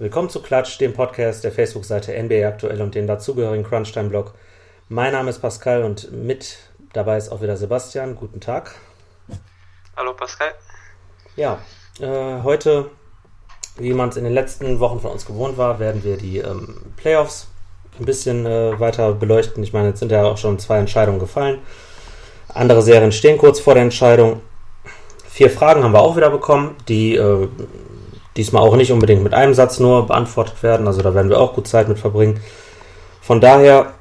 Willkommen zu Klatsch, dem Podcast der Facebook-Seite NBA Aktuell und den dazugehörigen Crunchtime-Blog. Mein Name ist Pascal und mit dabei ist auch wieder Sebastian. Guten Tag. Hallo Pascal. Ja, äh, heute, wie man es in den letzten Wochen von uns gewohnt war, werden wir die ähm, Playoffs ein bisschen äh, weiter beleuchten. Ich meine, jetzt sind ja auch schon zwei Entscheidungen gefallen. Andere Serien stehen kurz vor der Entscheidung. Vier Fragen haben wir auch wieder bekommen, die äh, diesmal auch nicht unbedingt mit einem Satz nur beantwortet werden. Also da werden wir auch gut Zeit mit verbringen. Von daher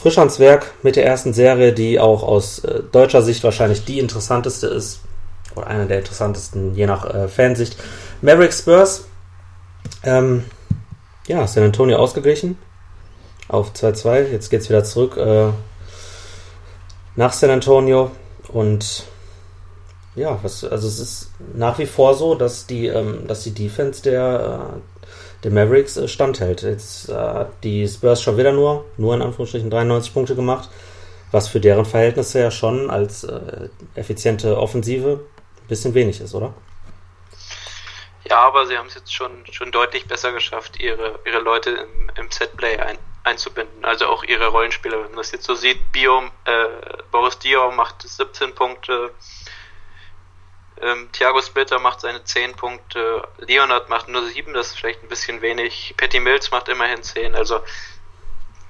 frisch ans Werk mit der ersten Serie, die auch aus äh, deutscher Sicht wahrscheinlich die interessanteste ist. Oder eine der interessantesten, je nach äh, Fansicht. Maverick Spurs. Ähm, ja, San Antonio ausgeglichen. Auf 2-2. Jetzt geht es wieder zurück äh, nach San Antonio. Und ja, was, also es ist nach wie vor so, dass die, ähm, dass die Defense der, äh, der Mavericks äh, standhält. Jetzt äh, die Spurs schon wieder nur, nur in Anführungsstrichen 93 Punkte gemacht, was für deren Verhältnisse ja schon als äh, effiziente Offensive ein bisschen wenig ist, oder? Ja, aber sie haben es jetzt schon, schon deutlich besser geschafft, ihre, ihre Leute im, im Setplay ein, einzubinden. Also auch ihre Rollenspieler. Wenn man das jetzt so sieht, Bio, äh, Boris Dio macht 17 Punkte, ähm, Thiago Splitter macht seine 10 Punkte, Leonard macht nur 7, das ist vielleicht ein bisschen wenig. Patty Mills macht immerhin 10. Also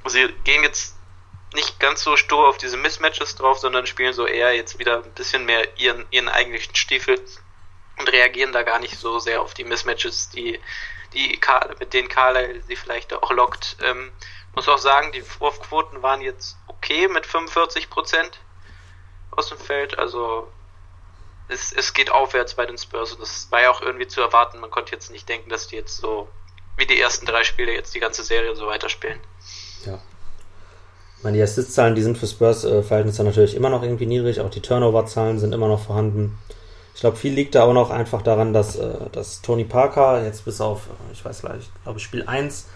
sie gehen jetzt nicht ganz so stur auf diese Mismatches drauf, sondern spielen so eher jetzt wieder ein bisschen mehr ihren, ihren eigentlichen Stiefel und reagieren da gar nicht so sehr auf die Mismatches, die, die mit denen Carlyle sie vielleicht auch lockt. Ähm, muss auch sagen, die Wurfquoten waren jetzt okay mit 45 Prozent aus dem Feld, also es, es geht aufwärts bei den Spurs und das war ja auch irgendwie zu erwarten. Man konnte jetzt nicht denken, dass die jetzt so wie die ersten drei Spiele jetzt die ganze Serie so weiterspielen. Ja. Ich meine, die Assist-Zahlen, die sind für Spurs-Verhältnisse äh, natürlich immer noch irgendwie niedrig. Auch die Turnover-Zahlen sind immer noch vorhanden. Ich glaube, viel liegt da auch noch einfach daran, dass, äh, dass Tony Parker jetzt bis auf, ich weiß gleich, ich glaube Spiel 1,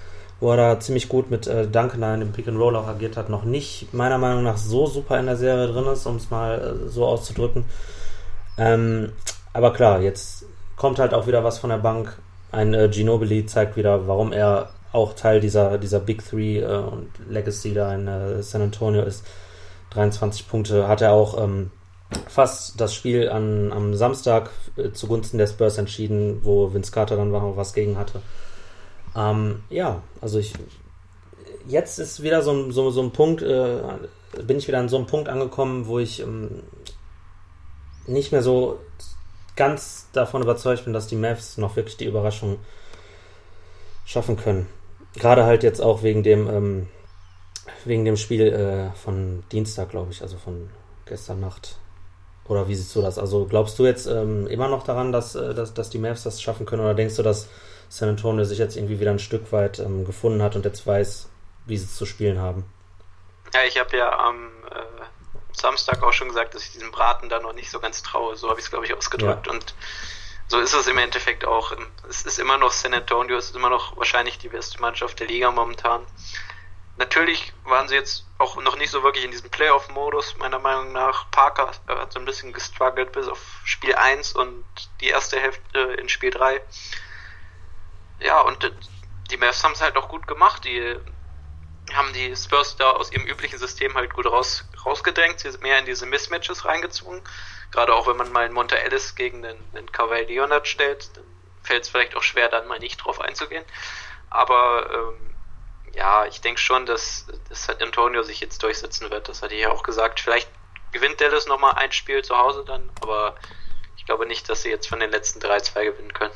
wo er da ziemlich gut mit äh, Duncan im Pick and Roll auch agiert hat, noch nicht meiner Meinung nach so super in der Serie drin ist, um es mal äh, so auszudrücken. Ähm, aber klar, jetzt kommt halt auch wieder was von der Bank. Ein äh, Ginobili zeigt wieder, warum er auch Teil dieser, dieser Big Three äh, und Legacy da in äh, San Antonio ist. 23 Punkte hat er auch ähm, fast das Spiel an, am Samstag äh, zugunsten der Spurs entschieden, wo Vince Carter dann noch was gegen hatte. Ähm, ja, also ich jetzt ist wieder so, so, so ein Punkt, äh, bin ich wieder an so einem Punkt angekommen, wo ich ähm, nicht mehr so ganz davon überzeugt bin, dass die Mavs noch wirklich die Überraschung schaffen können. Gerade halt jetzt auch wegen dem, ähm, wegen dem Spiel äh, von Dienstag, glaube ich, also von gestern Nacht. Oder wie siehst du das? Also glaubst du jetzt ähm, immer noch daran, dass, äh, dass, dass die Mavs das schaffen können? Oder denkst du, dass San Antonio sich jetzt irgendwie wieder ein Stück weit ähm, gefunden hat und jetzt weiß, wie sie es zu spielen haben? Ja, ich habe ja am äh, Samstag auch schon gesagt, dass ich diesem Braten da noch nicht so ganz traue. So habe ich es, glaube ich, ausgedrückt. Ja. Und so ist es im Endeffekt auch. Es ist immer noch San Antonio, es ist immer noch wahrscheinlich die beste Mannschaft der Liga momentan. Natürlich waren sie jetzt auch noch nicht so wirklich in diesem Playoff-Modus, meiner Meinung nach. Parker hat so ein bisschen gestruggelt bis auf Spiel 1 und die erste Hälfte in Spiel 3. Ja, und die Mavs haben es halt auch gut gemacht. Die haben die Spurs da aus ihrem üblichen System halt gut raus, rausgedrängt, sie sind mehr in diese Mismatches reingezogen. Gerade auch wenn man mal einen Monta Ellis gegen einen, einen Kawhi Leonard stellt, dann fällt es vielleicht auch schwer, dann mal nicht drauf einzugehen. Aber ähm, ja, ich denke schon, dass, dass Antonio sich jetzt durchsetzen wird. Das hatte ich ja auch gesagt. Vielleicht gewinnt Dallas nochmal ein Spiel zu Hause dann, aber ich glaube nicht, dass sie jetzt von den letzten drei zwei gewinnen können.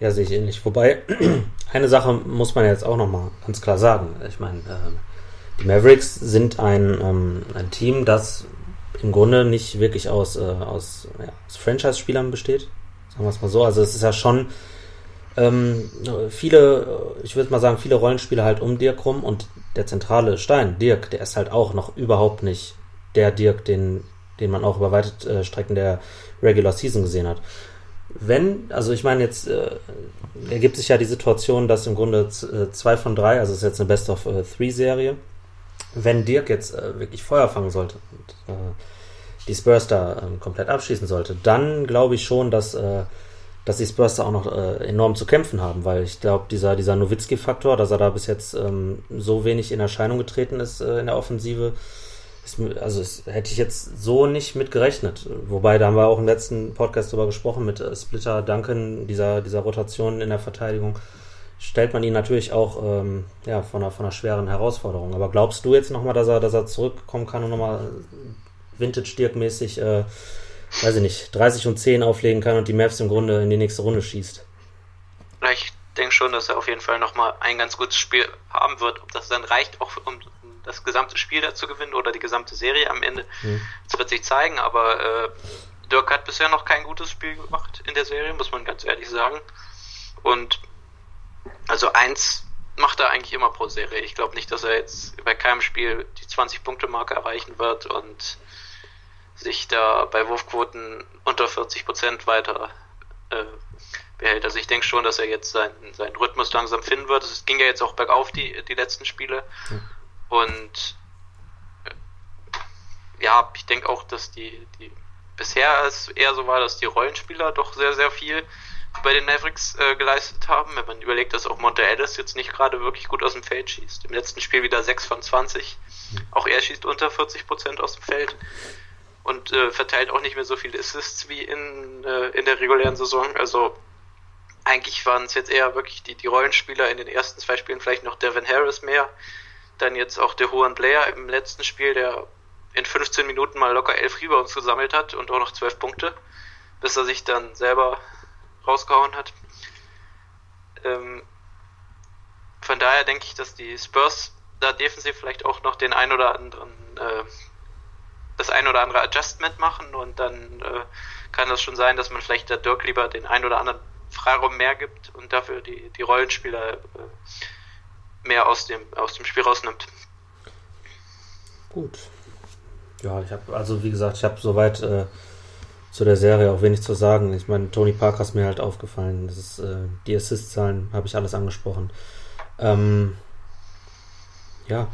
Ja, sehe ich ähnlich. Wobei, eine Sache muss man jetzt auch nochmal ganz klar sagen. Ich meine, äh, die Mavericks sind ein, ähm, ein Team, das im Grunde nicht wirklich aus, äh, aus, ja, aus Franchise-Spielern besteht. Sagen wir es mal so. Also es ist ja schon ähm, viele, ich würde mal sagen, viele Rollenspiele halt um Dirk rum und der zentrale Stein, Dirk, der ist halt auch noch überhaupt nicht der Dirk, den, den man auch über weite äh, Strecken der Regular Season gesehen hat wenn, also ich meine, jetzt äh, ergibt sich ja die Situation, dass im Grunde äh, zwei von drei, also es ist jetzt eine Best of äh, Three Serie, wenn Dirk jetzt äh, wirklich Feuer fangen sollte und äh, die Spurs da ähm, komplett abschließen sollte, dann glaube ich schon, dass, dass die Spurs da auch noch enorm zu kämpfen haben, weil ich glaube, dieser, dieser Nowitzki-Faktor, dass er da bis jetzt ähm, so wenig in Erscheinung getreten ist in der Offensive, also ist, hätte ich jetzt so nicht mit gerechnet. Wobei, da haben wir auch im letzten Podcast drüber gesprochen mit äh, Splitter Duncan, dieser, dieser Rotation in der Verteidigung stellt man ihn natürlich auch ähm, ja, von, einer, von einer schweren Herausforderung. Aber glaubst du jetzt nochmal, dass er, dass er zurückkommen kann und nochmal Vintage-Dirk-mäßig, äh, weiß ich nicht, 30 und 10 auflegen kann und die Mavs im Grunde in die nächste Runde schießt? Ich denke schon, dass er auf jeden Fall nochmal ein ganz gutes Spiel haben wird. Ob das dann reicht, auch um das gesamte Spiel da zu gewinnen oder die gesamte Serie am Ende, hm. das wird sich zeigen. Aber äh, Dirk hat bisher noch kein gutes Spiel gemacht in der Serie, muss man ganz ehrlich sagen. Und also eins macht er eigentlich immer pro Serie. Ich glaube nicht, dass er jetzt bei keinem Spiel die 20-Punkte-Marke erreichen wird und sich da bei Wurfquoten unter 40 Prozent weiter äh, behält. Also ich denke schon, dass er jetzt seinen, seinen Rhythmus langsam finden wird. Es ging ja jetzt auch bergauf, die, die letzten Spiele. Mhm. Und äh, ja, ich denke auch, dass die, die bisher es eher so war, dass die Rollenspieler doch sehr, sehr viel bei den Mavericks äh, geleistet haben. Wenn man überlegt, dass auch Monte Ellis jetzt nicht gerade wirklich gut aus dem Feld schießt. Im letzten Spiel wieder 6 von 20. Auch er schießt unter 40 Prozent aus dem Feld und äh, verteilt auch nicht mehr so viele Assists wie in, äh, in der regulären Saison. Also eigentlich waren es jetzt eher wirklich die, die Rollenspieler in den ersten zwei Spielen, vielleicht noch Devin Harris mehr. Dann jetzt auch der Juan Blair im letzten Spiel, der in 15 Minuten mal locker 11 Rebounds gesammelt hat und auch noch 12 Punkte, bis er sich dann selber rausgehauen hat. Ähm, von daher denke ich, dass die Spurs da defensiv vielleicht auch noch den ein oder anderen, äh, das ein oder andere Adjustment machen und dann äh, kann das schon sein, dass man vielleicht der Dirk lieber den ein oder anderen Freiraum mehr gibt und dafür die, die Rollenspieler äh, mehr aus dem, aus dem Spiel rausnimmt. Gut. Ja, ich habe, also wie gesagt, ich habe soweit äh, zu der Serie auch wenig zu sagen. Ich meine, Tony Parker ist mir halt aufgefallen. Das ist, äh, die Assist-Zahlen habe ich alles angesprochen. Ähm, ja,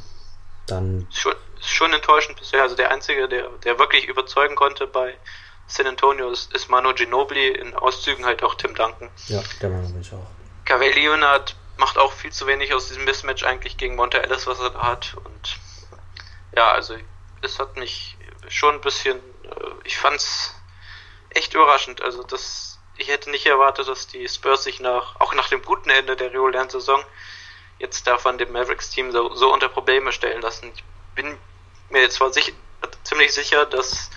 dann. Schon, schon enttäuschend bisher. Also der Einzige, der, der wirklich überzeugen konnte bei San Antonio ist, ist Manu Ginobili, in Auszügen halt auch Tim Duncan. Ja, der Manu bin ich auch. Kawhi Leonard macht auch viel zu wenig aus diesem Mismatch eigentlich gegen Monte Ellis, was er da hat. Und ja, also es hat mich schon ein bisschen, äh, ich fand's echt überraschend. Also das, ich hätte nicht erwartet, dass die Spurs sich nach, auch nach dem guten Ende der regulären Saison, jetzt da von dem Mavericks-Team so, so unter Probleme stellen lassen. Ich bin mir zwar sicher, ziemlich sicher, dass,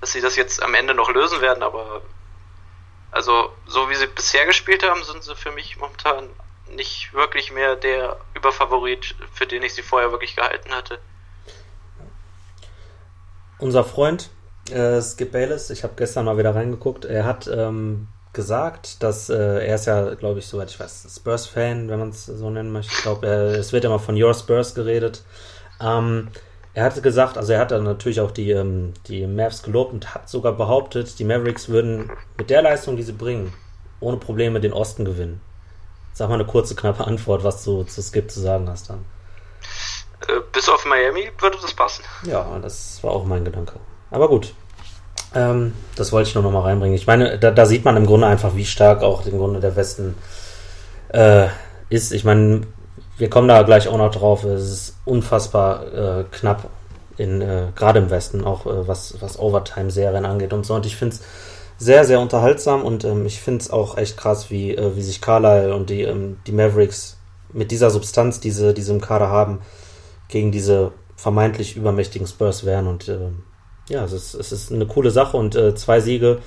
dass sie das jetzt am Ende noch lösen werden, aber also so wie sie bisher gespielt haben, sind sie für mich momentan nicht wirklich mehr der Überfavorit, für den ich sie vorher wirklich gehalten hatte. Unser Freund äh, Skip Bayless, ich habe gestern mal wieder reingeguckt, er hat ähm, gesagt, dass äh, er ist ja, glaube ich, soweit ich weiß, Spurs-Fan, wenn man es so nennen möchte. Ich glaube, es wird immer von Your Spurs geredet. Ähm, er hatte gesagt, also er hat dann natürlich auch die, ähm, die Mavs gelobt und hat sogar behauptet, die Mavericks würden mit der Leistung, die sie bringen, ohne Probleme den Osten gewinnen. Sag mal eine kurze, knappe Antwort, was du zu Skip zu sagen hast dann. Äh, bis auf Miami würde das passen. Ja, das war auch mein Gedanke. Aber gut. Ähm, das wollte ich nur noch mal reinbringen. Ich meine, da, da, sieht man im Grunde einfach, wie stark auch im Grunde der Westen äh, ist. Ich meine, wir kommen da gleich auch noch drauf. Es ist unfassbar äh, knapp, in, äh, gerade im Westen, auch äh, was, was Overtime-Serien angeht und so. Und ich finde es sehr, sehr unterhaltsam und ähm, ich finde es auch echt krass, wie, äh, wie sich Carlyle und die, ähm, die Mavericks mit dieser Substanz, die sie, die sie im Kader haben, gegen diese vermeintlich übermächtigen Spurs wehren. Und ähm, ja, es ist, es ist eine coole Sache und äh, zwei Siege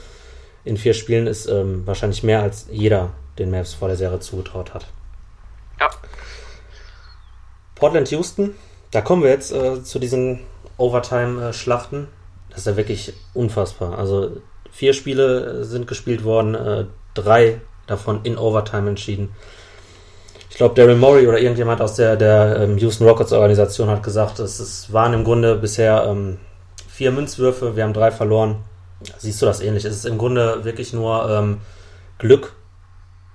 in vier Spielen ist ähm, wahrscheinlich mehr als jeder den Mavs vor der Serie zugetraut hat. Ja. Portland Houston, da kommen wir jetzt äh, zu diesen Overtime-Schlachten. Das ist ja wirklich unfassbar. Also vier Spiele sind gespielt worden, äh, drei davon in Overtime entschieden. Ich glaube, Daryl Morey oder irgendjemand aus der, der ähm, Houston Rockets Organisation hat gesagt, es, es waren im Grunde bisher ähm, vier Münzwürfe, wir haben drei verloren. Siehst du das ähnlich? Es ist im Grunde wirklich nur ähm, Glück,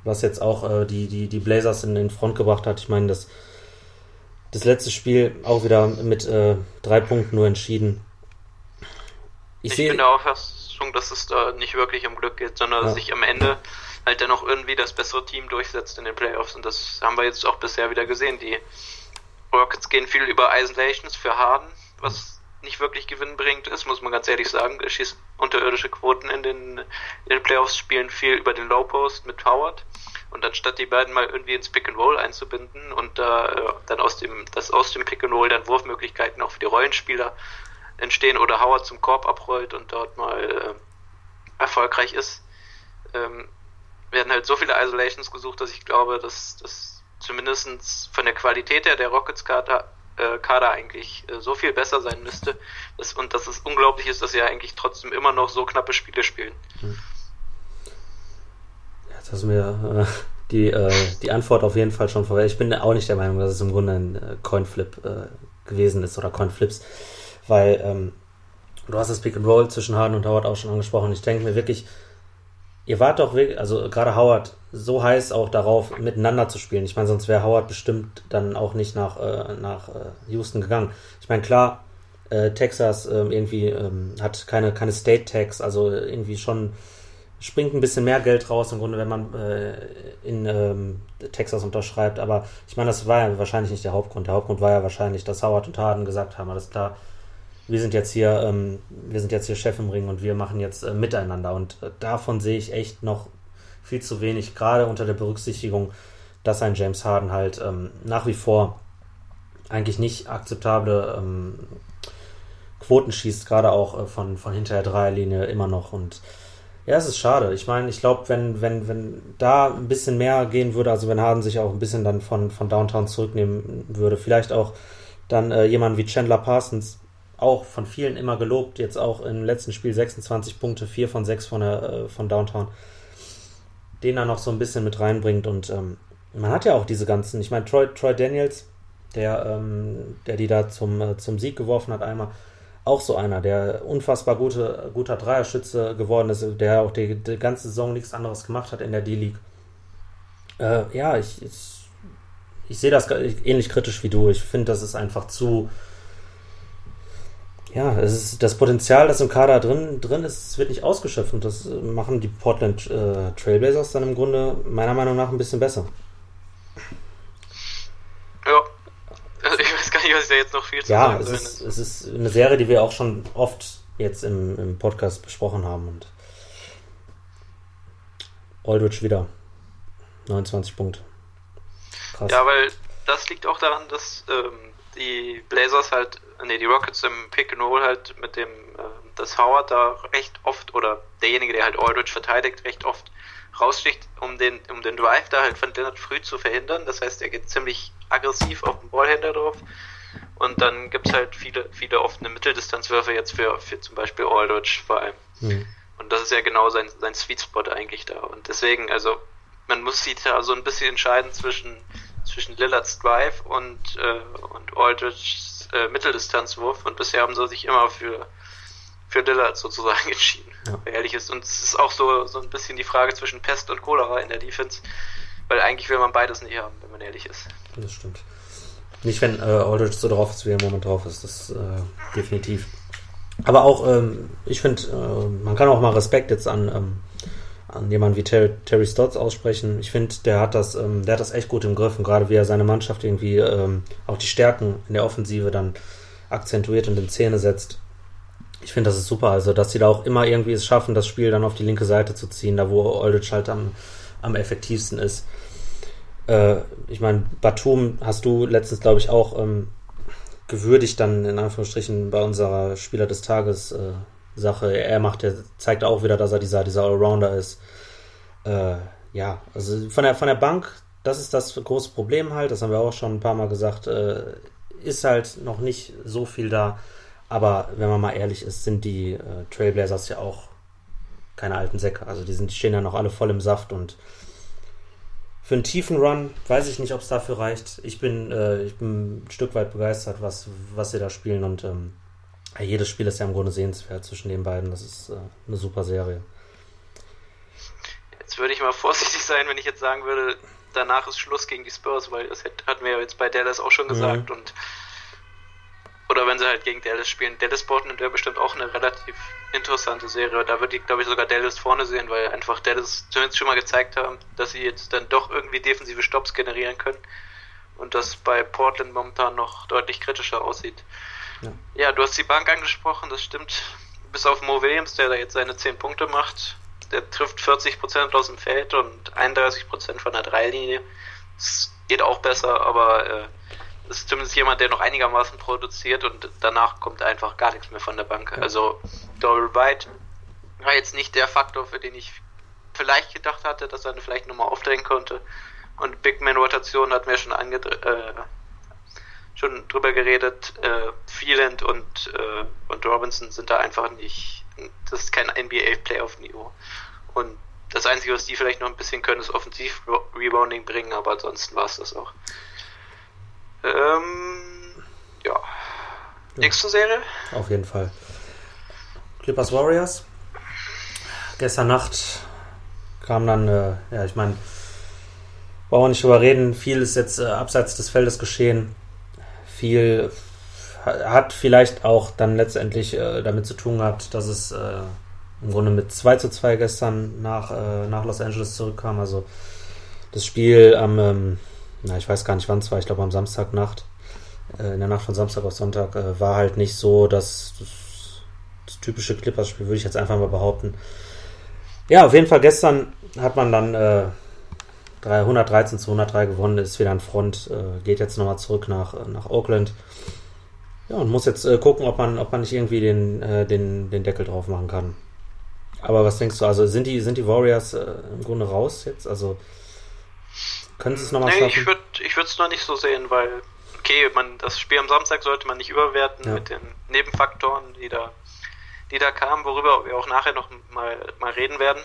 was jetzt auch äh, die, die, die Blazers in den Front gebracht hat. Ich meine, das, das letzte Spiel auch wieder mit äh, drei Punkten nur entschieden. Ich, ich bin da auch Vermutung, dass es da nicht wirklich um Glück geht, sondern ja. sich am Ende halt dann auch irgendwie das bessere Team durchsetzt in den Playoffs. Und das haben wir jetzt auch bisher wieder gesehen. Die Rockets gehen viel über Isolations für Harden, was nicht wirklich gewinnbringend ist, muss man ganz ehrlich sagen. Er schießt unterirdische Quoten in den, in den Playoffs, spielen viel über den Low Post mit Howard. Und anstatt die beiden mal irgendwie ins Pick and Roll einzubinden und da äh, dann aus dem, dass aus dem Pick and Roll dann Wurfmöglichkeiten auch für die Rollenspieler entstehen oder Howard zum Korb abrollt und dort mal äh, erfolgreich ist, ähm, werden halt so viele Isolations gesucht, dass ich glaube, dass das zumindest von der Qualität her der Rockets Kader, äh, Kader eigentlich äh, so viel besser sein müsste dass, und dass es unglaublich ist, dass sie ja eigentlich trotzdem immer noch so knappe Spiele spielen. Hm. Jetzt hast du mir äh, die, äh, die Antwort auf jeden Fall schon vorweg. Ich bin auch nicht der Meinung, dass es im Grunde ein äh, Coinflip äh, gewesen ist oder Coinflips, weil ähm, du hast das Pick and Roll zwischen Harden und Howard auch schon angesprochen. Ich denke mir wirklich, ihr wart doch wirklich, also gerade Howard, so heiß auch darauf, miteinander zu spielen. Ich meine, sonst wäre Howard bestimmt dann auch nicht nach, äh, nach äh, Houston gegangen. Ich meine, klar, äh, Texas ähm, irgendwie ähm, hat keine, keine State Tax, also irgendwie schon springt ein bisschen mehr Geld raus, im Grunde, wenn man äh, in ähm, Texas unterschreibt. Aber ich meine, das war ja wahrscheinlich nicht der Hauptgrund. Der Hauptgrund war ja wahrscheinlich, dass Howard und Harden gesagt haben, alles klar, wir sind jetzt hier, ähm, wir sind jetzt hier Chef im Ring und wir machen jetzt äh, miteinander. Und äh, davon sehe ich echt noch viel zu wenig, gerade unter der Berücksichtigung, dass ein James Harden halt ähm, nach wie vor eigentlich nicht akzeptable ähm, Quoten schießt, gerade auch äh, von, von hinter der Dreierlinie immer noch. Und ja, es ist schade. Ich meine, ich glaube, wenn, wenn, wenn da ein bisschen mehr gehen würde, also wenn Harden sich auch ein bisschen dann von, von Downtown zurücknehmen würde, vielleicht auch dann äh, jemand wie Chandler Parsons, auch von vielen immer gelobt, jetzt auch im letzten Spiel 26 Punkte, 4 von 6 von, der, äh, von Downtown, den er noch so ein bisschen mit reinbringt und ähm, man hat ja auch diese ganzen, ich meine, Troy, Troy Daniels, der, ähm, der die da zum, äh, zum Sieg geworfen hat, einmal, auch so einer, der unfassbar gute, guter Dreierschütze geworden ist, der auch die, die ganze Saison nichts anderes gemacht hat in der D-League. Äh, ja, ich, ich, ich sehe das ähnlich kritisch wie du. Ich finde, das ist einfach zu, ja, es ist das Potenzial, das im Kader drin, drin ist, wird nicht ausgeschöpft und das machen die Portland äh, Trailblazers dann im Grunde meiner Meinung nach ein bisschen besser. Ja. Also ich weiß gar nicht, was ich da jetzt noch viel zu ja, sagen es ist, es ist eine Serie, die wir auch schon oft jetzt im, im Podcast besprochen haben und Aldridge wieder 29 Punkte. Krass. Ja, weil das liegt auch daran, dass ähm, die Blazers halt nee, die Rockets im Pick and Roll halt mit dem, äh, dass Howard da recht oft oder derjenige, der halt Aldridge verteidigt, recht oft raussticht, um den, um den Drive da halt von Leonard früh zu verhindern. Das heißt, er geht ziemlich aggressiv auf den Ballhändler drauf. Und dann gibt es halt viele, viele offene Mitteldistanzwürfe jetzt für, für zum Beispiel Aldridge vor allem. Mhm. Und das ist ja genau sein, sein Sweet Spot eigentlich da. Und deswegen, also, man muss sich da so ein bisschen entscheiden zwischen, zwischen Lillards Drive und, äh, und Aldridge's äh, Mitteldistanzwurf und bisher haben sie sich immer für, für Dillard sozusagen entschieden, ja. ehrlich ist. Und es ist auch so, so ein bisschen die Frage zwischen Pest und Cholera in der Defense, weil eigentlich will man beides nicht haben, wenn man ehrlich ist. Das stimmt. Nicht, wenn äh, Aldridge so drauf ist, wie er im Moment drauf ist, das äh, definitiv. Aber auch, ähm, ich finde, äh, man kann auch mal Respekt jetzt an ähm, an jemanden wie Terry, Terry Stotts aussprechen. Ich finde, der hat das, ähm, der hat das echt gut im Griff und gerade wie er seine Mannschaft irgendwie ähm, auch die Stärken in der Offensive dann akzentuiert und in Szene setzt. Ich finde, das ist super. Also, dass sie da auch immer irgendwie es schaffen, das Spiel dann auf die linke Seite zu ziehen, da wo Aldridge halt am, am effektivsten ist. Äh, ich meine, Batum hast du letztens, glaube ich, auch ähm, gewürdigt dann in Anführungsstrichen bei unserer Spieler des Tages äh, Sache. Er macht, er zeigt auch wieder, dass er dieser, dieser Allrounder ist. Äh, ja, also von der, von der Bank, das ist das große Problem halt, das haben wir auch schon ein paar Mal gesagt, äh, ist halt noch nicht so viel da. Aber wenn man mal ehrlich ist, sind die äh, Trailblazers ja auch keine alten Säcke. Also die, sind, die stehen ja noch alle voll im Saft und für einen tiefen Run weiß ich nicht, ob es dafür reicht. Ich bin, äh, ich bin ein Stück weit begeistert, was, was sie da spielen und ähm, jedes Spiel ist ja im Grunde sehenswert zwischen den beiden. Das ist äh, eine super Serie. Jetzt würde ich mal vorsichtig sein, wenn ich jetzt sagen würde, danach ist Schluss gegen die Spurs, weil das hatten wir ja jetzt bei Dallas auch schon gesagt. Mhm. Und oder wenn sie halt gegen Dallas spielen. Dallas Portland wäre bestimmt auch eine relativ interessante Serie. Da würde ich, glaube ich, sogar Dallas vorne sehen, weil einfach Dallas zumindest schon mal gezeigt haben, dass sie jetzt dann doch irgendwie defensive Stops generieren können. Und das bei Portland momentan noch deutlich kritischer aussieht. Ja, ja du hast die Bank angesprochen, das stimmt. Bis auf Mo Williams, der da jetzt seine 10 Punkte macht. Der trifft 40% aus dem Feld und 31% von der Dreilinie. Das geht auch besser, aber äh, ist zumindest jemand, der noch einigermaßen produziert und danach kommt einfach gar nichts mehr von der Bank. Also Doral White war jetzt nicht der Faktor, für den ich vielleicht gedacht hatte, dass er vielleicht nochmal aufdrängen konnte. Und Big Man Rotation hatten wir schon ange äh, schon drüber geredet. Äh, Freeland und, äh, und Robinson sind da einfach nicht, das ist kein NBA Playoff Niveau. Und das Einzige, was die vielleicht noch ein bisschen können, ist offensiv Rebounding bringen, aber ansonsten war es das auch. Ähm, ja. ja. Nächste Serie? Auf jeden Fall. Clippers Warriors. Gestern Nacht kam dann, äh, ja, ich meine, brauchen wir nicht drüber reden. Viel ist jetzt äh, abseits des Feldes geschehen. Viel hat vielleicht auch dann letztendlich äh, damit zu tun gehabt, dass es äh, im Grunde mit 2 zu 2 gestern nach, äh, nach Los Angeles zurückkam. Also das Spiel am ähm, na, ich weiß gar nicht wann es war, ich glaube am Samstagnacht, äh, in der Nacht von Samstag auf Sonntag, äh, war halt nicht so dass das, das typische Clippers-Spiel, würde ich jetzt einfach mal behaupten. Ja, auf jeden Fall gestern hat man dann äh, 113 zu 103 gewonnen, ist wieder an Front, äh, geht jetzt nochmal zurück nach, nach Oakland. Ja, und muss jetzt äh, gucken, ob man, ob man nicht irgendwie den, äh, den, den Deckel drauf machen kann. Aber was denkst du, also sind die, sind die Warriors äh, im Grunde raus jetzt? Also können Sie es nochmal nee, schaffen? Ich würde ich es noch nicht so sehen, weil, okay, man, das Spiel am Samstag sollte man nicht überwerten ja. mit den Nebenfaktoren, die da, die da kamen, worüber wir auch nachher noch mal, mal reden werden.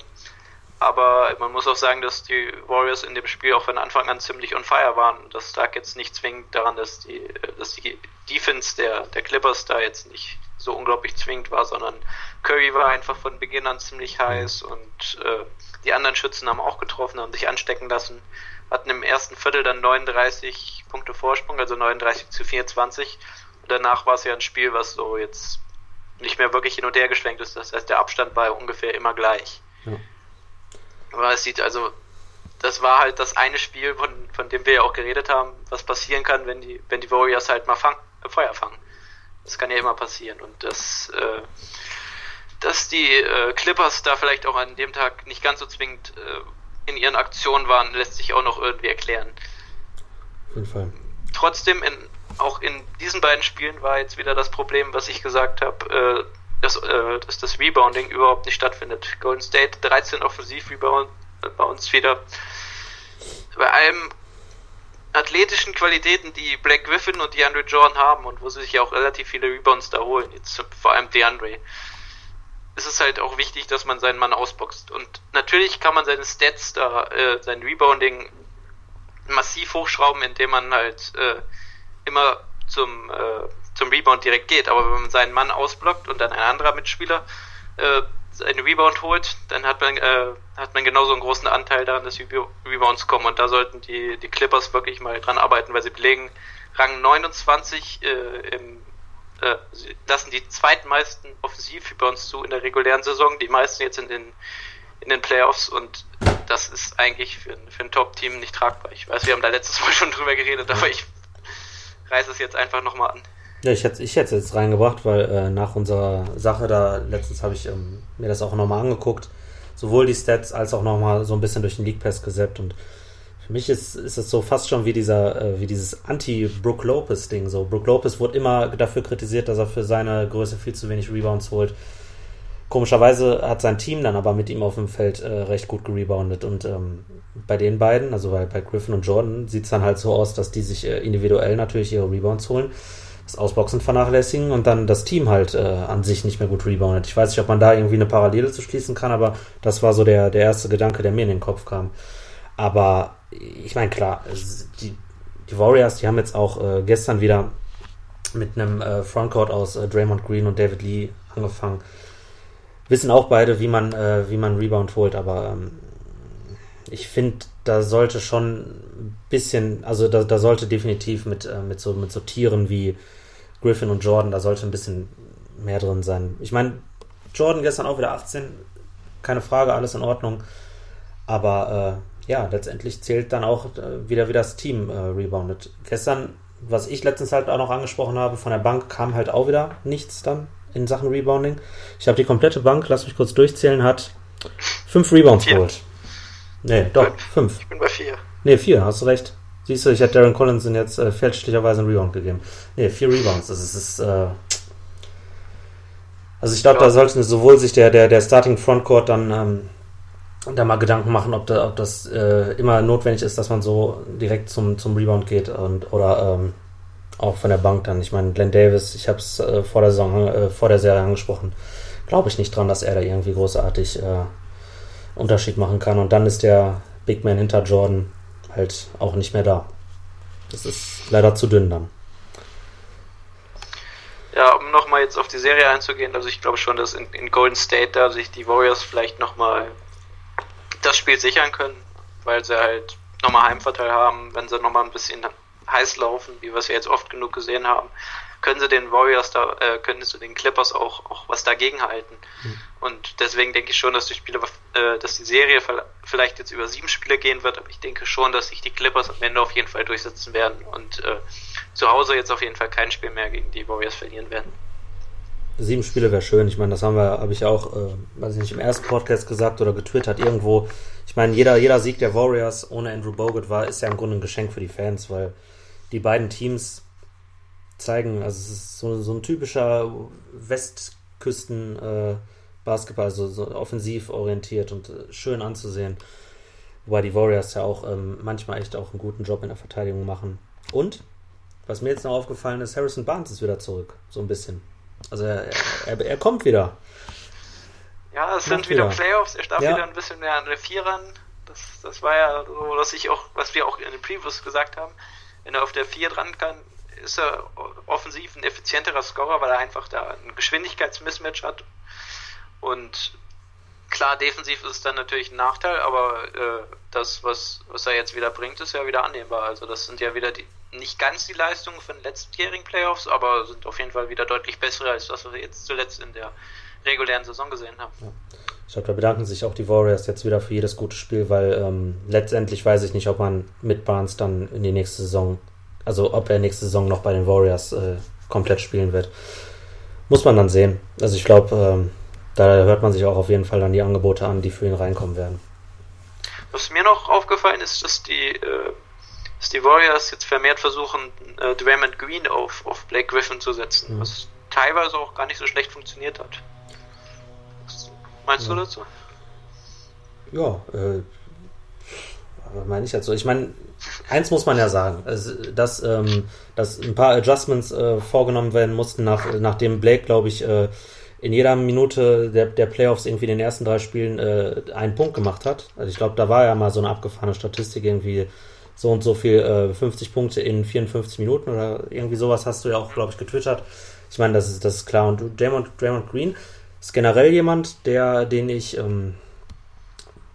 Aber man muss auch sagen, dass die Warriors in dem Spiel auch von Anfang an ziemlich on fire waren. Das lag jetzt nicht zwingend daran, dass die, dass die Defense der, der Clippers da jetzt nicht so unglaublich zwingend war, sondern Curry war einfach von Beginn an ziemlich heiß und äh, die anderen Schützen haben auch getroffen, haben sich anstecken lassen hatten im ersten Viertel dann 39 Punkte Vorsprung, also 39 zu 24. Und danach war es ja ein Spiel, was so jetzt nicht mehr wirklich hin und her geschwenkt ist. Das heißt, der Abstand war ungefähr immer gleich. Ja. Aber es sieht also, das war halt das eine Spiel, von, von dem wir ja auch geredet haben, was passieren kann, wenn die, wenn die Warriors halt mal fang, äh, Feuer fangen. Das kann ja immer passieren. Und das, äh, dass die äh, Clippers da vielleicht auch an dem Tag nicht ganz so zwingend äh, in ihren Aktionen waren, lässt sich auch noch irgendwie erklären. Auf jeden Fall. Trotzdem, in, auch in diesen beiden Spielen war jetzt wieder das Problem, was ich gesagt habe, äh, dass, äh, dass das Rebounding überhaupt nicht stattfindet. Golden State 13 Offensiv-Rebound bei uns wieder. Bei allem athletischen Qualitäten, die Black Griffin und DeAndre Jordan haben und wo sie sich ja auch relativ viele Rebounds da holen, jetzt vor allem DeAndre ist es halt auch wichtig, dass man seinen Mann ausboxt. Und natürlich kann man seine Stats da, äh, sein Rebounding massiv hochschrauben, indem man halt äh, immer zum, äh, zum Rebound direkt geht. Aber wenn man seinen Mann ausblockt und dann ein anderer Mitspieler äh, einen Rebound holt, dann hat man, äh, hat man genauso einen großen Anteil daran, dass die Rebounds kommen. Und da sollten die, die Clippers wirklich mal dran arbeiten, weil sie belegen Rang 29 äh, im äh, lassen die zweitmeisten offensiv bei uns zu in der regulären Saison, die meisten jetzt in den, in den Playoffs und das ist eigentlich für, für ein Top-Team nicht tragbar. Ich weiß, wir haben da letztes Mal schon drüber geredet, aber ich reiße es jetzt einfach nochmal an. Ja, ich hätte ich hätte es jetzt reingebracht, weil äh, nach unserer Sache da letztens habe ich ähm, mir das auch nochmal angeguckt, sowohl die Stats als auch nochmal so ein bisschen durch den League Pass gesäppt und für mich ist, ist es so fast schon wie dieser, äh, wie dieses Anti-Brook Lopez-Ding. So, Brook Lopez wurde immer dafür kritisiert, dass er für seine Größe viel zu wenig Rebounds holt. Komischerweise hat sein Team dann aber mit ihm auf dem Feld äh, recht gut gereboundet. Und ähm, bei den beiden, also bei, bei Griffin und Jordan, sieht es dann halt so aus, dass die sich äh, individuell natürlich ihre Rebounds holen, das Ausboxen vernachlässigen und dann das Team halt äh, an sich nicht mehr gut reboundet. Ich weiß nicht, ob man da irgendwie eine Parallele zu schließen kann, aber das war so der, der erste Gedanke, der mir in den Kopf kam. Aber ich meine, klar, die, die, Warriors, die haben jetzt auch äh, gestern wieder mit einem äh, Frontcourt aus äh, Draymond Green und David Lee angefangen. Wissen auch beide, wie man, äh, wie man Rebound holt, aber ähm, ich finde, da sollte schon ein bisschen, also da, da sollte definitiv mit, äh, mit, so, mit so Tieren wie Griffin und Jordan, da sollte ein bisschen mehr drin sein. Ich meine, Jordan gestern auch wieder 18, keine Frage, alles in Ordnung. Aber äh, ja, letztendlich zählt dann auch äh, wieder, wie das Team äh, reboundet. Gestern, was ich letztens halt auch noch angesprochen habe, von der Bank kam halt auch wieder nichts dann in Sachen Rebounding. Ich habe die komplette Bank, lass mich kurz durchzählen, hat fünf Rebounds geholt. Nee, doch, fünf. Ich bin bei vier. Nee, vier, hast du recht. Siehst du, ich hätte Darren Collinson jetzt äh, fälschlicherweise einen Rebound gegeben. Nee, vier Rebounds. Das ist, ist äh also ich glaube, ja. da sollten sowohl sich der, der, der Starting Frontcourt dann ähm, da mal Gedanken machen, ob, da, ob das äh, immer notwendig ist, dass man so direkt zum, zum Rebound geht und oder ähm, auch von der Bank dann. Ich meine, Glenn Davis, ich habe es äh, vor der Saison, äh, vor der Serie angesprochen, glaube ich nicht dran, dass er da irgendwie großartig äh, Unterschied machen kann. Und dann ist der Big Man hinter Jordan halt auch nicht mehr da. Das ist leider zu dünn dann. Ja, um nochmal jetzt auf die Serie einzugehen, also ich glaube schon, dass in, in Golden State da sich die Warriors vielleicht nochmal das Spiel sichern können, weil sie halt nochmal Heimvorteil haben, wenn sie nochmal ein bisschen heiß laufen, wie wir es ja jetzt oft genug gesehen haben, können sie den Warriors da, äh, können sie den Clippers auch, auch was dagegen halten. Mhm. Und deswegen denke ich schon, dass die Spiele, äh, dass die Serie vielleicht jetzt über sieben Spiele gehen wird, aber ich denke schon, dass sich die Clippers am Ende auf jeden Fall durchsetzen werden und äh, zu Hause jetzt auf jeden Fall kein Spiel mehr gegen die Warriors verlieren werden. Sieben Spiele wäre schön. Ich meine, das haben wir, habe ich auch, äh, weiß ich nicht, im ersten Podcast gesagt oder getwittert irgendwo. Ich meine, jeder, jeder Sieg der Warriors ohne Andrew Bogut war, ist ja im Grunde ein Geschenk für die Fans, weil die beiden Teams zeigen, also es ist so, so ein typischer Westküsten äh, Basketball, also so offensiv orientiert und äh, schön anzusehen. Wobei die Warriors ja auch ähm, manchmal echt auch einen guten Job in der Verteidigung machen. Und, was mir jetzt noch aufgefallen ist, Harrison Barnes ist wieder zurück, so ein bisschen. Also er, er, er kommt wieder. Ja, es sind wieder, wieder, Playoffs, er darf ja. wieder ein bisschen mehr an der Vier ran. Das, das war ja so, was ich auch, was wir auch in den Previews gesagt haben. Wenn er auf der 4 dran kann, ist er offensiv ein effizienterer Scorer, weil er einfach da ein Geschwindigkeitsmismatch hat. Und klar, defensiv ist es dann natürlich ein Nachteil, aber äh, das, was, was er jetzt wieder bringt, ist ja wieder annehmbar. Also das sind ja wieder die, nicht ganz die Leistungen von letztjährigen Playoffs, aber sind auf jeden Fall wieder deutlich bessere als das, was wir jetzt zuletzt in der regulären Saison gesehen haben. Ja. Ich glaube, da bedanken sich auch die Warriors jetzt wieder für jedes gute Spiel, weil ähm, letztendlich weiß ich nicht, ob man mit Barnes dann in die nächste Saison, also ob er nächste Saison noch bei den Warriors äh, komplett spielen wird. Muss man dann sehen. Also ich glaube, ähm, da hört man sich auch auf jeden Fall dann die Angebote an, die für ihn reinkommen werden. Was mir noch aufgefallen ist, dass die, äh, dass die Warriors jetzt vermehrt versuchen, äh, Draymond Green auf, auf Blake Griffin zu setzen, mhm. was teilweise auch gar nicht so schlecht funktioniert hat. Was meinst ja. du dazu? Ja, äh, meine ich so. Ich meine, eins muss man ja sagen, dass, ähm, dass ein paar Adjustments äh, vorgenommen werden mussten, nach, nachdem Blake, glaube ich, äh, in jeder Minute der, der Playoffs irgendwie in den ersten drei Spielen äh, einen Punkt gemacht hat. Also ich glaube, da war ja mal so eine abgefahrene Statistik, irgendwie so und so viel, äh, 50 Punkte in 54 Minuten oder irgendwie sowas hast du ja auch, glaube ich, getwittert. Ich meine, das ist, das ist klar. Und Draymond, Draymond Green ist generell jemand, der, den ich, ähm,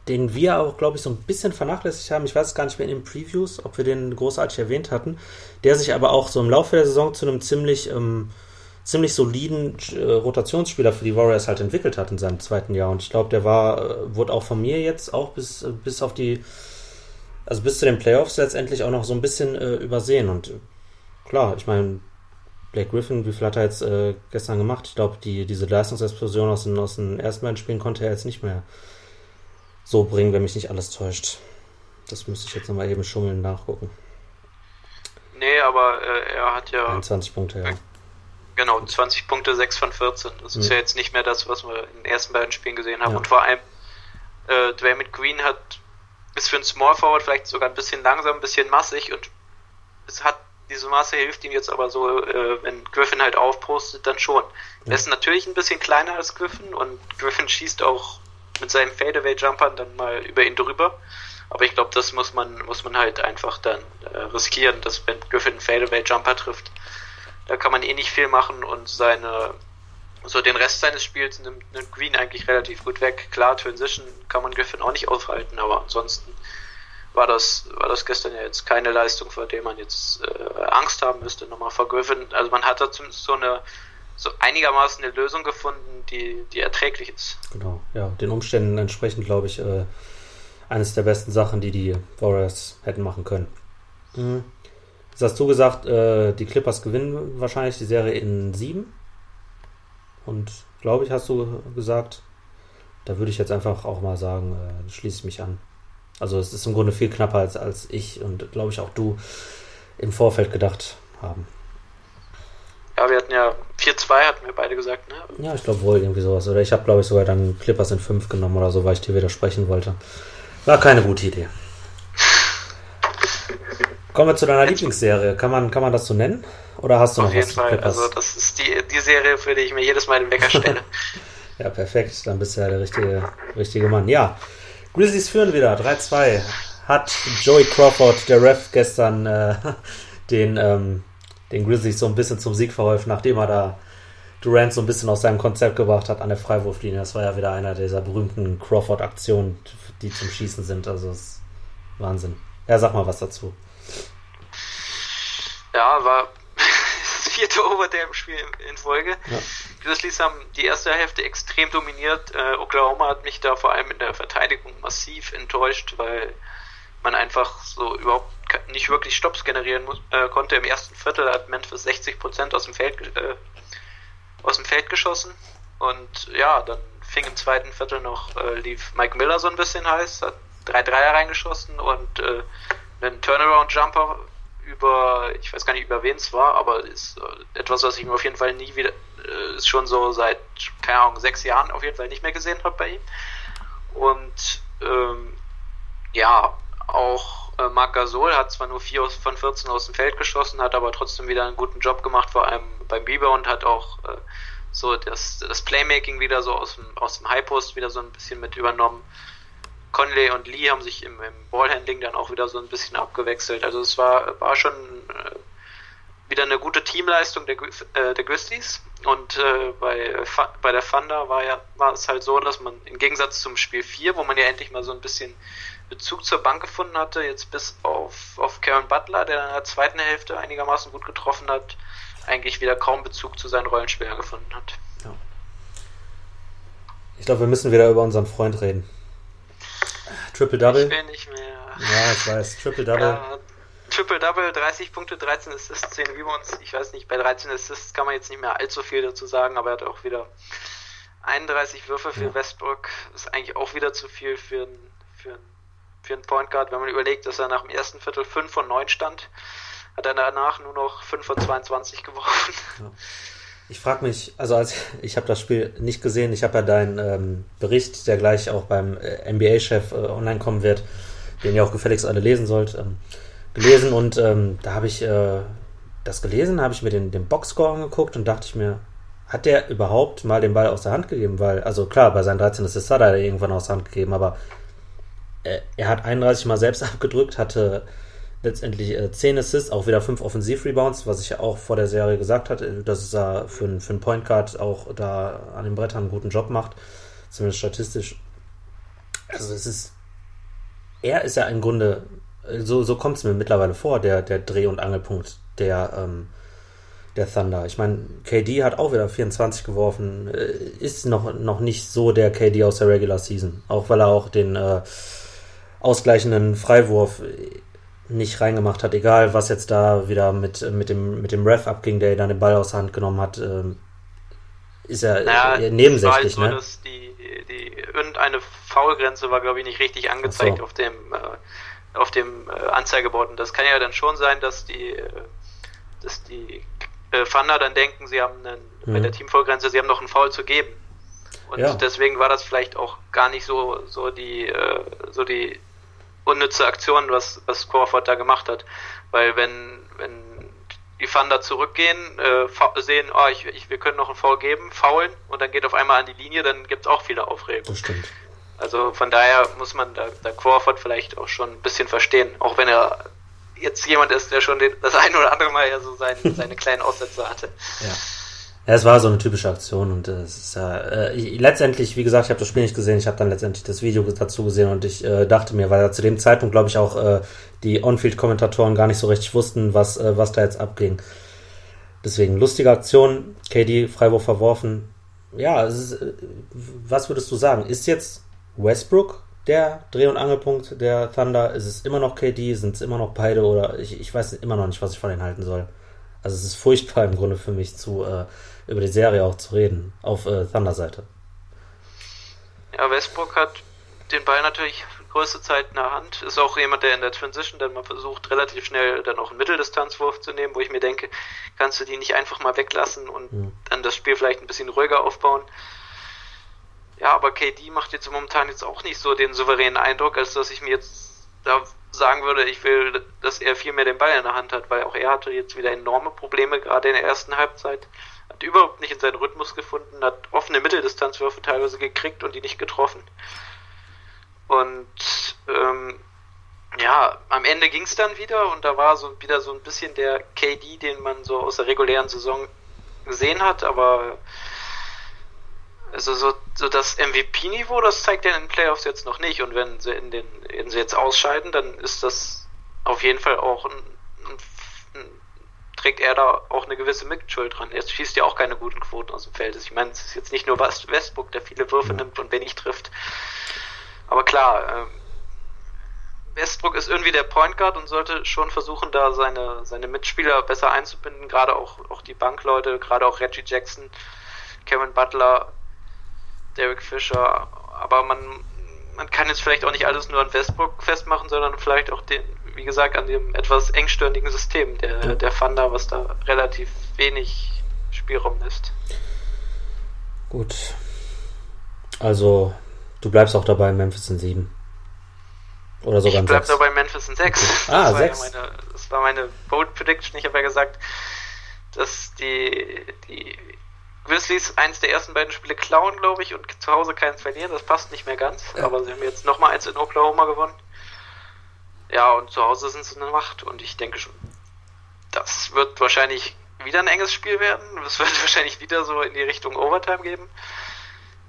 den wir auch, glaube ich, so ein bisschen vernachlässigt haben. Ich weiß gar nicht mehr in den Previews, ob wir den großartig erwähnt hatten, der sich aber auch so im Laufe der Saison zu einem ziemlich ähm, ziemlich soliden äh, Rotationsspieler für die Warriors halt entwickelt hat in seinem zweiten Jahr. Und ich glaube, der war, äh, wurde auch von mir jetzt auch bis, äh, bis auf die, also bis zu den Playoffs letztendlich auch noch so ein bisschen äh, übersehen. Und äh, klar, ich meine, Blake Griffin, wie viel hat er jetzt äh, gestern gemacht? Ich glaube, die, diese Leistungsexplosion aus den, aus den ersten beiden Spielen konnte er jetzt nicht mehr so bringen, wenn mich nicht alles täuscht. Das müsste ich jetzt nochmal eben schummeln nachgucken. Nee, aber er hat ja. 21 Punkte, ja. Genau, 20 Punkte, 6 von 14. Das mhm. ist ja jetzt nicht mehr das, was wir in den ersten beiden Spielen gesehen haben. Ja. Und vor allem, äh, Draymond Green hat, ist für einen Small Forward vielleicht sogar ein bisschen langsam, ein bisschen massig und es hat, diese Masse hilft ihm jetzt aber so, äh, wenn Griffin halt aufpostet, dann schon. Ja. Er ist natürlich ein bisschen kleiner als Griffin und Griffin schießt auch mit seinen Fadeaway-Jumpern dann mal über ihn drüber. Aber ich glaube, das muss man, muss man halt einfach dann äh, riskieren, dass wenn Griffin einen Fadeaway-Jumper trifft, da kann man eh nicht viel machen und seine so den Rest seines Spiels nimmt, nimmt Green eigentlich relativ gut weg. Klar, Transition kann man Griffin auch nicht aufhalten, aber ansonsten war das, war das gestern ja jetzt keine Leistung, vor der man jetzt äh, Angst haben müsste nochmal vor Griffin. Also man hat da zumindest so eine so einigermaßen eine Lösung gefunden, die, die erträglich ist. Genau, ja, den Umständen entsprechend, glaube ich, äh, eines der besten Sachen, die die Warriors hätten machen können. Mhm. Jetzt hast du gesagt, äh, die Clippers gewinnen wahrscheinlich die Serie in sieben. Und glaube ich, hast du gesagt, da würde ich jetzt einfach auch mal sagen, äh, schließe ich mich an. Also es ist im Grunde viel knapper als, als ich und glaube ich auch du im Vorfeld gedacht haben. Ja, wir hatten ja 4-2, hatten wir beide gesagt, ne? Ja, ich glaube wohl irgendwie sowas. Oder ich habe, glaube ich, sogar dann Clippers in 5 genommen oder so, weil ich dir widersprechen wollte. War keine gute Idee. Kommen wir zu deiner Lieblingsserie. Kann man, kann man das so nennen? Oder hast du Auf noch jeden was? Fall. Also das ist die, die Serie, für die ich mir jedes Mal den Wecker stelle. ja, perfekt. Dann bist du ja der richtige, richtige Mann. Ja, Grizzlies führen wieder. 3-2. Hat Joey Crawford, der Ref, gestern äh, den, ähm, den Grizzlies so ein bisschen zum Sieg verholfen, nachdem er da Durant so ein bisschen aus seinem Konzept gebracht hat an der Freiwurflinie. Das war ja wieder einer dieser berühmten Crawford-Aktionen, die zum Schießen sind. Also ist Wahnsinn. Ja, sag mal was dazu. Ja, war das vierte Overtime-Spiel in Folge. Ja. Grizzlies haben die erste Hälfte extrem dominiert. Äh, Oklahoma hat mich da vor allem in der Verteidigung massiv enttäuscht, weil man einfach so überhaupt nicht wirklich Stops generieren muss, äh, konnte. Im ersten Viertel hat Memphis 60 Prozent aus dem Feld äh, aus dem Feld geschossen und ja, dann fing im zweiten Viertel noch äh, lief Mike Miller so ein bisschen heiß, hat drei Dreier reingeschossen und äh, einen Turnaround Jumper über, ich weiß gar nicht über wen es war, aber ist äh, etwas, was ich mir auf jeden Fall nie wieder, äh, ist schon so seit, keine Ahnung, sechs Jahren auf jeden Fall nicht mehr gesehen habe bei ihm. Und ähm, ja, auch äh, Marc Gasol hat zwar nur 4 von 14 aus dem Feld geschossen, hat aber trotzdem wieder einen guten Job gemacht, vor allem beim Bieber und hat auch äh, so das, das Playmaking wieder so aus dem, aus dem High Post wieder so ein bisschen mit übernommen. Conley und Lee haben sich im, im Ballhandling dann auch wieder so ein bisschen abgewechselt. Also es war, war schon äh, wieder eine gute Teamleistung der, äh, der Grizzlies. Und äh, bei, bei der Thunder war ja war es halt so, dass man im Gegensatz zum Spiel 4, wo man ja endlich mal so ein bisschen Bezug zur Bank gefunden hatte, jetzt bis auf, auf Karen Butler, der in der zweiten Hälfte einigermaßen gut getroffen hat, eigentlich wieder kaum Bezug zu seinen Rollenspielern gefunden hat. Ja. Ich glaube, wir müssen wieder über unseren Freund reden. Triple Double. Ich will nicht mehr. Ja, ich weiß. Triple Double. Ja, Triple Double, 30 Punkte, 13 Assists, 10 Rebounds. Ich weiß nicht, bei 13 Assists kann man jetzt nicht mehr allzu viel dazu sagen, aber er hat auch wieder 31 Würfe für ja. Westbrook. Ist eigentlich auch wieder zu viel für einen für für einen Point Guard. Wenn man überlegt, dass er nach dem ersten Viertel 5 von 9 stand, hat er danach nur noch 5 von 22 geworfen. Ja. Ich frage mich, also als ich habe das Spiel nicht gesehen, ich habe ja deinen ähm, Bericht, der gleich auch beim äh, NBA-Chef äh, online kommen wird, den ihr auch gefälligst alle lesen sollt, ähm, gelesen und ähm, da habe ich äh, das gelesen, habe ich mir den, den Boxscore angeguckt und dachte ich mir, hat der überhaupt mal den Ball aus der Hand gegeben? Weil, also klar, bei seinen 13 Assists hat er irgendwann aus der Hand gegeben, aber er hat 31 Mal selbst abgedrückt, hatte letztendlich äh, 10 Assists, auch wieder 5 Offensiv-Rebounds, was ich ja auch vor der Serie gesagt hatte, dass er für, für einen Point Guard auch da an den Brettern einen guten Job macht, zumindest statistisch. Also es ist, er ist ja im Grunde, so, so kommt es mir mittlerweile vor, der, der Dreh- und Angelpunkt der, ähm, der Thunder. Ich meine, KD hat auch wieder 24 geworfen, äh, ist noch, noch nicht so der KD aus der Regular Season, auch weil er auch den äh, ausgleichenden Freiwurf nicht reingemacht hat, egal was jetzt da wieder mit, mit, dem, mit dem Ref abging, der dann den Ball aus der Hand genommen hat, ähm, ist ja naja, nebensächlich. War halt so, ne? dass die, die, irgendeine Foulgrenze war, glaube ich, nicht richtig angezeigt so. auf dem, äh, auf dem äh, Anzeigeboard. Und das kann ja dann schon sein, dass die, äh, dass die äh, Thunder dann denken, sie haben einen, mhm. bei der Teamfoulgrenze, sie haben noch einen Foul zu geben. Und ja. deswegen war das vielleicht auch gar nicht so, so die, äh, so die unnütze Aktion, was, was Crawford da gemacht hat. Weil wenn, wenn die Thunder zurückgehen, äh, sehen, oh, ich, ich, wir können noch einen Foul geben, faulen und dann geht auf einmal an die Linie, dann gibt es auch viele Aufregung. Das stimmt. Also von daher muss man da, da Crawford vielleicht auch schon ein bisschen verstehen, auch wenn er jetzt jemand ist, der schon den, das ein oder andere Mal ja so sein, seine kleinen Aussätze hatte. Ja. Ja, es war so eine typische Aktion und äh, es ist ja äh, letztendlich, wie gesagt, ich habe das Spiel nicht gesehen, ich habe dann letztendlich das Video dazu gesehen und ich äh, dachte mir, weil zu dem Zeitpunkt, glaube ich, auch äh, die On-Field-Kommentatoren gar nicht so richtig wussten, was, äh, was da jetzt abging. Deswegen lustige Aktion, KD Freiwurf verworfen. Ja, ist, äh, was würdest du sagen? Ist jetzt Westbrook der Dreh- und Angelpunkt der Thunder? Ist es immer noch KD? Sind es immer noch beide? Oder ich, ich weiß immer noch nicht, was ich von denen halten soll. Also es ist furchtbar im Grunde für mich zu äh, über die Serie auch zu reden, auf äh, Thunder-Seite. Ja, Westbrook hat den Ball natürlich größte Zeit in der Hand. Ist auch jemand, der in der Transition dann mal versucht, relativ schnell dann auch einen Mitteldistanzwurf zu nehmen, wo ich mir denke, kannst du die nicht einfach mal weglassen und mhm. dann das Spiel vielleicht ein bisschen ruhiger aufbauen. Ja, aber KD macht jetzt momentan jetzt auch nicht so den souveränen Eindruck, als dass ich mir jetzt da sagen würde, ich will, dass er viel mehr den Ball in der Hand hat, weil auch er hatte jetzt wieder enorme Probleme, gerade in der ersten Halbzeit überhaupt nicht in seinen Rhythmus gefunden, hat offene Mitteldistanzwürfe teilweise gekriegt und die nicht getroffen. Und ähm, ja, am Ende ging es dann wieder und da war so wieder so ein bisschen der KD, den man so aus der regulären Saison gesehen hat, aber also so, so das MVP-Niveau, das zeigt er in den Playoffs jetzt noch nicht. Und wenn sie in den, wenn sie jetzt ausscheiden, dann ist das auf jeden Fall auch ein, ein trägt er da auch eine gewisse Mitschuld dran. Er schießt ja auch keine guten Quoten aus dem Feld. Ich meine, es ist jetzt nicht nur Westbrook, der viele Würfe ja. nimmt und wenig trifft. Aber klar, ähm, Westbrook ist irgendwie der Point Guard und sollte schon versuchen, da seine, seine Mitspieler besser einzubinden, gerade auch, auch die Bankleute, gerade auch Reggie Jackson, Kevin Butler, Derek Fisher. Aber man, man kann jetzt vielleicht auch nicht alles nur an Westbrook festmachen, sondern vielleicht auch den, wie gesagt, an dem etwas engstirnigen System der, ja. der Fanda, was da relativ wenig Spielraum lässt. Gut. Also, du bleibst auch dabei, Memphis in 7. Oder sogar in 6. Ich bleib dabei, Memphis in 6. Okay. Ah, das 6. Ja meine, das war meine Bold Prediction. Ich habe ja gesagt, dass die, die Grizzlies eins der ersten beiden Spiele klauen, glaube ich, und zu Hause keins verlieren. Das passt nicht mehr ganz. Ja. Aber sie haben jetzt nochmal eins in Oklahoma gewonnen. Ja, und zu Hause sind sie eine Macht und ich denke schon, das wird wahrscheinlich wieder ein enges Spiel werden. Es wird wahrscheinlich wieder so in die Richtung Overtime geben.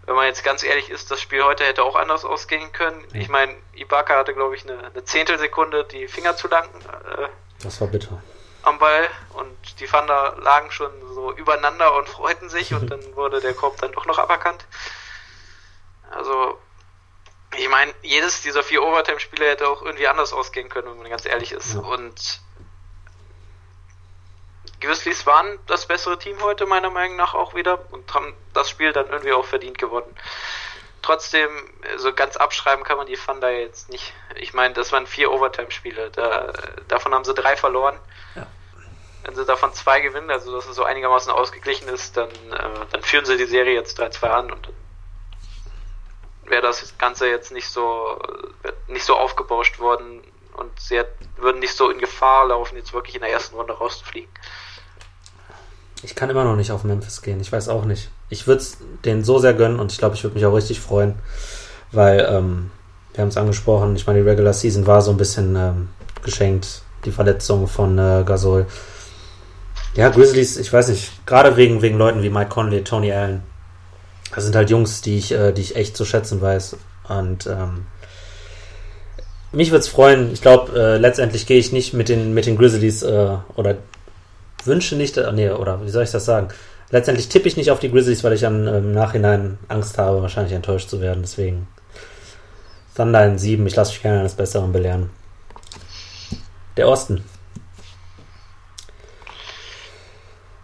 Wenn man jetzt ganz ehrlich ist, das Spiel heute hätte auch anders ausgehen können. Ich meine, Ibaka hatte, glaube ich, eine, eine Zehntelsekunde die Finger zu lang. Äh, das war bitter. Am Ball und die Thunder lagen schon so übereinander und freuten sich und dann wurde der Korb dann doch noch aberkannt. Also ich meine, jedes dieser vier Overtime-Spiele hätte auch irgendwie anders ausgehen können, wenn man ganz ehrlich ist. Ja. Und Grizzlies waren das bessere Team heute, meiner Meinung nach auch wieder, und haben das Spiel dann irgendwie auch verdient gewonnen. Trotzdem, so ganz abschreiben kann man die Thunder jetzt nicht. Ich meine, das waren vier Overtime-Spiele. Da, davon haben sie drei verloren. Ja. Wenn sie davon zwei gewinnen, also dass es so einigermaßen ausgeglichen ist, dann, äh, dann führen sie die Serie jetzt 3-2 an und dann wäre das Ganze jetzt nicht so nicht so aufgebauscht worden und sie würden nicht so in Gefahr laufen, jetzt wirklich in der ersten Runde rauszufliegen. Ich kann immer noch nicht auf Memphis gehen. Ich weiß auch nicht. Ich würde es denen so sehr gönnen und ich glaube, ich würde mich auch richtig freuen, weil ähm, wir haben es angesprochen. Ich meine, die Regular Season war so ein bisschen ähm, geschenkt. Die Verletzung von äh, Gasol. Ja, Grizzlies, ich weiß nicht, gerade wegen, wegen Leuten wie Mike Conley, Tony Allen, das sind halt Jungs, die ich, äh, die ich echt zu schätzen weiß. Und ähm, mich würde es freuen. Ich glaube, äh, letztendlich gehe ich nicht mit den, mit den Grizzlies äh, oder wünsche nicht, äh, nee, oder wie soll ich das sagen? Letztendlich tippe ich nicht auf die Grizzlies, weil ich am, im Nachhinein Angst habe, wahrscheinlich enttäuscht zu werden. Deswegen Thunder in 7. Ich lasse mich gerne eines Besseren belehren. Der Osten.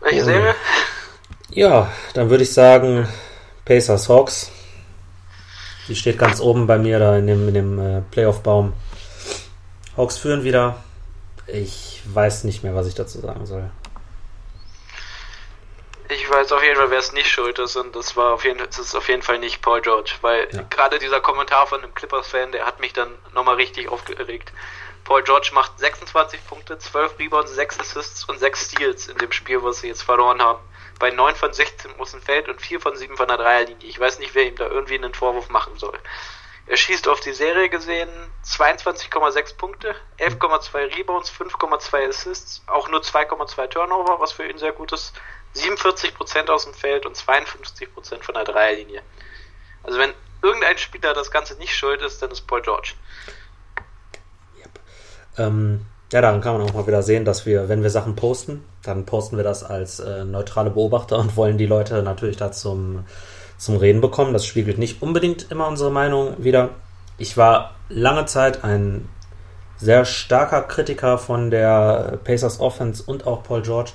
Welche Serie? Ja, dann würde ich sagen, Pacers Hawks. Die steht ganz oben bei mir da in dem, in dem äh, Playoff-Baum. Hawks führen wieder. Ich weiß nicht mehr, was ich dazu sagen soll. Ich weiß auf jeden Fall, wer es nicht schuld ist und das war auf jeden Fall, das ist auf jeden Fall nicht Paul George, weil ja. gerade dieser Kommentar von einem Clippers-Fan, der hat mich dann nochmal richtig aufgeregt. Paul George macht 26 Punkte, 12 Rebounds, 6 Assists und 6 Steals in dem Spiel, was sie jetzt verloren haben bei 9 von 16 aus dem Feld und 4 von 7 von der Dreierlinie. Ich weiß nicht, wer ihm da irgendwie einen Vorwurf machen soll. Er schießt auf die Serie gesehen 22,6 Punkte, 11,2 Rebounds, 5,2 Assists, auch nur 2,2 Turnover, was für ihn sehr gut ist. 47% aus dem Feld und 52% von der Dreierlinie. Also wenn irgendein Spieler das Ganze nicht schuld ist, dann ist Paul George. Yep. Ähm, ja, daran kann man auch mal wieder sehen, dass wir, wenn wir Sachen posten, dann posten wir das als äh, neutrale Beobachter und wollen die Leute natürlich da zum, zum Reden bekommen. Das spiegelt nicht unbedingt immer unsere Meinung wieder. Ich war lange Zeit ein sehr starker Kritiker von der Pacers Offense und auch Paul George.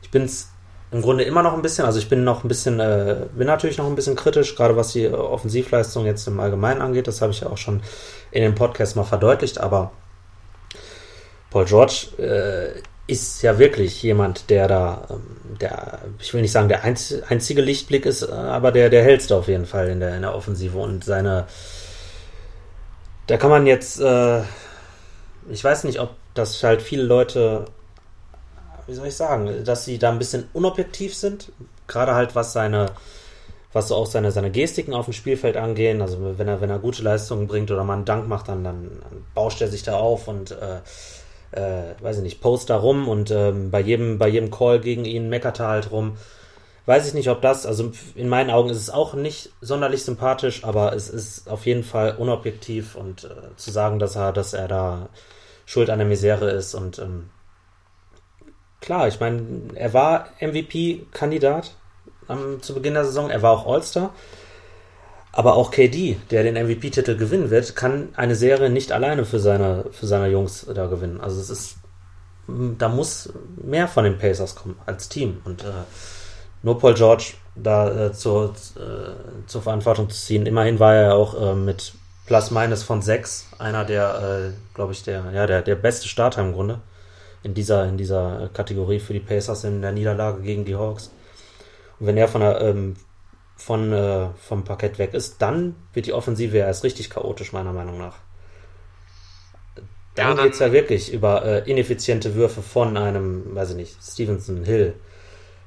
Ich bin es im Grunde immer noch ein bisschen, also ich bin noch ein bisschen, äh, bin natürlich noch ein bisschen kritisch, gerade was die Offensivleistung jetzt im Allgemeinen angeht. Das habe ich ja auch schon in dem Podcast mal verdeutlicht, aber Paul George äh, ist ja wirklich jemand, der da, ähm, der, ich will nicht sagen, der einzige Lichtblick ist, äh, aber der, der hellste auf jeden Fall in der, in der Offensive und seine, da kann man jetzt, äh, ich weiß nicht, ob das halt viele Leute wie soll ich sagen, dass sie da ein bisschen unobjektiv sind. Gerade halt was seine, was so auch seine, seine Gestiken auf dem Spielfeld angehen. Also wenn er, wenn er gute Leistungen bringt oder mal einen Dank macht, dann, dann, bauscht er sich da auf und äh, äh, weiß ich nicht, post da rum und ähm, bei jedem, bei jedem Call gegen ihn meckert er halt rum. Weiß ich nicht, ob das, also in meinen Augen ist es auch nicht sonderlich sympathisch, aber es ist auf jeden Fall unobjektiv und äh, zu sagen, dass er, dass er da schuld an der Misere ist und ähm, klar, ich meine, er war MVP-Kandidat zu Beginn der Saison, er war auch All-Star. Aber auch KD, der den MVP-Titel gewinnen wird, kann eine Serie nicht alleine für seine, für seine Jungs da gewinnen. Also es ist, da muss mehr von den Pacers kommen als Team. Und äh, nur Paul George da äh, zur, äh, zur Verantwortung zu ziehen. Immerhin war er ja auch äh, mit Plus Minus von 6 einer der, äh, glaube ich, der, ja, der, der beste Starter im Grunde in dieser, in dieser Kategorie für die Pacers in der Niederlage gegen die Hawks. Und wenn er von der, ähm, von, äh, vom Parkett weg ist, dann wird die Offensive ja erst richtig chaotisch, meiner Meinung nach. Dann, ja, dann geht es ja wirklich über äh, ineffiziente Würfe von einem, weiß ich nicht, Stevenson, Hill.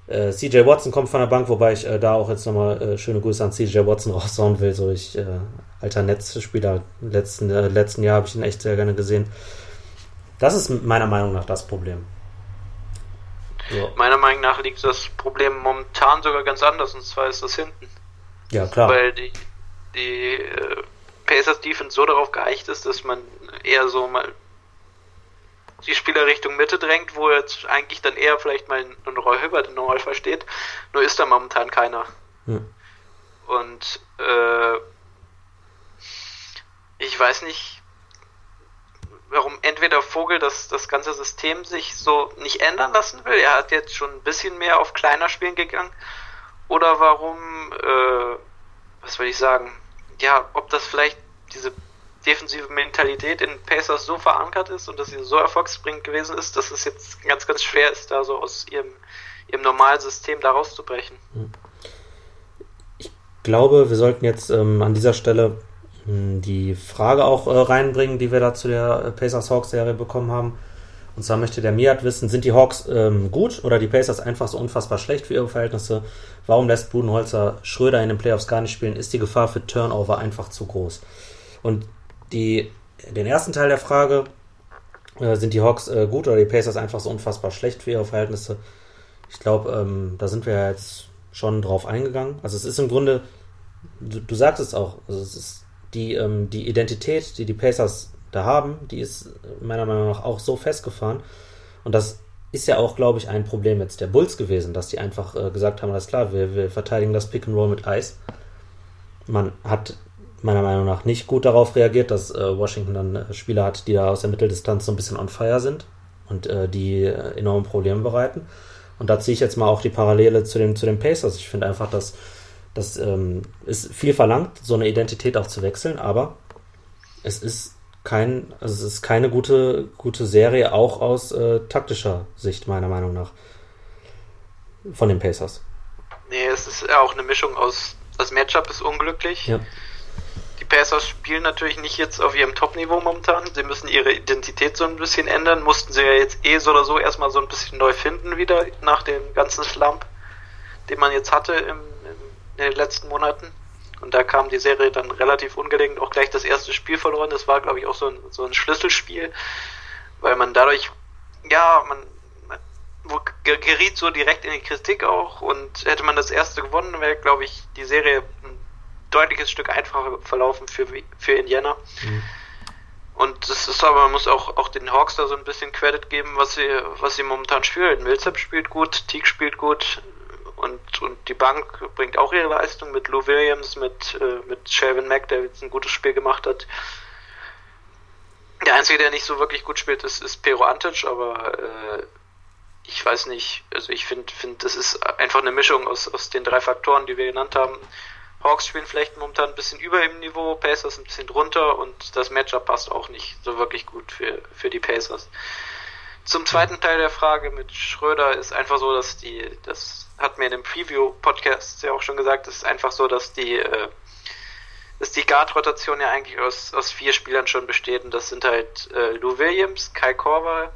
Äh, CJ Watson kommt von der Bank, wobei ich äh, da auch jetzt nochmal äh, schöne Grüße an CJ Watson raushauen will. So ich, äh, alter Netzspieler, letzten, letzten Jahr habe ich ihn echt sehr gerne gesehen. Das ist meiner Meinung nach das Problem. So. Meiner Meinung nach liegt das Problem momentan sogar ganz anders, und zwar ist das hinten. Ja, klar. Weil die, die äh, Pacers Defense so darauf geeicht ist, dass man eher so mal die Spieler Richtung Mitte drängt, wo jetzt eigentlich dann eher vielleicht mal ein Roy Hibbert im Normalfall steht. Nur ist da momentan keiner. Hm. Und äh, ich weiß nicht, warum entweder Vogel das, das ganze System sich so nicht ändern lassen will. Er hat jetzt schon ein bisschen mehr auf kleiner Spielen gegangen. Oder warum, äh, was will ich sagen, ja, ob das vielleicht diese defensive Mentalität in Pacers so verankert ist und dass sie so erfolgsbringend gewesen ist, dass es jetzt ganz, ganz schwer ist, da so aus ihrem, ihrem normalen System da rauszubrechen. Ich glaube, wir sollten jetzt ähm, an dieser Stelle hm, die Frage auch äh, reinbringen, die wir da zu der Pacers Hawks Serie bekommen haben. Und zwar möchte der Miat wissen, sind die Hawks ähm, gut oder die Pacers einfach so unfassbar schlecht für ihre Verhältnisse? Warum lässt Budenholzer Schröder in den Playoffs gar nicht spielen? Ist die Gefahr für Turnover einfach zu groß? Und die, den ersten Teil der Frage, äh, sind die Hawks äh, gut oder die Pacers einfach so unfassbar schlecht für ihre Verhältnisse? Ich glaube, ähm, da sind wir jetzt schon drauf eingegangen. Also es ist im Grunde, du, du sagst es auch, also es ist die, ähm, die Identität, die die Pacers da haben, die ist meiner Meinung nach auch so festgefahren. Und das ist ja auch, glaube ich, ein Problem jetzt der Bulls gewesen, dass die einfach äh, gesagt haben, alles klar, wir, wir verteidigen das Pick and Roll mit Eis. Man hat meiner Meinung nach nicht gut darauf reagiert, dass äh, Washington dann äh, Spieler hat, die da aus der Mitteldistanz so ein bisschen on fire sind und äh, die äh, enorme Probleme bereiten. Und da ziehe ich jetzt mal auch die Parallele zu, dem, zu den Pacers. Ich finde einfach, dass das ähm, ist viel verlangt, so eine Identität auch zu wechseln, aber es ist kein, also es ist keine gute, gute Serie, auch aus äh, taktischer Sicht, meiner Meinung nach. Von den Pacers. Nee, es ist auch eine Mischung aus, das Matchup ist unglücklich. Ja. Die Pacers spielen natürlich nicht jetzt auf ihrem Top-Niveau momentan. Sie müssen ihre Identität so ein bisschen ändern. Mussten sie ja jetzt eh so oder so erstmal so ein bisschen neu finden wieder nach dem ganzen Slump, den man jetzt hatte im in den letzten Monaten. Und da kam die Serie dann relativ ungelegen auch gleich das erste Spiel verloren. Das war, glaube ich, auch so ein, so ein Schlüsselspiel, weil man dadurch, ja, man, man geriet so direkt in die Kritik auch und hätte man das erste gewonnen, wäre, glaube ich, die Serie ein deutliches Stück einfacher verlaufen für, für Indiana. Mhm. Und das ist aber, man muss auch, auch den Hawks da so ein bisschen Credit geben, was sie, was sie momentan spielen. Millsap spielt gut, Teague spielt gut und, und die Bank bringt auch ihre Leistung mit Lou Williams, mit, äh, mit Shelvin Mack, der jetzt ein gutes Spiel gemacht hat. Der Einzige, der nicht so wirklich gut spielt, ist, ist Pero Antic, aber äh, ich weiß nicht, also ich finde, find, das ist einfach eine Mischung aus, aus den drei Faktoren, die wir genannt haben. Hawks spielen vielleicht momentan ein bisschen über im Niveau, Pacers ein bisschen drunter und das Matchup passt auch nicht so wirklich gut für, für die Pacers. Zum zweiten Teil der Frage mit Schröder ist einfach so, dass die, das hat mir in dem Preview-Podcast ja auch schon gesagt, es ist einfach so, dass die, äh, dass die Guard-Rotation ja eigentlich aus, aus vier Spielern schon besteht und das sind halt äh, Lou Williams, Kai Korver,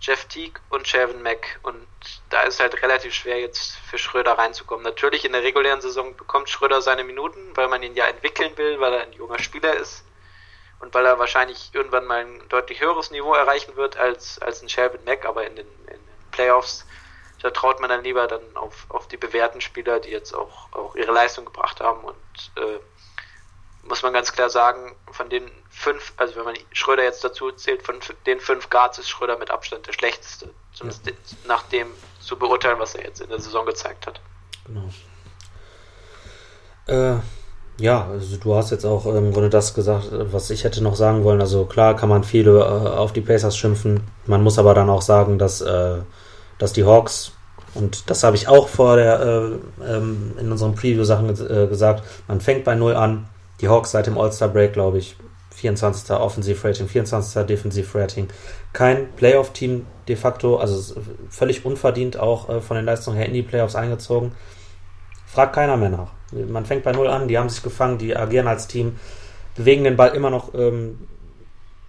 Jeff Teague und Shelvin Mack. Und da ist halt relativ schwer jetzt für Schröder reinzukommen. Natürlich in der regulären Saison bekommt Schröder seine Minuten, weil man ihn ja entwickeln will, weil er ein junger Spieler ist und weil er wahrscheinlich irgendwann mal ein deutlich höheres Niveau erreichen wird als, als ein Shelvin Mack, aber in den, in den Playoffs da traut man dann lieber dann auf, auf die bewährten Spieler, die jetzt auch, auch ihre Leistung gebracht haben und äh, muss man ganz klar sagen, von den fünf, also wenn man Schröder jetzt dazu zählt, von den fünf Guards ist Schröder mit Abstand der schlechteste. Zumindest ja. nach dem zu beurteilen, was er jetzt in der Saison gezeigt hat. Genau. Äh, ja, also du hast jetzt auch im Grunde das gesagt, was ich hätte noch sagen wollen. Also klar kann man viele äh, auf die Pacers schimpfen. Man muss aber dann auch sagen, dass, äh, dass die Hawks, und das habe ich auch vor der, äh, ähm, in unseren Preview-Sachen äh, gesagt, man fängt bei Null an, die Hawks seit dem All-Star-Break, glaube ich, 24. Offensiv-Rating, 24. Defensiv-Rating. Kein Playoff-Team de facto, also völlig unverdient auch äh, von den Leistungen her in die Playoffs eingezogen. Fragt keiner mehr nach. Man fängt bei Null an, die haben sich gefangen, die agieren als Team, bewegen den Ball immer noch, ähm,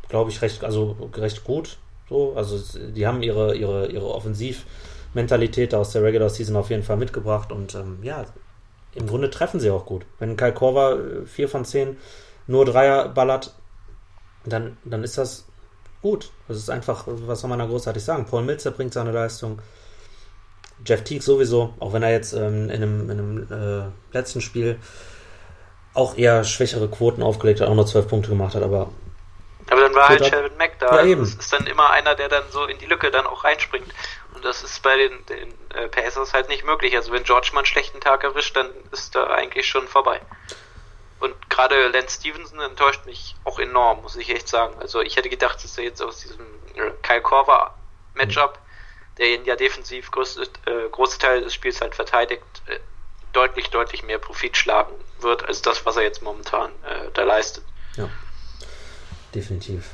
glaube ich, recht, also recht gut. So, also die haben ihre, ihre, ihre Offensivmentalität aus der Regular Season auf jeden Fall mitgebracht und ähm, ja, im Grunde treffen sie auch gut. Wenn Kai Korver 4 äh, von 10 nur Dreier ballert, dann, dann ist das gut. Das ist einfach, was soll man da großartig sagen? Paul Milzer bringt seine Leistung. Jeff Teague sowieso, auch wenn er jetzt ähm, in einem, in einem äh, letzten Spiel auch eher schwächere Quoten aufgelegt hat, auch nur 12 Punkte gemacht hat, aber. Aber dann war halt Sheldon Mack da. Ja, ist dann immer einer, der dann so in die Lücke dann auch reinspringt. Und das ist bei den, den äh, Pacers halt nicht möglich. Also wenn George mal einen schlechten Tag erwischt, dann ist da eigentlich schon vorbei. Und gerade Lance Stevenson enttäuscht mich auch enorm, muss ich echt sagen. Also ich hätte gedacht, dass er jetzt aus diesem äh, Kyle Korver Matchup, der ihn ja defensiv größte, äh, große Teil des Spiels halt verteidigt, äh, deutlich, deutlich mehr Profit schlagen wird, als das, was er jetzt momentan äh, da leistet. Ja, definitiv.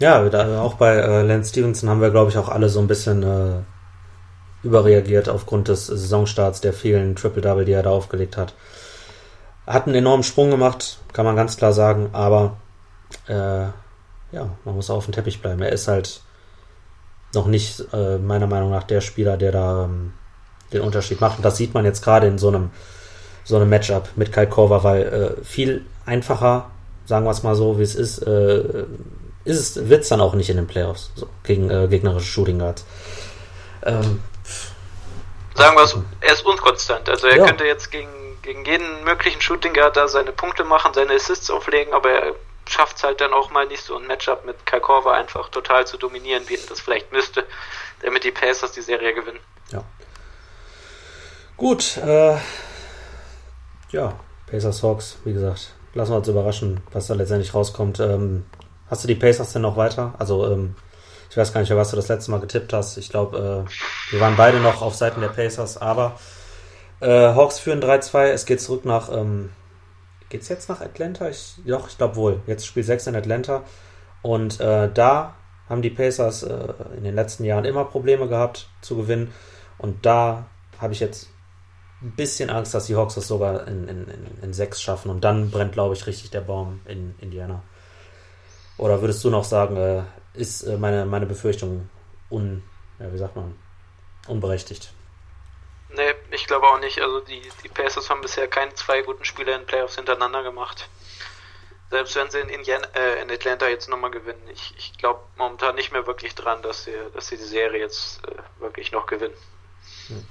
Ja, da, auch bei äh, Lance Stevenson haben wir, glaube ich, auch alle so ein bisschen äh, überreagiert aufgrund des Saisonstarts, der vielen Triple-Double, die er da aufgelegt hat hat einen enormen Sprung gemacht, kann man ganz klar sagen, aber äh, ja, man muss auf dem Teppich bleiben. Er ist halt noch nicht äh, meiner Meinung nach der Spieler, der da ähm, den Unterschied macht. Und das sieht man jetzt gerade in so einem so einem Matchup mit Kai Korver, weil äh, viel einfacher, sagen wir es mal so, wie es ist, äh, wird es dann auch nicht in den Playoffs so, gegen äh, gegnerische Shooting Guards. Ähm, sagen wir es, er ist unkonstant. Also er ja. könnte jetzt gegen gegen jeden möglichen Shooting Guard da seine Punkte machen, seine Assists auflegen, aber er schafft es halt dann auch mal nicht so ein Matchup mit Kalkova einfach total zu dominieren, wie er das vielleicht müsste, damit die Pacers die Serie gewinnen. Ja. Gut, äh, ja, Pacers Hawks, wie gesagt, lassen wir uns überraschen, was da letztendlich rauskommt. Ähm, hast du die Pacers denn noch weiter? Also, ähm, ich weiß gar nicht, was du das letzte Mal getippt hast. Ich glaube, äh, wir waren beide noch auf Seiten der Pacers, aber äh, Hawks führen 3-2. Es geht zurück nach. Ähm, es jetzt nach Atlanta? Ich, doch, ich glaube wohl. Jetzt Spiel 6 in Atlanta. Und äh, da haben die Pacers äh, in den letzten Jahren immer Probleme gehabt zu gewinnen. Und da habe ich jetzt ein bisschen Angst, dass die Hawks es sogar in, in, in, in schaffen. Und dann brennt, glaube ich, richtig der Baum in Indiana. Oder würdest du noch sagen, äh, ist äh, meine, meine Befürchtung un, ja, wie sagt man, unberechtigt? Nee, ich glaube auch nicht. Also die, die Pacers haben bisher keine zwei guten Spieler in Playoffs hintereinander gemacht. Selbst wenn sie in, Indiana, äh, in Atlanta jetzt nochmal gewinnen. Ich, ich glaube momentan nicht mehr wirklich dran, dass sie, dass sie die Serie jetzt äh, wirklich noch gewinnen. Hm.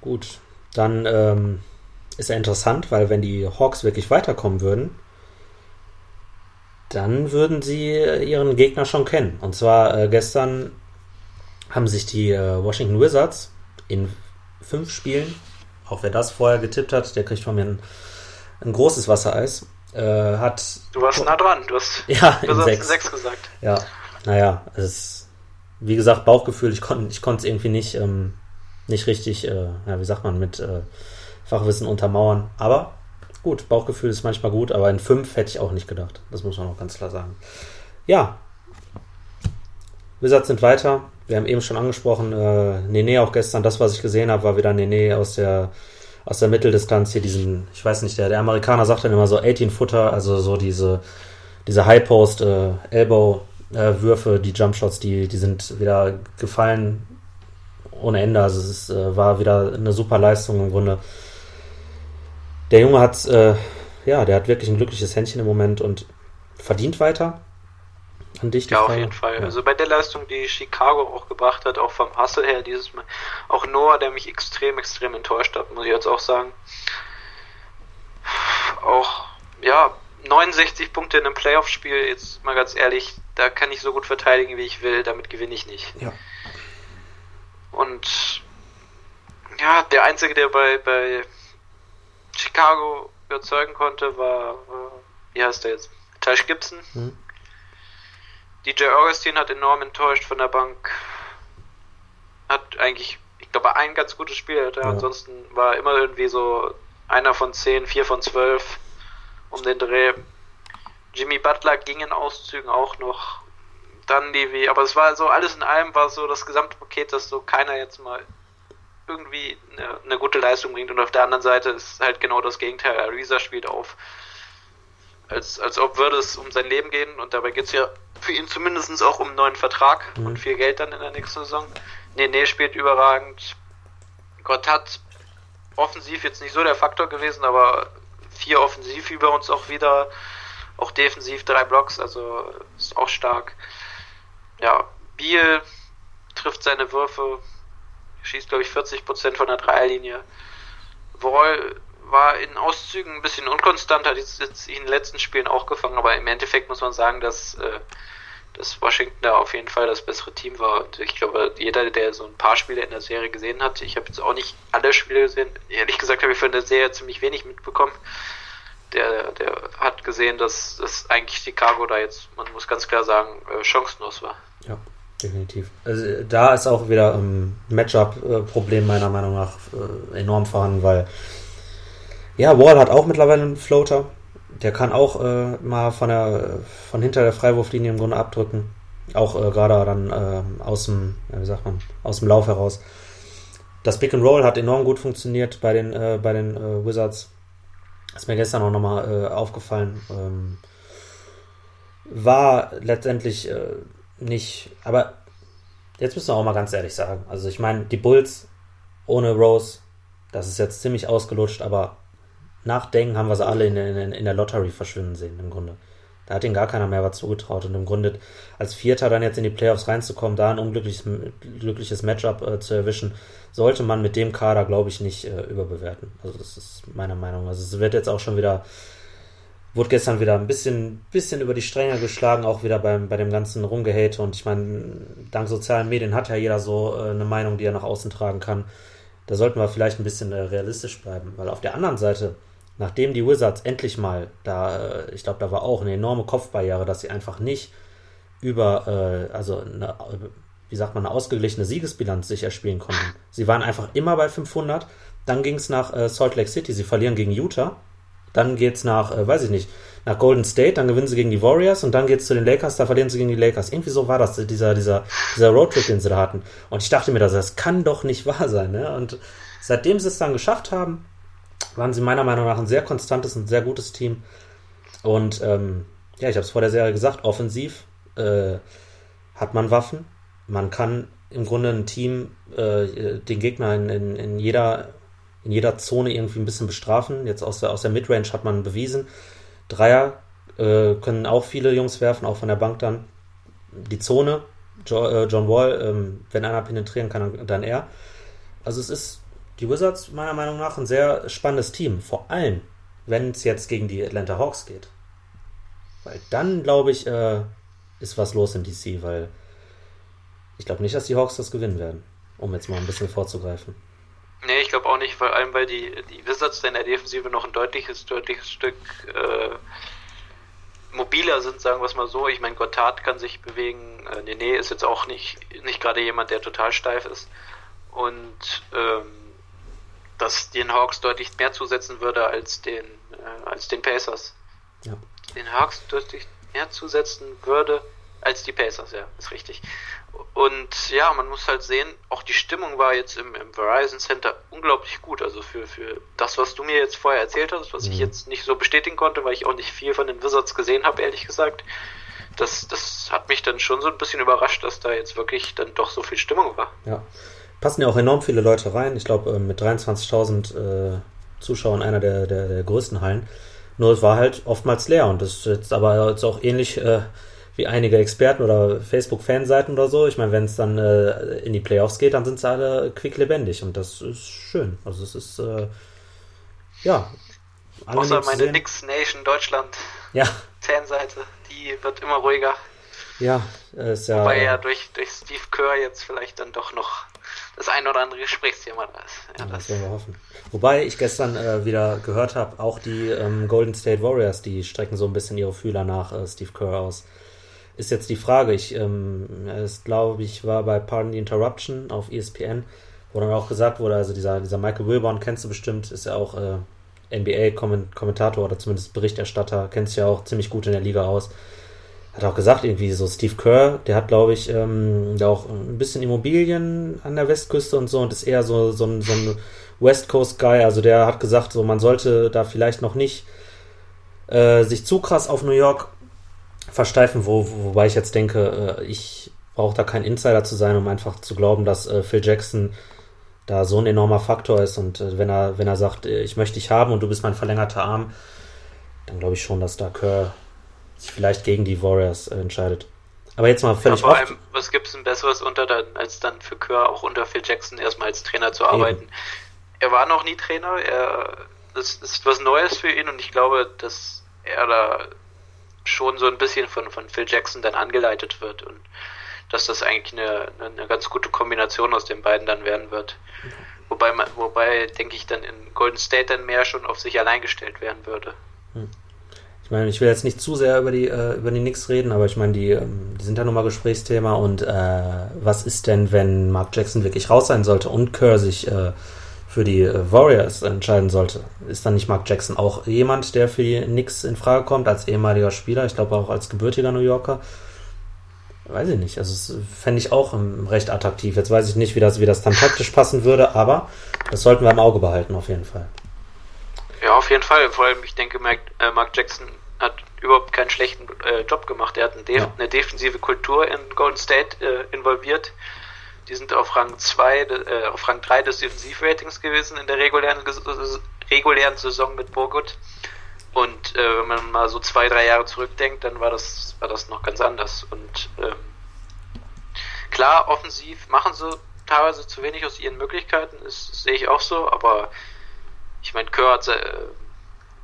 Gut, dann ähm, ist ja interessant, weil wenn die Hawks wirklich weiterkommen würden, dann würden sie ihren Gegner schon kennen. Und zwar äh, gestern haben sich die äh, Washington Wizards in fünf Spielen, auch wer das vorher getippt hat, der kriegt von mir ein, ein großes Wassereis. Äh, hat du warst nah dran, du hast, ja, du hast sechs. sechs gesagt. Ja, naja, es ist, wie gesagt, Bauchgefühl, ich konnte ich es irgendwie nicht, ähm, nicht richtig, äh, ja, wie sagt man, mit äh, Fachwissen untermauern. Aber gut, Bauchgefühl ist manchmal gut, aber in fünf hätte ich auch nicht gedacht. Das muss man auch ganz klar sagen. Ja, Wizards sind weiter. Wir haben eben schon angesprochen, äh, Nene auch gestern, das, was ich gesehen habe, war wieder Nene aus der, aus der Mitteldistanz hier, diesen, ich weiß nicht, der, der Amerikaner sagt dann immer so 18-Footer, also so diese, diese High-Post, äh, Elbow-Würfe, äh, die Jumpshots, die, die sind wieder gefallen ohne Ende. Also es ist, äh, war wieder eine super Leistung im Grunde. Der Junge hat, äh, ja, der hat wirklich ein glückliches Händchen im Moment und verdient weiter an dich. Ja, auf jeden Fall. Ja. Also bei der Leistung, die Chicago auch gebracht hat, auch vom Hustle her, dieses Mal, auch Noah, der mich extrem, extrem enttäuscht hat, muss ich jetzt auch sagen. Auch, ja, 69 Punkte in einem Playoff-Spiel, jetzt mal ganz ehrlich, da kann ich so gut verteidigen, wie ich will, damit gewinne ich nicht. Ja. Und ja, der Einzige, der bei, bei Chicago überzeugen konnte, war, wie heißt der jetzt? Tash Gibson. Hm. DJ Augustin hat enorm enttäuscht von der Bank. Hat eigentlich, ich glaube, ein ganz gutes Spiel. Ja. Ansonsten war immer irgendwie so einer von zehn, vier von zwölf um den Dreh. Jimmy Butler ging in Auszügen auch noch. Dann die, aber es war so alles in allem war so das gesamte Paket, dass so keiner jetzt mal irgendwie eine, eine, gute Leistung bringt und auf der anderen Seite ist halt genau das Gegenteil. Ariza spielt auf, als, als ob würde es um sein Leben gehen und dabei geht es ja für ihn zumindest auch um einen neuen Vertrag mhm. und viel Geld dann in der nächsten Saison. Nene spielt überragend. Gott hat offensiv jetzt nicht so der Faktor gewesen, aber vier offensiv über uns auch wieder. Auch defensiv drei Blocks, also ist auch stark. Ja, Biel trifft seine Würfe, schießt glaube ich 40% von der Dreierlinie. Wall war in Auszügen ein bisschen unkonstant, hat jetzt, jetzt in den letzten Spielen auch gefangen, aber im Endeffekt muss man sagen, dass, äh, dass Washington da auf jeden Fall das bessere Team war. Und ich glaube, jeder, der so ein paar Spiele in der Serie gesehen hat, ich habe jetzt auch nicht alle Spiele gesehen, ehrlich gesagt habe ich von der Serie ziemlich wenig mitbekommen. Der, der hat gesehen, dass, dass eigentlich Chicago da jetzt, man muss ganz klar sagen, äh, chancenlos war. Ja, definitiv. Also da ist auch wieder ein Matchup-Problem meiner Meinung nach äh, enorm vorhanden, weil ja, Wall hat auch mittlerweile einen Floater. Der kann auch äh, mal von der von hinter der Freiwurflinie im Grunde abdrücken. Auch äh, gerade dann äh, aus dem, wie sagt man, aus dem Lauf heraus. Das Pick and Roll hat enorm gut funktioniert bei den, äh, bei den äh, Wizards. Ist mir gestern auch nochmal äh, aufgefallen. Ähm, war letztendlich äh, nicht, aber jetzt müssen wir auch mal ganz ehrlich sagen. Also ich meine, die Bulls ohne Rose, das ist jetzt ziemlich ausgelutscht, aber nachdenken, haben wir sie alle in, in, in der Lottery verschwinden sehen, im Grunde. Da hat ihnen gar keiner mehr was zugetraut. Und im Grunde als Vierter dann jetzt in die Playoffs reinzukommen, da ein unglückliches glückliches Matchup äh, zu erwischen, sollte man mit dem Kader, glaube ich, nicht äh, überbewerten. Also das ist meine Meinung. Also es wird jetzt auch schon wieder, wurde gestern wieder ein bisschen, bisschen über die Stränge geschlagen, auch wieder beim, bei dem ganzen Rumgehate. Und ich meine, dank sozialen Medien hat ja jeder so äh, eine Meinung, die er nach außen tragen kann. Da sollten wir vielleicht ein bisschen äh, realistisch bleiben, weil auf der anderen Seite nachdem die Wizards endlich mal, da, äh, ich glaube, da war auch eine enorme Kopfbarriere, dass sie einfach nicht über, äh, also eine, wie sagt man, eine ausgeglichene Siegesbilanz sich erspielen konnten. Sie waren einfach immer bei 500. Dann ging es nach äh, Salt Lake City, sie verlieren gegen Utah. Dann geht es nach, äh, weiß ich nicht, nach Golden State, dann gewinnen sie gegen die Warriors und dann geht es zu den Lakers, da verlieren sie gegen die Lakers. Irgendwie so war das, dieser, dieser, dieser Roadtrip, den sie da hatten. Und ich dachte mir, das, das kann doch nicht wahr sein. Ne? Und seitdem sie es dann geschafft haben, waren sie meiner Meinung nach ein sehr konstantes und sehr gutes Team. Und ähm, ja, ich habe es vor der Serie gesagt, offensiv äh, hat man Waffen. Man kann im Grunde ein Team, äh, den Gegner in, in, in, jeder, in jeder Zone irgendwie ein bisschen bestrafen. Jetzt aus der, aus der Midrange hat man bewiesen. Dreier äh, können auch viele Jungs werfen, auch von der Bank dann. Die Zone, jo, äh, John Wall, ähm, wenn einer penetrieren kann, dann er. Also es ist die Wizards meiner Meinung nach ein sehr spannendes Team. Vor allem, wenn es jetzt gegen die Atlanta Hawks geht. Weil dann, glaube ich, äh, ist was los in DC, weil ich glaube nicht, dass die Hawks das gewinnen werden, um jetzt mal ein bisschen vorzugreifen. Nee, ich glaube auch nicht, vor allem weil die, die Wizards in der Defensive noch ein deutliches, deutliches Stück äh, mobiler sind, sagen wir es mal so. Ich meine, Gotthard kann sich bewegen, äh, Nene ist jetzt auch nicht, nicht gerade jemand, der total steif ist. Und ähm, dass den Hawks deutlich mehr zusetzen würde als den, äh, als den Pacers. Ja. Den Hawks deutlich mehr zusetzen würde als die Pacers, ja, ist richtig. Und ja, man muss halt sehen, auch die Stimmung war jetzt im, im Verizon Center unglaublich gut. Also für, für das, was du mir jetzt vorher erzählt hast, was mhm. ich jetzt nicht so bestätigen konnte, weil ich auch nicht viel von den Wizards gesehen habe, ehrlich gesagt. Das, das hat mich dann schon so ein bisschen überrascht, dass da jetzt wirklich dann doch so viel Stimmung war. Ja. Passen ja auch enorm viele Leute rein. Ich glaube, äh, mit 23.000 äh, Zuschauern einer der, der, der größten Hallen. Nur es war halt oftmals leer und das ist jetzt aber jetzt auch ähnlich äh, wie einige Experten oder Facebook-Fanseiten oder so. Ich meine, wenn es dann äh, in die Playoffs geht, dann sind sie alle quicklebendig und das ist schön. Also es ist äh, ja. Außer meine Nix Nation Deutschland ja. Fanseite, die wird immer ruhiger. Ja, ist ja. Wobei ja durch, durch Steve Kerr jetzt vielleicht dann doch noch das ein oder andere Gesprächsthema da ist. Ja, das, das werden wir hoffen. Wobei ich gestern äh, wieder gehört habe, auch die ähm, Golden State Warriors, die strecken so ein bisschen ihre Fühler nach äh, Steve Kerr aus ist jetzt die Frage. Ich, ähm, es glaube ich, war bei Pardon the Interruption auf ESPN, wo dann auch gesagt wurde, also dieser, dieser Michael Wilborn kennst du bestimmt, ist ja auch äh, NBA-Kommentator oder zumindest Berichterstatter, kennt sich ja auch ziemlich gut in der Liga aus. Hat auch gesagt, irgendwie so Steve Kerr, der hat, glaube ich, ähm, da auch ein bisschen Immobilien an der Westküste und so und ist eher so, so, ein, so ein West Coast Guy. Also der hat gesagt, so man sollte da vielleicht noch nicht äh, sich zu krass auf New York versteifen, wo, wobei ich jetzt denke, äh, ich brauche da kein Insider zu sein, um einfach zu glauben, dass äh, Phil Jackson da so ein enormer Faktor ist und äh, wenn er, wenn er sagt, ich möchte dich haben und du bist mein verlängerter Arm, dann glaube ich schon, dass da Kerr sich vielleicht gegen die Warriors entscheidet. Aber jetzt mal völlig ja, vor allem, was gibt es ein besseres unter dann, als dann für Kerr auch unter Phil Jackson erstmal als Trainer zu arbeiten? Eben. Er war noch nie Trainer, er, das ist was Neues für ihn und ich glaube, dass er da schon so ein bisschen von, von Phil Jackson dann angeleitet wird und dass das eigentlich eine, eine ganz gute Kombination aus den beiden dann werden wird. Wobei, wobei denke ich, dann in Golden State dann mehr schon auf sich allein gestellt werden würde. Hm. Ich meine, ich will jetzt nicht zu sehr über die, äh, über die Knicks reden, aber ich meine, die, ähm, die sind ja nochmal Gesprächsthema und äh, was ist denn, wenn Mark Jackson wirklich raus sein sollte und Kerr sich äh, für die äh, Warriors entscheiden sollte, ist dann nicht Mark Jackson auch jemand, der für die Knicks in Frage kommt, als ehemaliger Spieler, ich glaube auch als gebürtiger New Yorker? Weiß ich nicht. Also das fände ich auch recht attraktiv. Jetzt weiß ich nicht, wie das, wie das dann taktisch passen würde, aber das sollten wir im Auge behalten, auf jeden Fall. Ja, auf jeden Fall. Vor allem, ich denke, Mark, äh, Mark Jackson hat überhaupt keinen schlechten äh, Job gemacht. Er hat eine, ja. eine, defensive Kultur in Golden State äh, involviert. Die sind auf Rang 2, äh, auf Rang 3 des Defensivratings gewesen in der regulären, regulären Saison mit Burgut. Und äh, wenn man mal so zwei, drei Jahre zurückdenkt, dann war das, war das noch ganz anders. Und ähm, klar, offensiv machen sie teilweise zu wenig aus ihren Möglichkeiten, das, das sehe ich auch so, aber ich meine, Kerr hat, äh,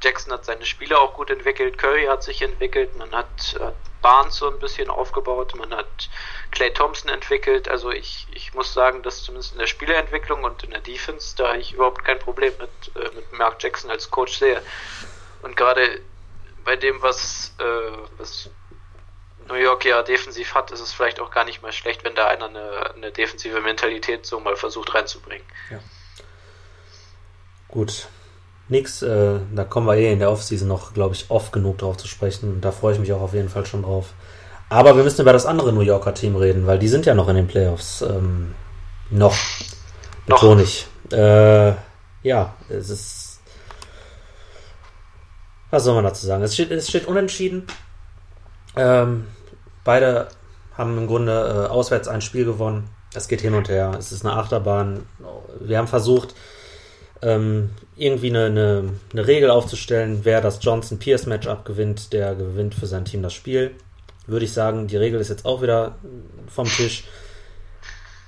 Jackson hat seine Spiele auch gut entwickelt, Curry hat sich entwickelt, man hat, hat Barnes so ein bisschen aufgebaut, man hat Clay Thompson entwickelt. Also ich, ich muss sagen, dass zumindest in der Spieleentwicklung und in der Defense da ich überhaupt kein Problem mit, äh, mit Mark Jackson als Coach sehe. Und gerade bei dem, was, äh, was New York ja defensiv hat, ist es vielleicht auch gar nicht mal schlecht, wenn da einer eine, eine defensive Mentalität so mal versucht reinzubringen. Ja. Gut, nix. Äh, da kommen wir eh in der Offseason noch, glaube ich, oft genug drauf zu sprechen. Da freue ich mich auch auf jeden Fall schon drauf. Aber wir müssen über das andere New Yorker Team reden, weil die sind ja noch in den Playoffs. Ähm, noch. Betone ich. Äh, ja, es ist. Was soll man dazu sagen? Es steht, es steht unentschieden. Ähm, beide haben im Grunde äh, auswärts ein Spiel gewonnen. Es geht hin und her. Es ist eine Achterbahn. Wir haben versucht, ähm, irgendwie eine, eine, eine, Regel aufzustellen, wer das Johnson-Pierce-Matchup gewinnt, der gewinnt für sein Team das Spiel. Würde ich sagen, die Regel ist jetzt auch wieder vom Tisch.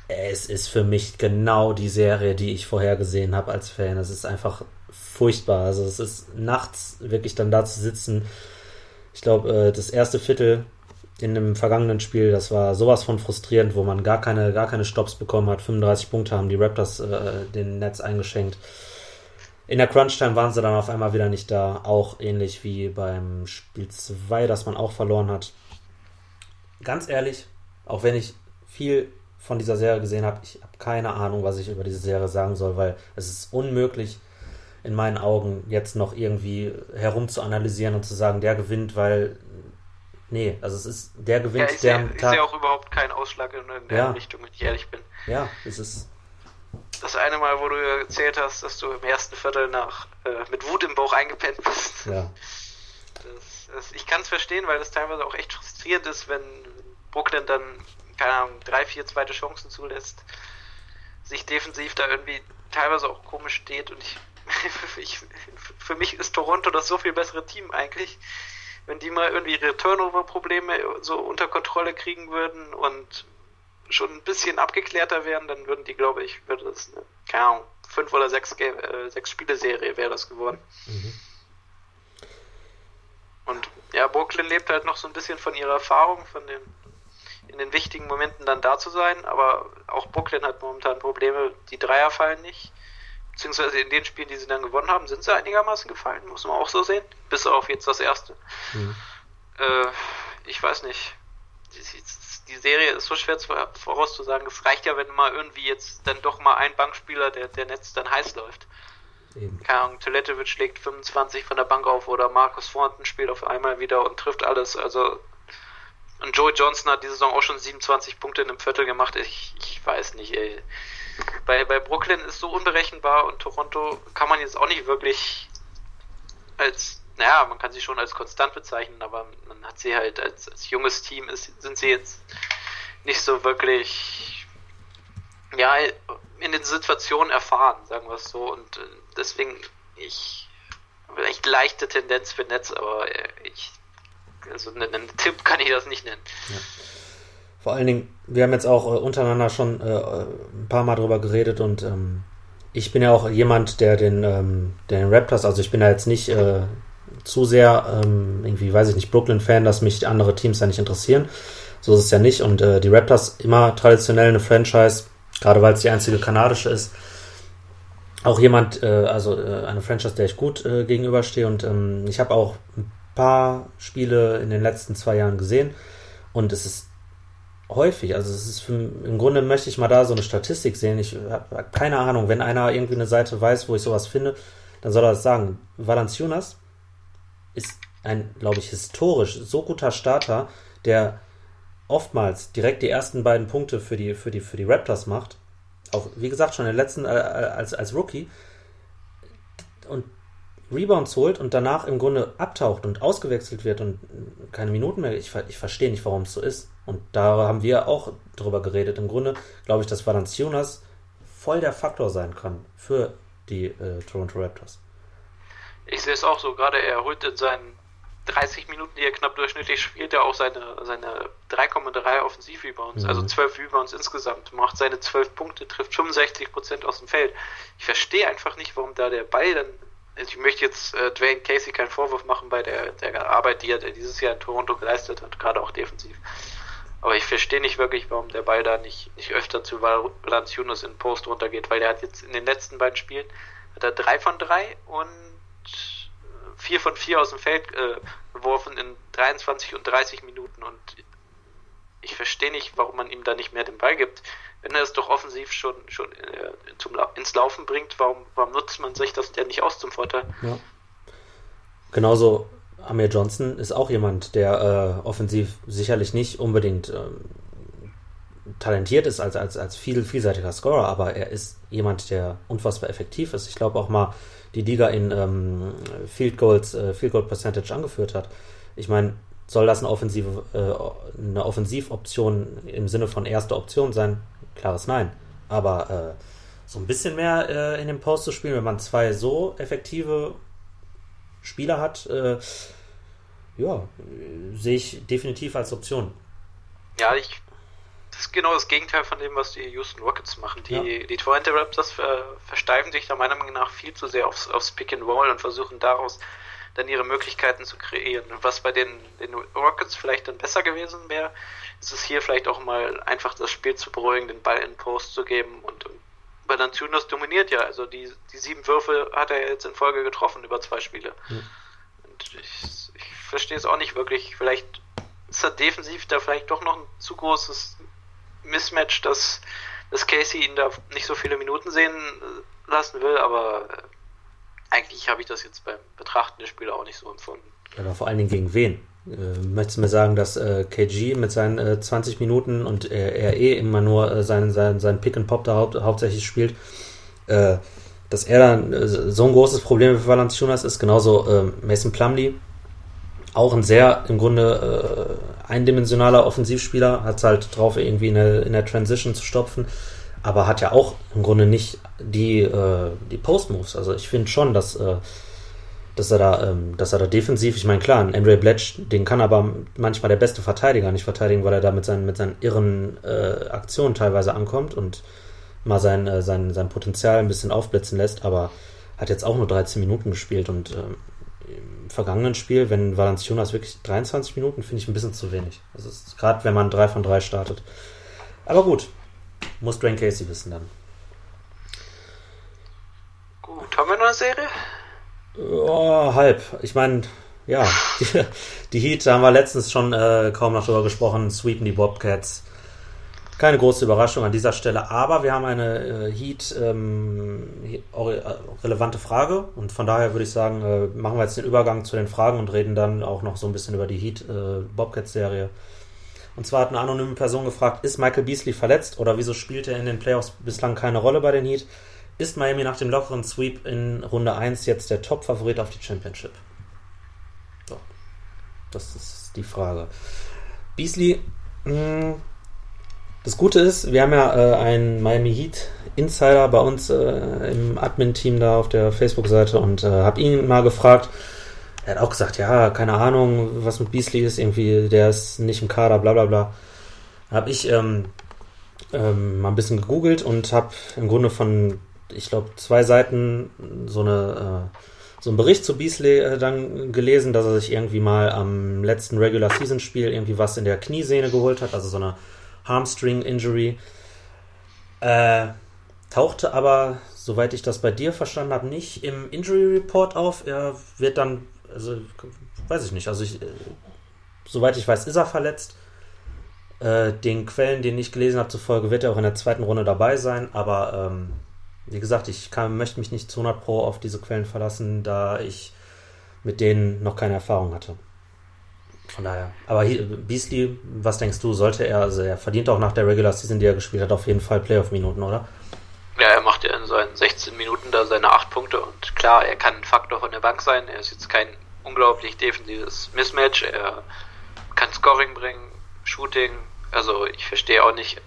Es ist für mich genau die Serie, die ich vorher gesehen habe als Fan. Es ist einfach furchtbar. Also es ist nachts wirklich dann da zu sitzen. Ich glaube, äh, das erste Viertel in dem vergangenen Spiel, das war sowas von frustrierend, wo man gar keine, gar keine Stops bekommen hat. 35 Punkte haben die Raptors äh, den Netz eingeschenkt. In der Crunch-Time waren sie dann auf einmal wieder nicht da. Auch ähnlich wie beim Spiel 2, das man auch verloren hat. Ganz ehrlich, auch wenn ich viel von dieser Serie gesehen habe, ich habe keine Ahnung, was ich über diese Serie sagen soll, weil es ist unmöglich, in meinen Augen jetzt noch irgendwie herum zu analysieren und zu sagen, der gewinnt, weil nee, also es ist der gewinnt, ja, ich der sehe, Ich sehe auch überhaupt keinen Ausschlag in der ja. Richtung, wenn ich ehrlich bin. Ja, es ist das eine Mal, wo du erzählt hast, dass du im ersten Viertel nach äh, mit Wut im Bauch eingepennt bist. Ja. Das, das, ich kann es verstehen, weil das teilweise auch echt frustrierend ist, wenn Brooklyn dann, keine Ahnung, drei, vier zweite Chancen zulässt, sich defensiv da irgendwie teilweise auch komisch steht und ich, ich für mich ist Toronto das so viel bessere Team eigentlich. Wenn die mal irgendwie ihre Turnover-Probleme so unter Kontrolle kriegen würden und schon ein bisschen abgeklärter wären, dann würden die, glaube ich, würde das eine, keine Ahnung, fünf oder sechs, äh, sechs Spiele-Serie wäre das geworden. Mhm. Und ja, Brooklyn lebt halt noch so ein bisschen von ihrer Erfahrung, von den in den wichtigen Momenten dann da zu sein, aber auch Brooklyn hat momentan Probleme, die Dreier fallen nicht. Beziehungsweise in den Spielen, die sie dann gewonnen haben, sind sie einigermaßen gefallen, muss man auch so sehen. Bis auf jetzt das erste. Mhm. Äh, ich weiß nicht die Serie ist so schwer zu, vorauszusagen. Es reicht ja, wenn mal irgendwie jetzt dann doch mal ein Bankspieler, der, der Netz dann heiß läuft. Eben. Keine Ahnung, Toilette schlägt 25 von der Bank auf oder Markus Thornton spielt auf einmal wieder und trifft alles. Also und Joey Johnson hat diese Saison auch schon 27 Punkte in einem Viertel gemacht. Ich, ich weiß nicht, ey. Bei, bei Brooklyn ist so unberechenbar und Toronto kann man jetzt auch nicht wirklich als naja, man kann sie schon als konstant bezeichnen, aber man hat sie halt als, als junges Team, ist, sind sie jetzt nicht so wirklich, ja, in den Situationen erfahren, sagen wir es so. Und äh, deswegen, ich, echt leichte Tendenz für Netz, aber äh, ich, also einen, einen Tipp kann ich das nicht nennen. Ja. Vor allen Dingen, wir haben jetzt auch äh, untereinander schon äh, ein paar Mal drüber geredet und ähm, ich bin ja auch jemand, der den, ähm, den Raptors, also ich bin da jetzt nicht äh, zu sehr, ähm, irgendwie, weiß ich nicht, Brooklyn-Fan, dass mich andere Teams ja nicht interessieren. So ist es ja nicht. Und äh, die Raptors immer traditionell eine Franchise, gerade weil es die einzige kanadische ist. Auch jemand, äh, also äh, eine Franchise, der ich gut gegenüberstehe. Und ähm, ich habe auch ein paar Spiele in den letzten zwei Jahren gesehen. Und es ist häufig, also es ist für, im Grunde möchte ich mal da so eine Statistik sehen. Ich habe keine Ahnung, wenn einer irgendwie eine Seite weiß, wo ich sowas finde, dann soll er das sagen. Valanciunas ist ein, glaube ich, historisch so guter Starter, der oftmals direkt die ersten beiden Punkte für die, für die, für die Raptors macht. Auch, wie gesagt, schon in den letzten, äh, als, als Rookie. Und Rebounds holt und danach im Grunde abtaucht und ausgewechselt wird und keine Minuten mehr. Ich, ich verstehe nicht, warum es so ist. Und da haben wir auch drüber geredet. Im Grunde glaube ich, dass Valanciunas voll der Faktor sein kann für die äh, Toronto Raptors. Ich sehe es auch so, gerade er holt in seinen 30 Minuten, die er knapp durchschnittlich spielt, er auch seine, seine 3,3 Offensiv-Rebounds, mhm. also 12 Rebounds insgesamt, macht seine 12 Punkte, trifft 65% aus dem Feld. Ich verstehe einfach nicht, warum da der Ball dann, also ich möchte jetzt äh, Dwayne Casey keinen Vorwurf machen bei der, der Arbeit, die er dieses Jahr in Toronto geleistet hat, gerade auch defensiv. Aber ich verstehe nicht wirklich, warum der Ball da nicht, nicht öfter zu Valanciunas in Post runtergeht, weil er hat jetzt in den letzten beiden Spielen hat er 3 von 3 und 4 von 4 aus dem Feld äh, geworfen in 23 und 30 Minuten und ich verstehe nicht, warum man ihm da nicht mehr den Ball gibt. Wenn er es doch offensiv schon, schon äh, zum, ins Laufen bringt, warum, warum nutzt man sich das denn nicht aus zum Vorteil? Ja. Genauso Amir Johnson ist auch jemand, der äh, offensiv sicherlich nicht unbedingt ähm, talentiert ist als, als, als viel, vielseitiger Scorer, aber er ist jemand, der unfassbar effektiv ist. Ich glaube auch mal, die Liga in ähm, Field Goals, äh, Field Goal Percentage angeführt hat. Ich meine, soll das eine offensive, äh, eine Offensivoption im Sinne von erster Option sein? Klares Nein. Aber äh, so ein bisschen mehr äh, in den Post zu spielen, wenn man zwei so effektive Spieler hat. Äh, ja, sehe ich definitiv als Option. Ja, ich das ist genau das Gegenteil von dem, was die Houston Rockets machen. Die, ja. die Toronto Raptors ver, versteifen sich da meiner Meinung nach viel zu sehr aufs, aufs Pick and Roll und versuchen daraus dann ihre Möglichkeiten zu kreieren. Und was bei den, den Rockets vielleicht dann besser gewesen wäre, ist es hier vielleicht auch mal einfach das Spiel zu beruhigen, den Ball in Post zu geben und, und Valanciunas dominiert ja. Also die, die sieben Würfe hat er jetzt in Folge getroffen über zwei Spiele. Mhm. Und ich, ich verstehe es auch nicht wirklich. Vielleicht ist er defensiv da vielleicht doch noch ein zu großes Mismatch, dass, dass Casey ihn da nicht so viele Minuten sehen äh, lassen will, aber äh, eigentlich habe ich das jetzt beim Betrachten des Spiels auch nicht so empfunden. Aber vor allen Dingen gegen wen? Äh, möchtest du mir sagen, dass äh, KG mit seinen äh, 20 Minuten und äh, er eh immer nur äh, seinen, seinen, seinen Pick and Pop da hau hauptsächlich spielt, äh, dass er dann so ein großes Problem für Valanciunas ist, genauso Mason Plumley, auch ein sehr im Grunde eindimensionaler Offensivspieler, hat es halt drauf, irgendwie in der, in der Transition zu stopfen, aber hat ja auch im Grunde nicht die, äh, die Post-Moves. Also ich finde schon, dass, äh, dass, er da, ähm, dass er da defensiv, ich meine, klar, Andre Bletch, den kann aber manchmal der beste Verteidiger nicht verteidigen, weil er da mit seinen, mit seinen irren äh, Aktionen teilweise ankommt und mal sein, äh, sein, sein Potenzial ein bisschen aufblitzen lässt, aber hat jetzt auch nur 13 Minuten gespielt und ähm, vergangenen Spiel, wenn Valanciunas wirklich 23 Minuten, finde ich ein bisschen zu wenig. Also gerade wenn man 3 von 3 startet. Aber gut, muss Dwayne Casey wissen dann. Gut, haben wir noch eine Serie? Oh, halb. Ich meine, ja, die, die, Heat, da haben wir letztens schon äh, kaum noch drüber gesprochen, sweepen die Bobcats. Keine große Überraschung an dieser Stelle, aber wir haben eine äh, Heat ähm, relevante Frage und von daher würde ich sagen, äh, machen wir jetzt den Übergang zu den Fragen und reden dann auch noch so ein bisschen über die Heat äh. Und zwar hat eine anonyme Person gefragt, ist Michael Beasley verletzt oder wieso spielt er in den Playoffs bislang keine Rolle bei den Heat? Ist Miami nach dem lockeren Sweep in Runde 1 jetzt der Top-Favorit auf die Championship? So. Das ist die Frage. Beasley, mh, hm, das Gute ist, wir haben ja äh, einen Miami Heat Insider bei uns äh, im Admin-Team da auf der Facebook-Seite und äh, habe ihn mal gefragt. Er hat auch gesagt, ja, keine Ahnung, was mit Beasley ist, irgendwie, der ist nicht im Kader, bla bla bla. Habe ich ähm, ähm, mal ein bisschen gegoogelt und habe im Grunde von, ich glaube, zwei Seiten so eine äh, so einen Bericht zu Beasley äh, dann gelesen, dass er sich irgendwie mal am letzten Regular Season Spiel irgendwie was in der Kniesehne geholt hat, also so eine Hamstring Injury. Äh, tauchte aber, soweit ich das bei dir verstanden habe, nicht im Injury Report auf. Er wird dann, also weiß ich nicht, also ich, äh, soweit ich weiß, ist er verletzt. Den Quellen, den ich gelesen habe zufolge, wird er auch in der zweiten Runde dabei sein, aber ähm, wie gesagt, ich kann, möchte mich nicht zu 100 Pro auf diese Quellen verlassen, da ich mit denen noch keine Erfahrung hatte. Von daher. Aber Beasley, was denkst du, sollte er, also er verdient auch nach der Regular Season, die er gespielt hat, auf jeden Fall Playoff-Minuten, oder? Ja, er macht ja in seinen 16 Minuten da seine 8 Punkte und klar, er kann ein Faktor von der Bank sein. Er ist jetzt kein unglaublich defensives Mismatch. Er kann Scoring bringen, Shooting. Also ich verstehe auch nicht,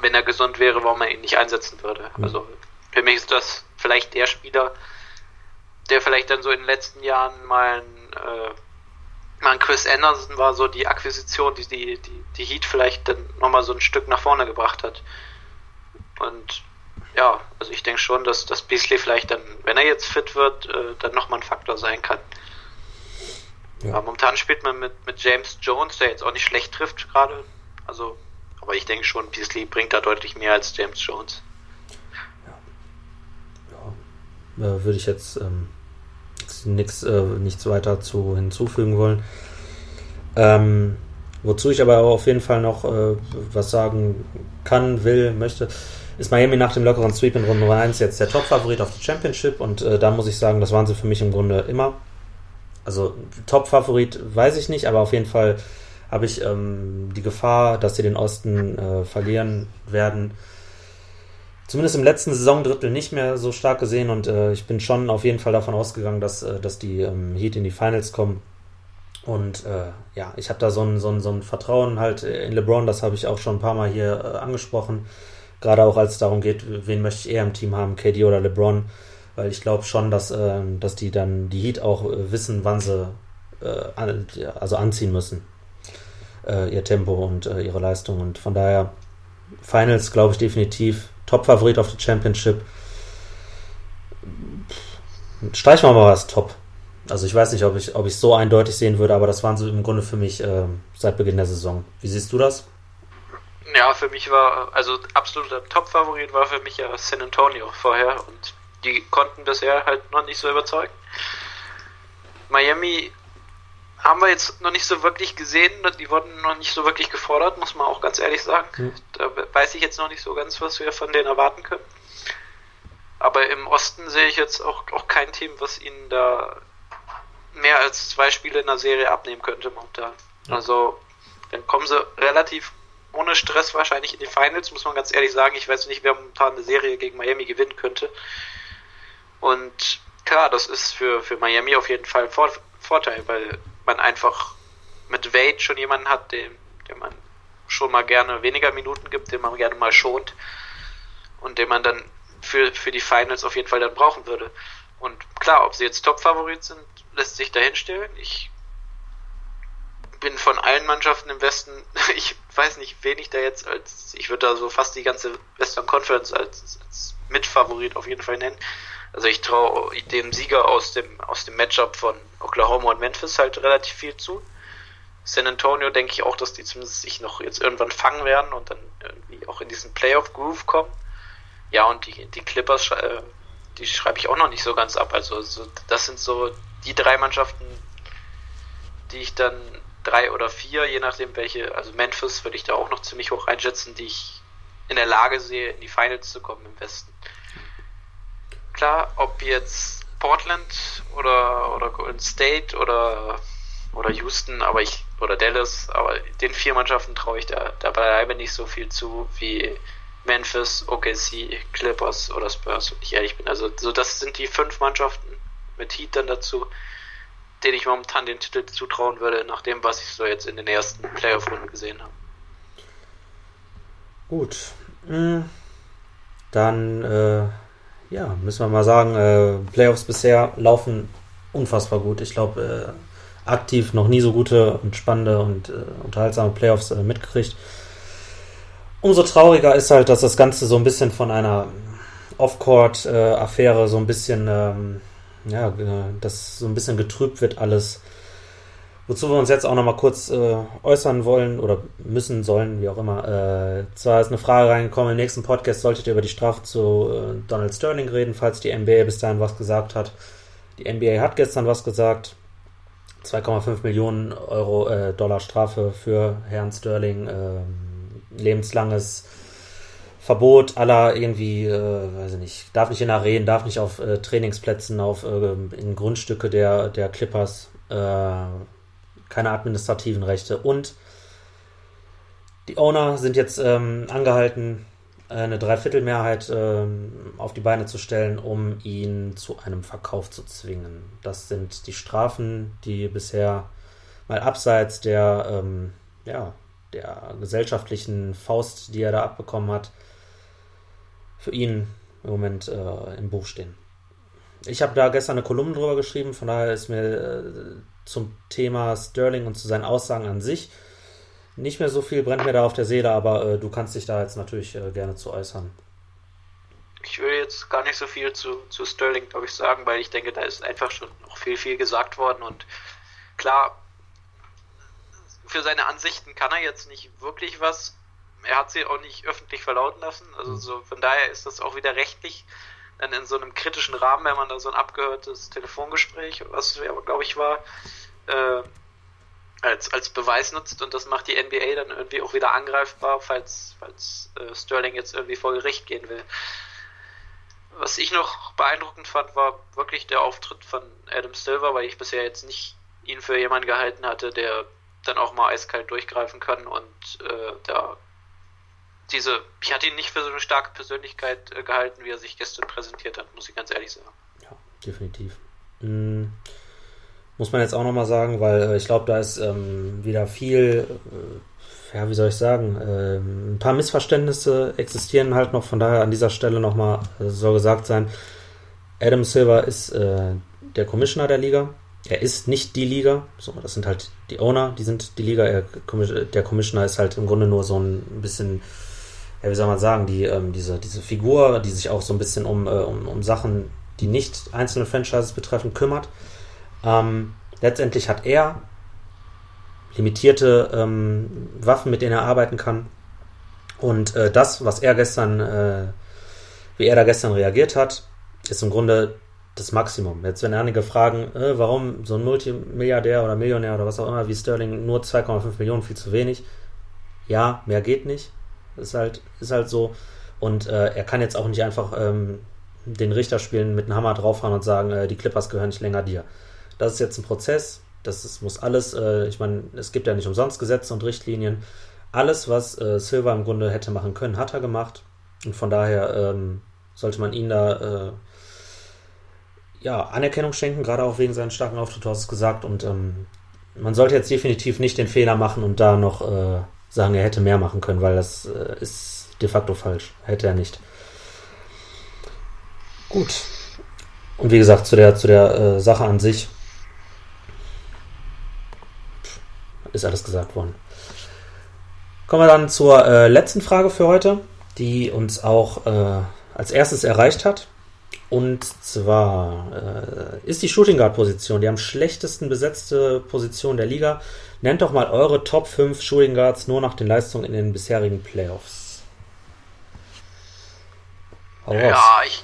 wenn er gesund wäre, warum er ihn nicht einsetzen würde. Mhm. Also für mich ist das vielleicht der Spieler, der vielleicht dann so in den letzten Jahren mal ein äh, meine, Chris Anderson war so die Akquisition, die die, die, die Heat vielleicht dann nochmal so ein Stück nach vorne gebracht hat. Und ja, also ich denke schon, dass, dass Beasley vielleicht dann, wenn er jetzt fit wird, äh, dann nochmal ein Faktor sein kann. Ja. Momentan spielt man mit, mit James Jones, der jetzt auch nicht schlecht trifft gerade. Also, aber ich denke schon, Beasley bringt da deutlich mehr als James Jones. Ja. würde ich jetzt ähm, nichts, äh, nichts weiter zu hinzufügen wollen. Ähm, wozu ich aber auf jeden Fall noch äh, was sagen kann, will, möchte, ist Miami nach dem lockeren Sweep in Runde 1 jetzt der Top-Favorit auf die Championship und äh, da muss ich sagen, das waren sie für mich im Grunde immer. Also Top-Favorit weiß ich nicht, aber auf jeden Fall habe ich ähm, die Gefahr, dass sie den Osten äh, verlieren werden, zumindest im letzten Saisondrittel nicht mehr so stark gesehen und äh, ich bin schon auf jeden Fall davon ausgegangen, dass, äh, dass die ähm, Heat in die Finals kommen. Und äh, ja, ich habe da so ein, so, ein, so ein Vertrauen halt in LeBron, das habe ich auch schon ein paar Mal hier äh, angesprochen. Gerade auch als es darum geht, wen möchte ich eher im Team haben, KD oder LeBron. Weil ich glaube schon, dass, äh, dass die dann die Heat auch äh, wissen, wann sie äh, an, also anziehen müssen. Ihr Tempo und ihre Leistung. Und von daher, Finals, glaube ich, definitiv Top-Favorit auf die Championship. Streichen wir mal was Top. Also ich weiß nicht, ob ich ob ich so eindeutig sehen würde, aber das waren so im Grunde für mich äh, seit Beginn der Saison. Wie siehst du das? Ja, für mich war, also absoluter Top-Favorit war für mich ja San Antonio vorher und die konnten bisher halt noch nicht so überzeugen. Miami haben wir jetzt noch nicht so wirklich gesehen, die wurden noch nicht so wirklich gefordert, muss man auch ganz ehrlich sagen. Mhm. Da weiß ich jetzt noch nicht so ganz, was wir von denen erwarten können. Aber im Osten sehe ich jetzt auch, auch kein Team, was ihnen da mehr als zwei Spiele in der Serie abnehmen könnte momentan. Mhm. Also, dann kommen sie relativ ohne Stress wahrscheinlich in die Finals, muss man ganz ehrlich sagen. Ich weiß nicht, wer momentan eine Serie gegen Miami gewinnen könnte. Und klar, das ist für, für Miami auf jeden Fall ein Vor Vorteil, weil man einfach mit Wade schon jemanden hat, dem, dem man schon mal gerne weniger Minuten gibt, den man gerne mal schont und den man dann für, für die Finals auf jeden Fall dann brauchen würde. Und klar, ob sie jetzt Top-Favorit sind, lässt sich dahinstellen. Ich bin von allen Mannschaften im Westen, ich weiß nicht, wen ich da jetzt als, ich würde da so fast die ganze Western Conference als, als Mitfavorit auf jeden Fall nennen. Also ich traue dem Sieger aus dem, aus dem Matchup von Oklahoma und Memphis halt relativ viel zu. San Antonio denke ich auch, dass die zumindest sich noch jetzt irgendwann fangen werden und dann irgendwie auch in diesen Playoff-Groove kommen. Ja, und die, die Clippers, äh, die schreibe ich auch noch nicht so ganz ab. Also so, das sind so die drei Mannschaften, die ich dann drei oder vier, je nachdem welche, also Memphis würde ich da auch noch ziemlich hoch einschätzen, die ich in der Lage sehe, in die Finals zu kommen im Westen klar, ob jetzt Portland oder, oder Golden State oder, oder Houston, aber ich, oder Dallas, aber den vier Mannschaften traue ich da, da nicht so viel zu wie Memphis, OKC, Clippers oder Spurs, wenn ich ehrlich bin. Also, so das sind die fünf Mannschaften mit Heat dann dazu, denen ich momentan den Titel zutrauen würde, nach dem, was ich so jetzt in den ersten Playoff-Runden gesehen habe. Gut. Hm. Dann äh, ja, müssen wir mal sagen, äh, Playoffs bisher laufen unfassbar gut. Ich glaube, äh, aktiv noch nie so gute und spannende und äh, unterhaltsame Playoffs äh, mitgekriegt. Umso trauriger ist halt, dass das Ganze so ein bisschen von einer Off-Court-Affäre so ein bisschen, ähm, ja, äh, dass so ein bisschen getrübt wird alles Wozu wir uns jetzt auch nochmal kurz äh, äußern wollen oder müssen, sollen, wie auch immer. Äh, zwar ist eine Frage reingekommen, im nächsten Podcast solltet ihr über die Strafe zu äh, Donald Sterling reden, falls die NBA bis dahin was gesagt hat. Die NBA hat gestern was gesagt. 2,5 Millionen Euro äh, Dollar Strafe für Herrn Sterling. Ähm, lebenslanges Verbot aller irgendwie, äh, weiß ich nicht, darf nicht in Arenen, darf nicht auf äh, Trainingsplätzen, auf in Grundstücke der, der Clippers keine administrativen Rechte. Und die Owner sind jetzt ähm, angehalten, eine Dreiviertelmehrheit ähm, auf die Beine zu stellen, um ihn zu einem Verkauf zu zwingen. Das sind die Strafen, die bisher mal abseits der, ähm, ja, der gesellschaftlichen Faust, die er da abbekommen hat, für ihn im Moment äh, im Buch stehen. Ich habe da gestern eine Kolumne drüber geschrieben, von daher ist mir äh, zum Thema Sterling und zu seinen Aussagen an sich. Nicht mehr so viel brennt mir da auf der Seele, aber äh, du kannst dich da jetzt natürlich äh, gerne zu äußern. Ich würde jetzt gar nicht so viel zu, zu Sterling, glaube ich, sagen, weil ich denke, da ist einfach schon noch viel, viel gesagt worden und klar, für seine Ansichten kann er jetzt nicht wirklich was. Er hat sie auch nicht öffentlich verlauten lassen, also so, von daher ist das auch wieder rechtlich dann in so einem kritischen Rahmen, wenn man da so ein abgehörtes Telefongespräch, was glaube ich, war, äh, als, als Beweis nutzt und das macht die NBA dann irgendwie auch wieder angreifbar, falls, falls äh, Sterling jetzt irgendwie vor Gericht gehen will. Was ich noch beeindruckend fand, war wirklich der Auftritt von Adam Silver, weil ich bisher jetzt nicht ihn für jemanden gehalten hatte, der dann auch mal eiskalt durchgreifen kann und äh, da diese, ich hatte ihn nicht für so eine starke Persönlichkeit äh, gehalten, wie er sich gestern präsentiert hat, muss ich ganz ehrlich sagen. Ja, definitiv. Mhm. Muss man jetzt auch nochmal sagen, weil äh, ich glaube, da ist ähm, wieder viel, äh, ja, wie soll ich sagen, äh, ein paar Missverständnisse existieren halt noch. Von daher an dieser Stelle nochmal äh, soll gesagt sein, Adam Silver ist äh, der Commissioner der Liga. Er ist nicht die Liga. Das sind halt die Owner, die sind die Liga. Er, der Commissioner ist halt im Grunde nur so ein bisschen ja, wie soll man sagen, die, ähm, diese, diese Figur, die sich auch so ein bisschen um, äh, um, um Sachen, die nicht einzelne Franchises betreffen, kümmert. Ähm, letztendlich hat er limitierte ähm, Waffen, mit denen er arbeiten kann. Und äh, das, was er gestern, äh, wie er da gestern reagiert hat, ist im Grunde das Maximum. Jetzt, wenn einige fragen, äh, warum so ein Multimilliardär oder Millionär oder was auch immer wie Sterling nur 2,5 Millionen viel zu wenig. Ja, mehr geht nicht. Ist halt, ist halt so. Und äh, er kann jetzt auch nicht einfach ähm, den Richter spielen, mit einem Hammer draufhauen und sagen, äh, die Clippers gehören nicht länger dir. Das ist jetzt ein Prozess. Das ist, muss alles, äh, ich meine, es gibt ja nicht umsonst Gesetze und Richtlinien. Alles, was äh, Silver im Grunde hätte machen können, hat er gemacht. Und von daher ähm, sollte man ihn da äh, ja, Anerkennung schenken, gerade auch wegen seinen starken Auftritt, du hast es gesagt. Und ähm, man sollte jetzt definitiv nicht den Fehler machen und da noch äh, sagen, er hätte mehr machen können, weil das äh, ist de facto falsch. Hätte er nicht. Gut. Und wie gesagt, zu der, zu der äh, Sache an sich ist alles gesagt worden. Kommen wir dann zur äh, letzten Frage für heute, die uns auch äh, als erstes erreicht hat. Und zwar äh, ist die Shooting Guard Position die am schlechtesten besetzte Position der Liga. Nennt doch mal eure Top 5 Shooting Guards nur nach den Leistungen in den bisherigen Playoffs. Hau ja, ich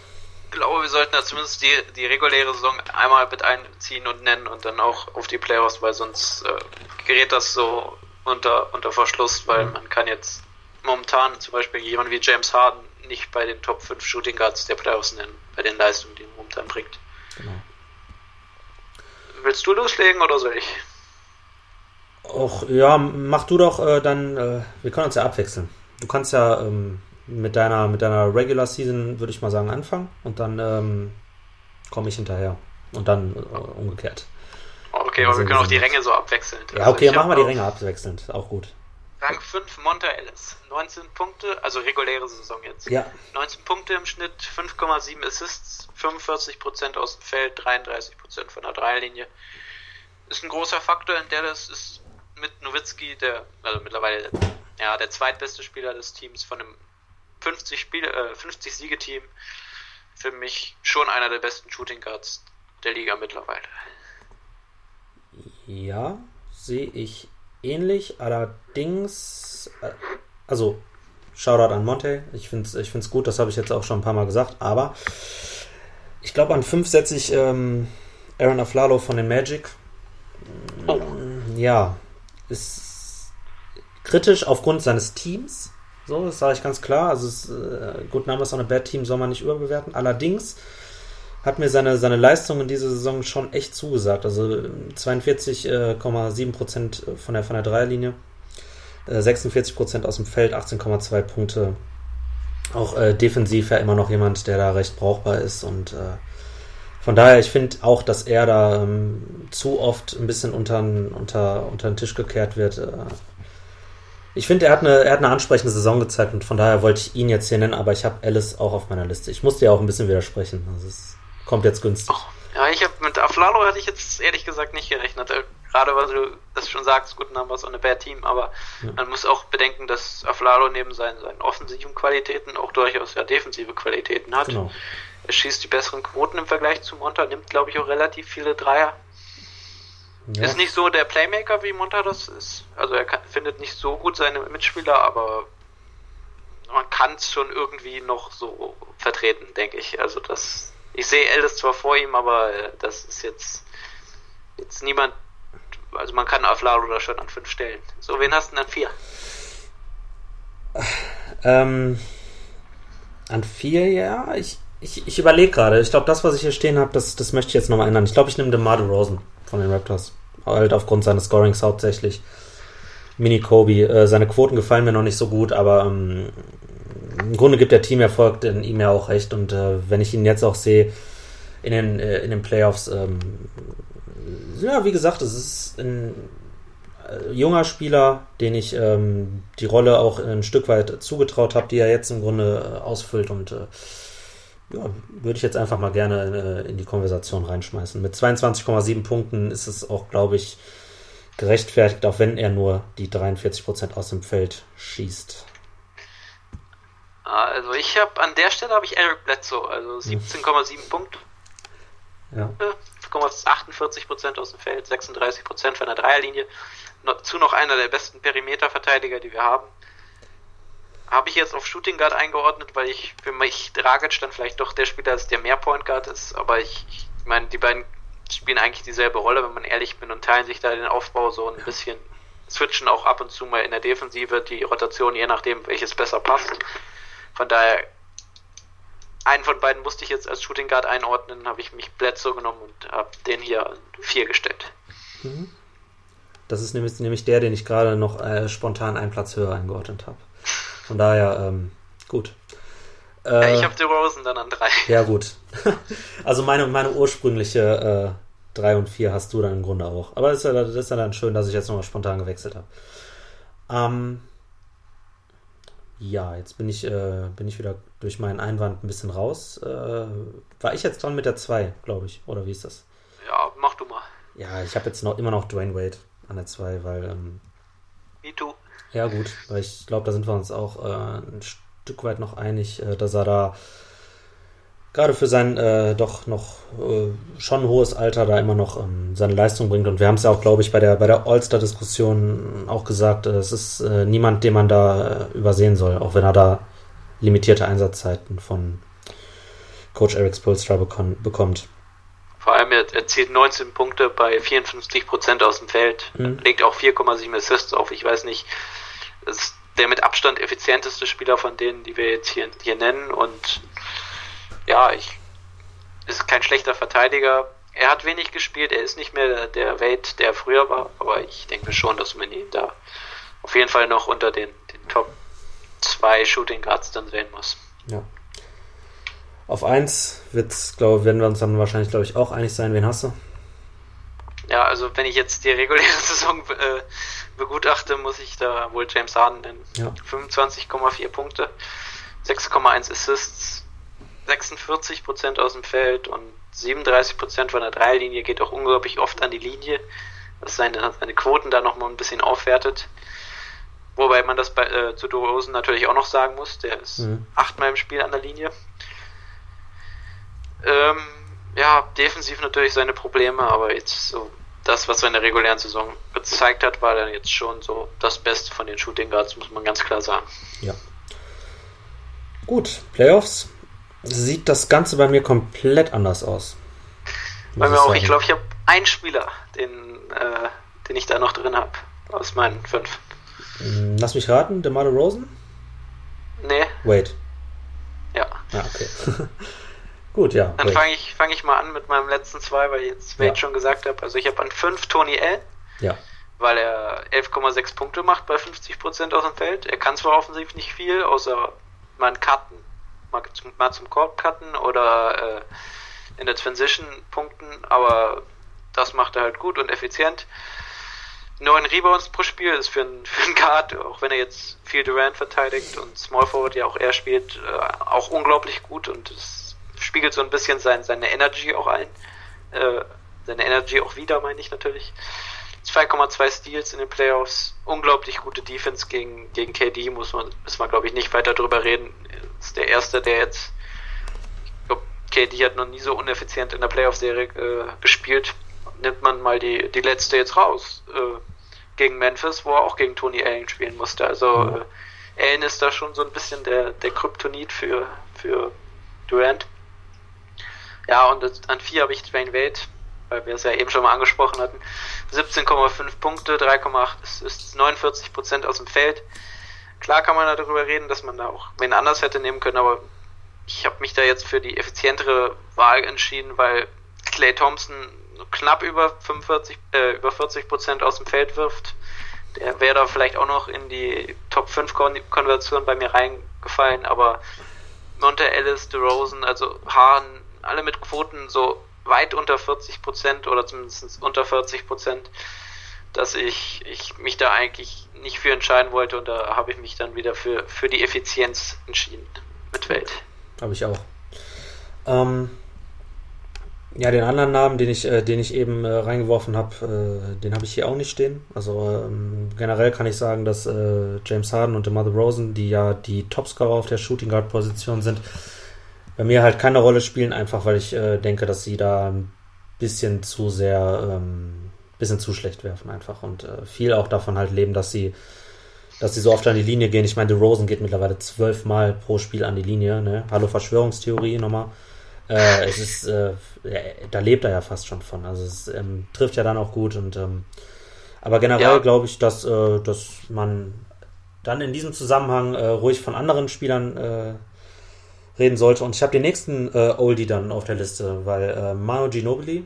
glaube, wir sollten da zumindest die, die reguläre Saison einmal mit einziehen und nennen und dann auch auf die Playoffs, weil sonst äh, gerät das so unter, unter Verschluss, weil mhm. man kann jetzt momentan zum Beispiel jemand wie James Harden nicht bei den Top 5 Shooting Guards der Playoffs nennen, bei den Leistungen, die er momentan bringt. Genau. Willst du loslegen oder soll ich? Och, ja, mach du doch äh, dann, äh, wir können uns ja abwechseln. Du kannst ja ähm, mit deiner mit deiner Regular Season, würde ich mal sagen, anfangen und dann ähm, komme ich hinterher. Und dann äh, umgekehrt. Okay, aber wir können auch die Ränge so abwechselnd. Ja, okay, also machen wir die Ränge abwechselnd, auch gut. Rang 5 Monta Ellis. 19 Punkte, also reguläre Saison jetzt. Ja. 19 Punkte im Schnitt, 5,7 Assists, 45% aus dem Feld, 33% von der Dreierlinie. Ist ein großer Faktor in Dallas, ist mit Nowitzki der, also mittlerweile ja, der zweitbeste Spieler des Teams von einem 50 Spiel, äh, 50 Siegeteam. Für mich schon einer der besten Shooting Guards der Liga mittlerweile. Ja, sehe ich ähnlich. Allerdings, äh, also Shoutout an Monte. Ich finde es ich find's gut, das habe ich jetzt auch schon ein paar Mal gesagt. Aber ich glaube, an 5 setze ich ähm, Aaron Aflalo von den Magic. Oh. Ja, ist kritisch aufgrund seines Teams. So, das sage ich ganz klar. Also, äh, Good Numbers on a Bad Team soll man nicht überbewerten. Allerdings hat mir seine, seine Leistung in dieser Saison schon echt zugesagt. Also 42,7 Prozent von der, von der Dreierlinie, äh, 46 Prozent aus dem Feld, 18,2 Punkte. Auch äh, defensiv ja immer noch jemand, der da recht brauchbar ist und äh, von daher, ich finde auch, dass er da ähm, zu oft ein bisschen unter, unter, unter den Tisch gekehrt wird. Äh, ich finde, er, hat eine, er hat eine ansprechende Saison gezeigt und von daher wollte ich ihn jetzt hier nennen, aber ich habe Alice auch auf meiner Liste. Ich musste ja auch ein bisschen widersprechen. Also es kommt jetzt günstig. Ja, ich habe mit Aflalo hatte ich jetzt ehrlich gesagt nicht gerechnet. Äh, gerade weil du das schon sagst, gut, Numbers und eine Bad Team, aber ja. man muss auch bedenken, dass Aflalo neben seinen, seinen offensiven Qualitäten auch durchaus ja defensive Qualitäten hat. Genau. Er schießt die besseren Quoten im Vergleich zu Monta, nimmt glaube ich auch relativ viele Dreier. Ja. Ist nicht so der Playmaker wie Monta das ist. Also er kann, findet nicht so gut seine Mitspieler, aber man kann es schon irgendwie noch so vertreten, denke ich. Also das, ich sehe Eldest zwar vor ihm, aber äh, das ist jetzt jetzt niemand. Also man kann Aflalo da schon an fünf stellen. So, wen hast du denn an vier? Ähm, an vier, ja. Ich, ich, ich überlege gerade. Ich glaube, das, was ich hier stehen habe, das, das möchte ich jetzt nochmal ändern. Ich glaube, ich nehme DeMar Rosen von den Raptors. Halt aufgrund seines Scorings hauptsächlich. Mini Kobe. Äh, seine Quoten gefallen mir noch nicht so gut, aber ähm, im Grunde gibt der Teamerfolg in ihm ja auch recht. Und äh, wenn ich ihn jetzt auch sehe in den, äh, in den Playoffs, ähm, ja, wie gesagt, es ist ein äh, junger Spieler, den ich ähm, die Rolle auch ein Stück weit zugetraut habe, die er jetzt im Grunde äh, ausfüllt und äh, ja, würde ich jetzt einfach mal gerne in die Konversation reinschmeißen. Mit 22,7 Punkten ist es auch, glaube ich, gerechtfertigt, auch wenn er nur die 43% aus dem Feld schießt. Also ich habe an der Stelle habe ich Eric Bledsoe, also 17,7 hm. Punkte. Ja. 48% aus dem Feld, 36% von der Dreierlinie. Zu noch einer der besten Perimeterverteidiger, die wir haben. Habe ich jetzt auf Shooting Guard eingeordnet, weil ich für mich Dragic dann vielleicht doch der Spieler ist, der mehr Point Guard ist. Aber ich, ich meine, die beiden spielen eigentlich dieselbe Rolle, wenn man ehrlich bin, und teilen sich da den Aufbau so ein bisschen, switchen auch ab und zu mal in der Defensive die Rotation, je nachdem, welches besser passt. Von daher, einen von beiden musste ich jetzt als Shooting Guard einordnen, habe ich mich Bledsoe genommen und habe den hier vier gestellt. Mhm. Das ist nämlich, nämlich der, den ich gerade noch äh, spontan einen Platz höher eingeordnet habe. Von daher, ähm, gut. Äh, ich habe die Rosen dann an drei. Ja, gut. also meine, meine ursprüngliche äh, 3 und 4 hast du dann im Grunde auch. Aber das ist ja, das ist ja dann schön, dass ich jetzt nochmal spontan gewechselt habe. Ähm, ja, jetzt bin ich, äh, bin ich wieder durch meinen Einwand ein bisschen raus. Äh, war ich jetzt dran mit der 2, glaube ich, oder wie ist das? Ja, mach du mal. Ja, ich habe jetzt noch immer noch Dwayne Wade an der 2, weil. Ähm, Me too. Ja, gut, weil ich glaube, da sind wir uns auch äh, ein Stück weit noch einig, äh, dass er da gerade für sein äh, doch noch äh, schon hohes Alter da immer noch ähm, seine Leistung bringt. Und wir haben es ja auch, glaube ich, bei der, bei der All-Star-Diskussion auch gesagt, äh, es ist äh, niemand, den man da äh, übersehen soll, auch wenn er da limitierte Einsatzzeiten von Coach Eric Spolstra bekommt. Vor allem, er erzielt 19 Punkte bei 54 Prozent aus dem Feld, mhm. legt auch 4,7 Assists auf. Ich weiß nicht, ist der mit Abstand effizienteste Spieler von denen, die wir jetzt hier, hier nennen. Und ja, ich ist kein schlechter Verteidiger. Er hat wenig gespielt, er ist nicht mehr der Wade, der früher war, aber ich denke schon, dass man ihn da auf jeden Fall noch unter den, den Top 2 Shooting Guards dann sehen muss. Ja. Auf 1 wird's, glaube werden wir uns dann wahrscheinlich, glaube ich, auch einig sein. Wen hast du? Ja, also wenn ich jetzt die reguläre Saison äh, begutachte, muss ich da wohl James Harden nennen. Ja. 25,4 Punkte, 6,1 Assists, 46% aus dem Feld und 37% von der Dreierlinie geht auch unglaublich oft an die Linie, was seine, seine Quoten da nochmal ein bisschen aufwertet. Wobei man das bei, äh, zu DeRozan natürlich auch noch sagen muss, der ist mhm. achtmal im Spiel an der Linie. Ähm, ja, defensiv natürlich seine Probleme, aber jetzt so das, was er in der regulären Saison gezeigt hat, war dann jetzt schon so das Beste von den Shooting Guards, muss man ganz klar sagen. Ja. Gut, Playoffs sieht das Ganze bei mir komplett anders aus. Bei mir auch. Ich glaube, ich habe einen Spieler, den, äh, den ich da noch drin habe, aus meinen fünf. Hm, lass mich raten, DeMar Rosen? Nee. Wait. Ja. Ah, okay. Gut, ja. Dann fange ich, fang ich mal an mit meinem letzten zwei, weil ich jetzt Wade ja. schon gesagt habe. Also ich habe an 5 Tony L. Ja. Weil er 11,6 Punkte macht bei 50% aus dem Feld. Er kann zwar offensiv nicht viel, außer einen Cutten, mal zum, mal zum Court cutten oder äh, in der Transition punkten, aber das macht er halt gut und effizient. Neun Rebounds pro Spiel ist für einen, für einen Guard, auch wenn er jetzt viel Durant verteidigt und Small Forward ja auch er spielt, äh, auch unglaublich gut und es spiegelt so ein bisschen sein, seine Energy auch ein. Äh, seine Energy auch wieder, meine ich natürlich. 2,2 Steals in den Playoffs, unglaublich gute Defense gegen, gegen KD, muss man, muss man glaube ich nicht weiter drüber reden. Ist der erste, der jetzt, ich glaube, KD hat noch nie so uneffizient in der Playoff-Serie äh, gespielt. Nimmt man mal die, die letzte jetzt raus, äh, gegen Memphis, wo er auch gegen Tony Allen spielen musste. Also, mhm. äh, Allen ist da schon so ein bisschen der, der Kryptonit für, für Durant. Ja, und an vier habe ich Dwayne Wade, weil wir es ja eben schon mal angesprochen hatten. 17,5 Punkte, 3,8 ist, ist 49 Prozent aus dem Feld. Klar kann man darüber reden, dass man da auch wen anders hätte nehmen können, aber ich habe mich da jetzt für die effizientere Wahl entschieden, weil Clay Thompson knapp über 45, äh, über 40 Prozent aus dem Feld wirft. Der wäre da vielleicht auch noch in die Top 5 Konversion bei mir reingefallen, aber Monte Ellis, DeRozan, also Hahn, alle mit Quoten so weit unter 40 Prozent oder zumindest unter 40 Prozent, dass ich, ich mich da eigentlich nicht für entscheiden wollte und da habe ich mich dann wieder für, für die Effizienz entschieden mit Welt. Habe ich auch. Ähm, ja, den anderen Namen, den ich, äh, den ich eben äh, reingeworfen habe, äh, den habe ich hier auch nicht stehen. Also ähm, generell kann ich sagen, dass äh, James Harden und DeMar Rosen, die ja die Topscorer auf der Shooting Guard Position sind, bei mir halt keine Rolle spielen, einfach weil ich äh, denke, dass sie da ein bisschen zu sehr, ähm, bisschen zu schlecht werfen einfach und äh, viel auch davon halt leben, dass sie dass sie so oft an die Linie gehen. Ich meine, Rosen geht mittlerweile zwölfmal pro Spiel an die Linie. Ne? Hallo Verschwörungstheorie nochmal. Äh, es ist, äh, da lebt er ja fast schon von. Also es ähm, trifft ja dann auch gut und ähm, aber generell ja. glaube ich, dass, äh, dass man dann in diesem Zusammenhang äh, ruhig von anderen Spielern äh, reden sollte. Und ich habe den nächsten Oldie dann auf der Liste, weil äh, Manu Ginobili,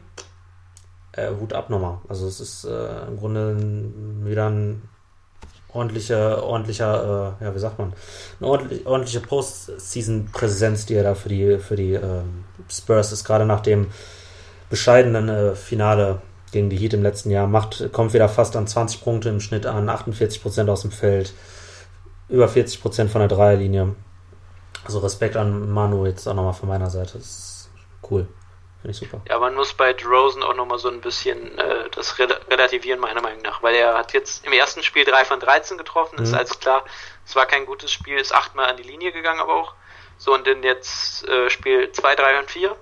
äh, Hut ab nochmal. Also es ist äh, im Grunde wieder ein ordentlicher, ordentlicher, äh, ja, wie sagt man, eine ordentlich, ordentliche Postseason-Präsenz, die er da für die, für die äh, Spurs ist, gerade nach dem bescheidenen äh, Finale gegen die Heat im letzten Jahr, macht, kommt wieder fast an 20 Punkte im Schnitt an, 48% aus dem Feld, über 40% von der Dreierlinie. Also Respekt an Manu jetzt auch nochmal von meiner Seite. Das ist cool. Finde ich super. Ja, man muss bei Drosen auch nochmal so ein bisschen äh, das relativieren, meiner Meinung nach. Weil er hat jetzt im ersten Spiel 3 von 13 getroffen, mhm. ist also klar, es war kein gutes Spiel, ist achtmal an die Linie gegangen, aber auch. So, und dann jetzt äh, Spiel 2, 3 und 4.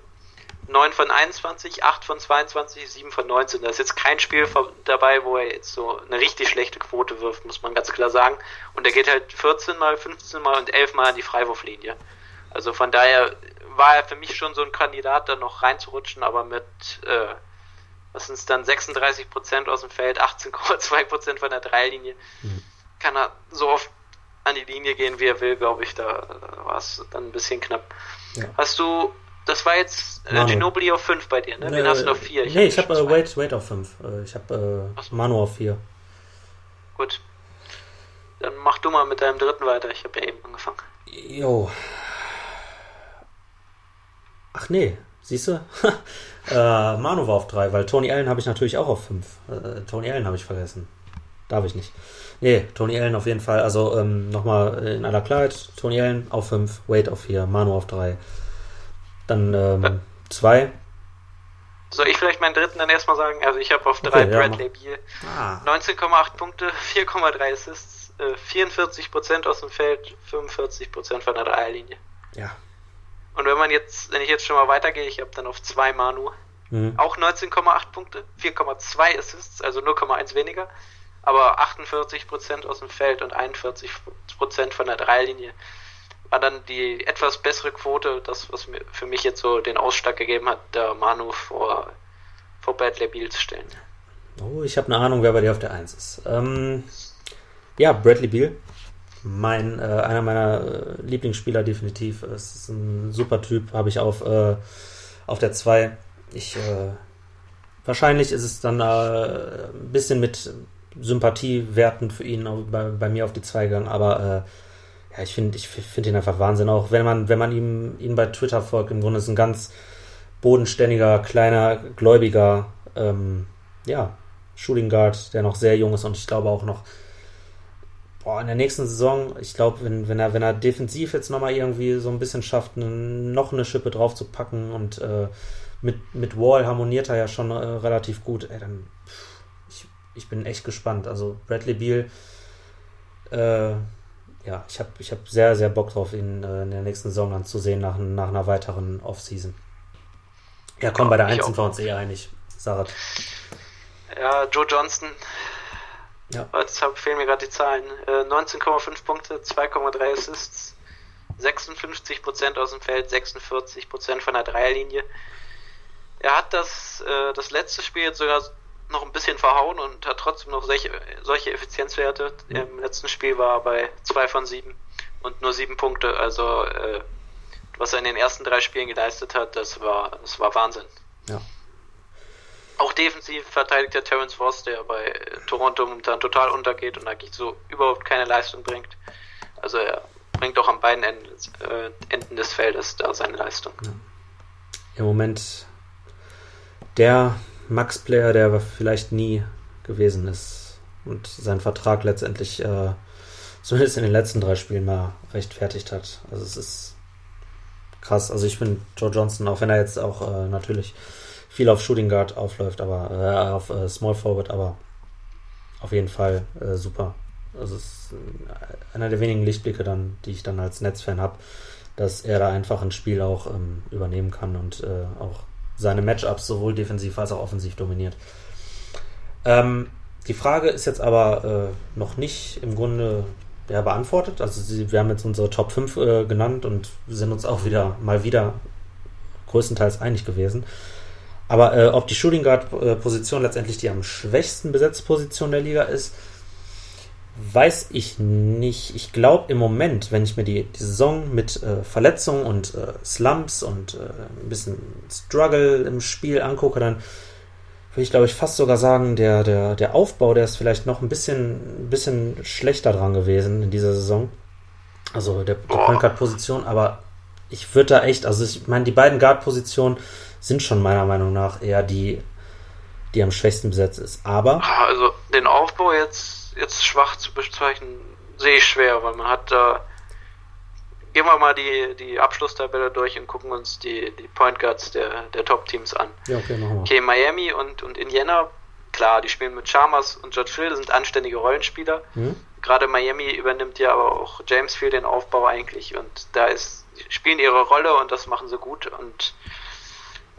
9 von 21, 8 von 22, 7 von 19. Da ist jetzt kein Spiel dabei, wo er jetzt so eine richtig schlechte Quote wirft, muss man ganz klar sagen. Und er geht halt 14 mal, 15 mal und 11 mal an die Freiwurflinie. Also von daher war er für mich schon so ein Kandidat, da noch reinzurutschen, aber mit, äh, was sind es dann, 36 Prozent aus dem Feld, 18,2 Prozent von der Dreilinie, mhm. kann er so oft an die Linie gehen, wie er will, glaube ich, da, da war es dann ein bisschen knapp. Ja. Hast du, das war jetzt äh, Ginobili auf 5 bei dir, ne? Wen äh, hast du auf 4? Nee, hab ich habe äh, Wait, Wait auf 5. Äh, ich habe äh, Manu auf 4. Gut. Dann mach du mal mit deinem dritten weiter. Ich habe ja eben angefangen. Jo, Ach nee, siehst du? äh, Manu war auf 3, weil Tony Allen habe ich natürlich auch auf 5. Äh, Tony Allen habe ich vergessen. Darf ich nicht. Nee, Tony Allen auf jeden Fall. Also ähm, nochmal in aller Klarheit. Tony Allen auf 5, Wade auf 4, Manu auf 3. Dann 2. Ähm, soll ich vielleicht meinen dritten dann erstmal sagen? Also ich habe auf 3 okay, Bradley ja, Beal. Ah. 19,8 Punkte, 4,3 Assists, äh, 44% aus dem Feld, 45% von der Dreierlinie. Ja, und wenn man jetzt, wenn ich jetzt schon mal weitergehe, ich habe dann auf 2 Manu mhm. auch 19,8 Punkte, 4,2 Assists, also 0,1 weniger, aber 48% aus dem Feld und 41% von der Dreilinie war dann die etwas bessere Quote, das, was mir für mich jetzt so den Ausschlag gegeben hat, der Manu vor, vor Bradley Beal zu stellen. Oh, ich habe eine Ahnung, wer bei dir auf der 1 ist. Ähm, ja, Bradley Beal mein, äh, einer meiner äh, Lieblingsspieler definitiv. Es ist ein super Typ, habe ich auf, äh, auf der 2. Ich, äh, wahrscheinlich ist es dann äh, ein bisschen mit Sympathie wertend für ihn bei, bei mir auf die 2 gegangen, aber äh, ja, ich finde ich finde ihn einfach Wahnsinn. Auch wenn man, wenn man ihm, ihn bei Twitter folgt, im Grunde ist ein ganz bodenständiger, kleiner, gläubiger, ähm, ja, Shooting Guard, der noch sehr jung ist und ich glaube auch noch boah, in der nächsten Saison, ich glaube, wenn, wenn, er, wenn er defensiv jetzt nochmal irgendwie so ein bisschen schafft, noch eine Schippe drauf zu packen und äh, mit, mit Wall harmoniert er ja schon äh, relativ gut, ey, dann pff, ich, ich bin echt gespannt. Also Bradley Beal, äh, ja, ich habe ich hab sehr, sehr Bock drauf, ihn äh, in der nächsten Saison dann zu sehen nach, nach einer weiteren Offseason. Ja, komm, bei der Einzelnen wir uns eher einig, Sarat. Ja, Joe Johnston ja. Jetzt fehlen mir gerade die Zahlen. Äh, 19,5 Punkte, 2,3 Assists, 56% aus dem Feld, 46% von der Dreierlinie. Er hat das, äh, das letzte Spiel jetzt sogar noch ein bisschen verhauen und hat trotzdem noch solche, solche Effizienzwerte. Mhm. Im letzten Spiel war er bei 2 von 7 und nur 7 Punkte. Also äh, was er in den ersten drei Spielen geleistet hat, das war, das war Wahnsinn. Ja. Auch defensiv verteidigt der Terence Voss, der bei Toronto momentan total untergeht und eigentlich so überhaupt keine Leistung bringt. Also er bringt auch an beiden Enden, äh, Enden des Feldes da seine Leistung. Ja. Im Moment der Max-Player, der vielleicht nie gewesen ist und seinen Vertrag letztendlich äh, zumindest in den letzten drei Spielen mal rechtfertigt hat. Also es ist krass. Also ich bin Joe Johnson, auch wenn er jetzt auch äh, natürlich viel auf Shooting Guard aufläuft, aber äh, auf äh, Small Forward, aber auf jeden Fall äh, super. Also es ist einer der wenigen Lichtblicke dann, die ich dann als Netzfan habe, dass er da einfach ein Spiel auch ähm, übernehmen kann und äh, auch seine Matchups sowohl defensiv als auch offensiv dominiert. Ähm, die Frage ist jetzt aber äh, noch nicht im Grunde ja, beantwortet. Also wir haben jetzt unsere Top 5 äh, genannt und sind uns auch wieder mal wieder größtenteils einig gewesen. Aber äh, ob die Shooting Guard äh, Position letztendlich die am schwächsten besetzte Position der Liga ist, weiß ich nicht. Ich glaube im Moment, wenn ich mir die, die Saison mit äh, Verletzungen und äh, Slumps und äh, ein bisschen Struggle im Spiel angucke, dann würde ich glaube ich fast sogar sagen, der, der, der Aufbau, der ist vielleicht noch ein bisschen, ein bisschen schlechter dran gewesen in dieser Saison. Also der, der Point Guard Position, aber ich würde da echt, also ich meine, die beiden Guard Positionen sind schon meiner Meinung nach eher die, die am schwächsten besetzt ist. Aber. Also den Aufbau jetzt, jetzt schwach zu bezeichnen, sehe ich schwer, weil man hat da. Äh, gehen wir mal die, die Abschlusstabelle durch und gucken uns die, die Point Guards der, der Top-Teams an. Ja, okay, machen wir. Okay, Miami und, und Indiana, klar, die spielen mit Chalmers und George Hill, sind anständige Rollenspieler. Mhm. Gerade Miami übernimmt ja aber auch James Field den Aufbau eigentlich und da ist, spielen ihre Rolle und das machen sie gut und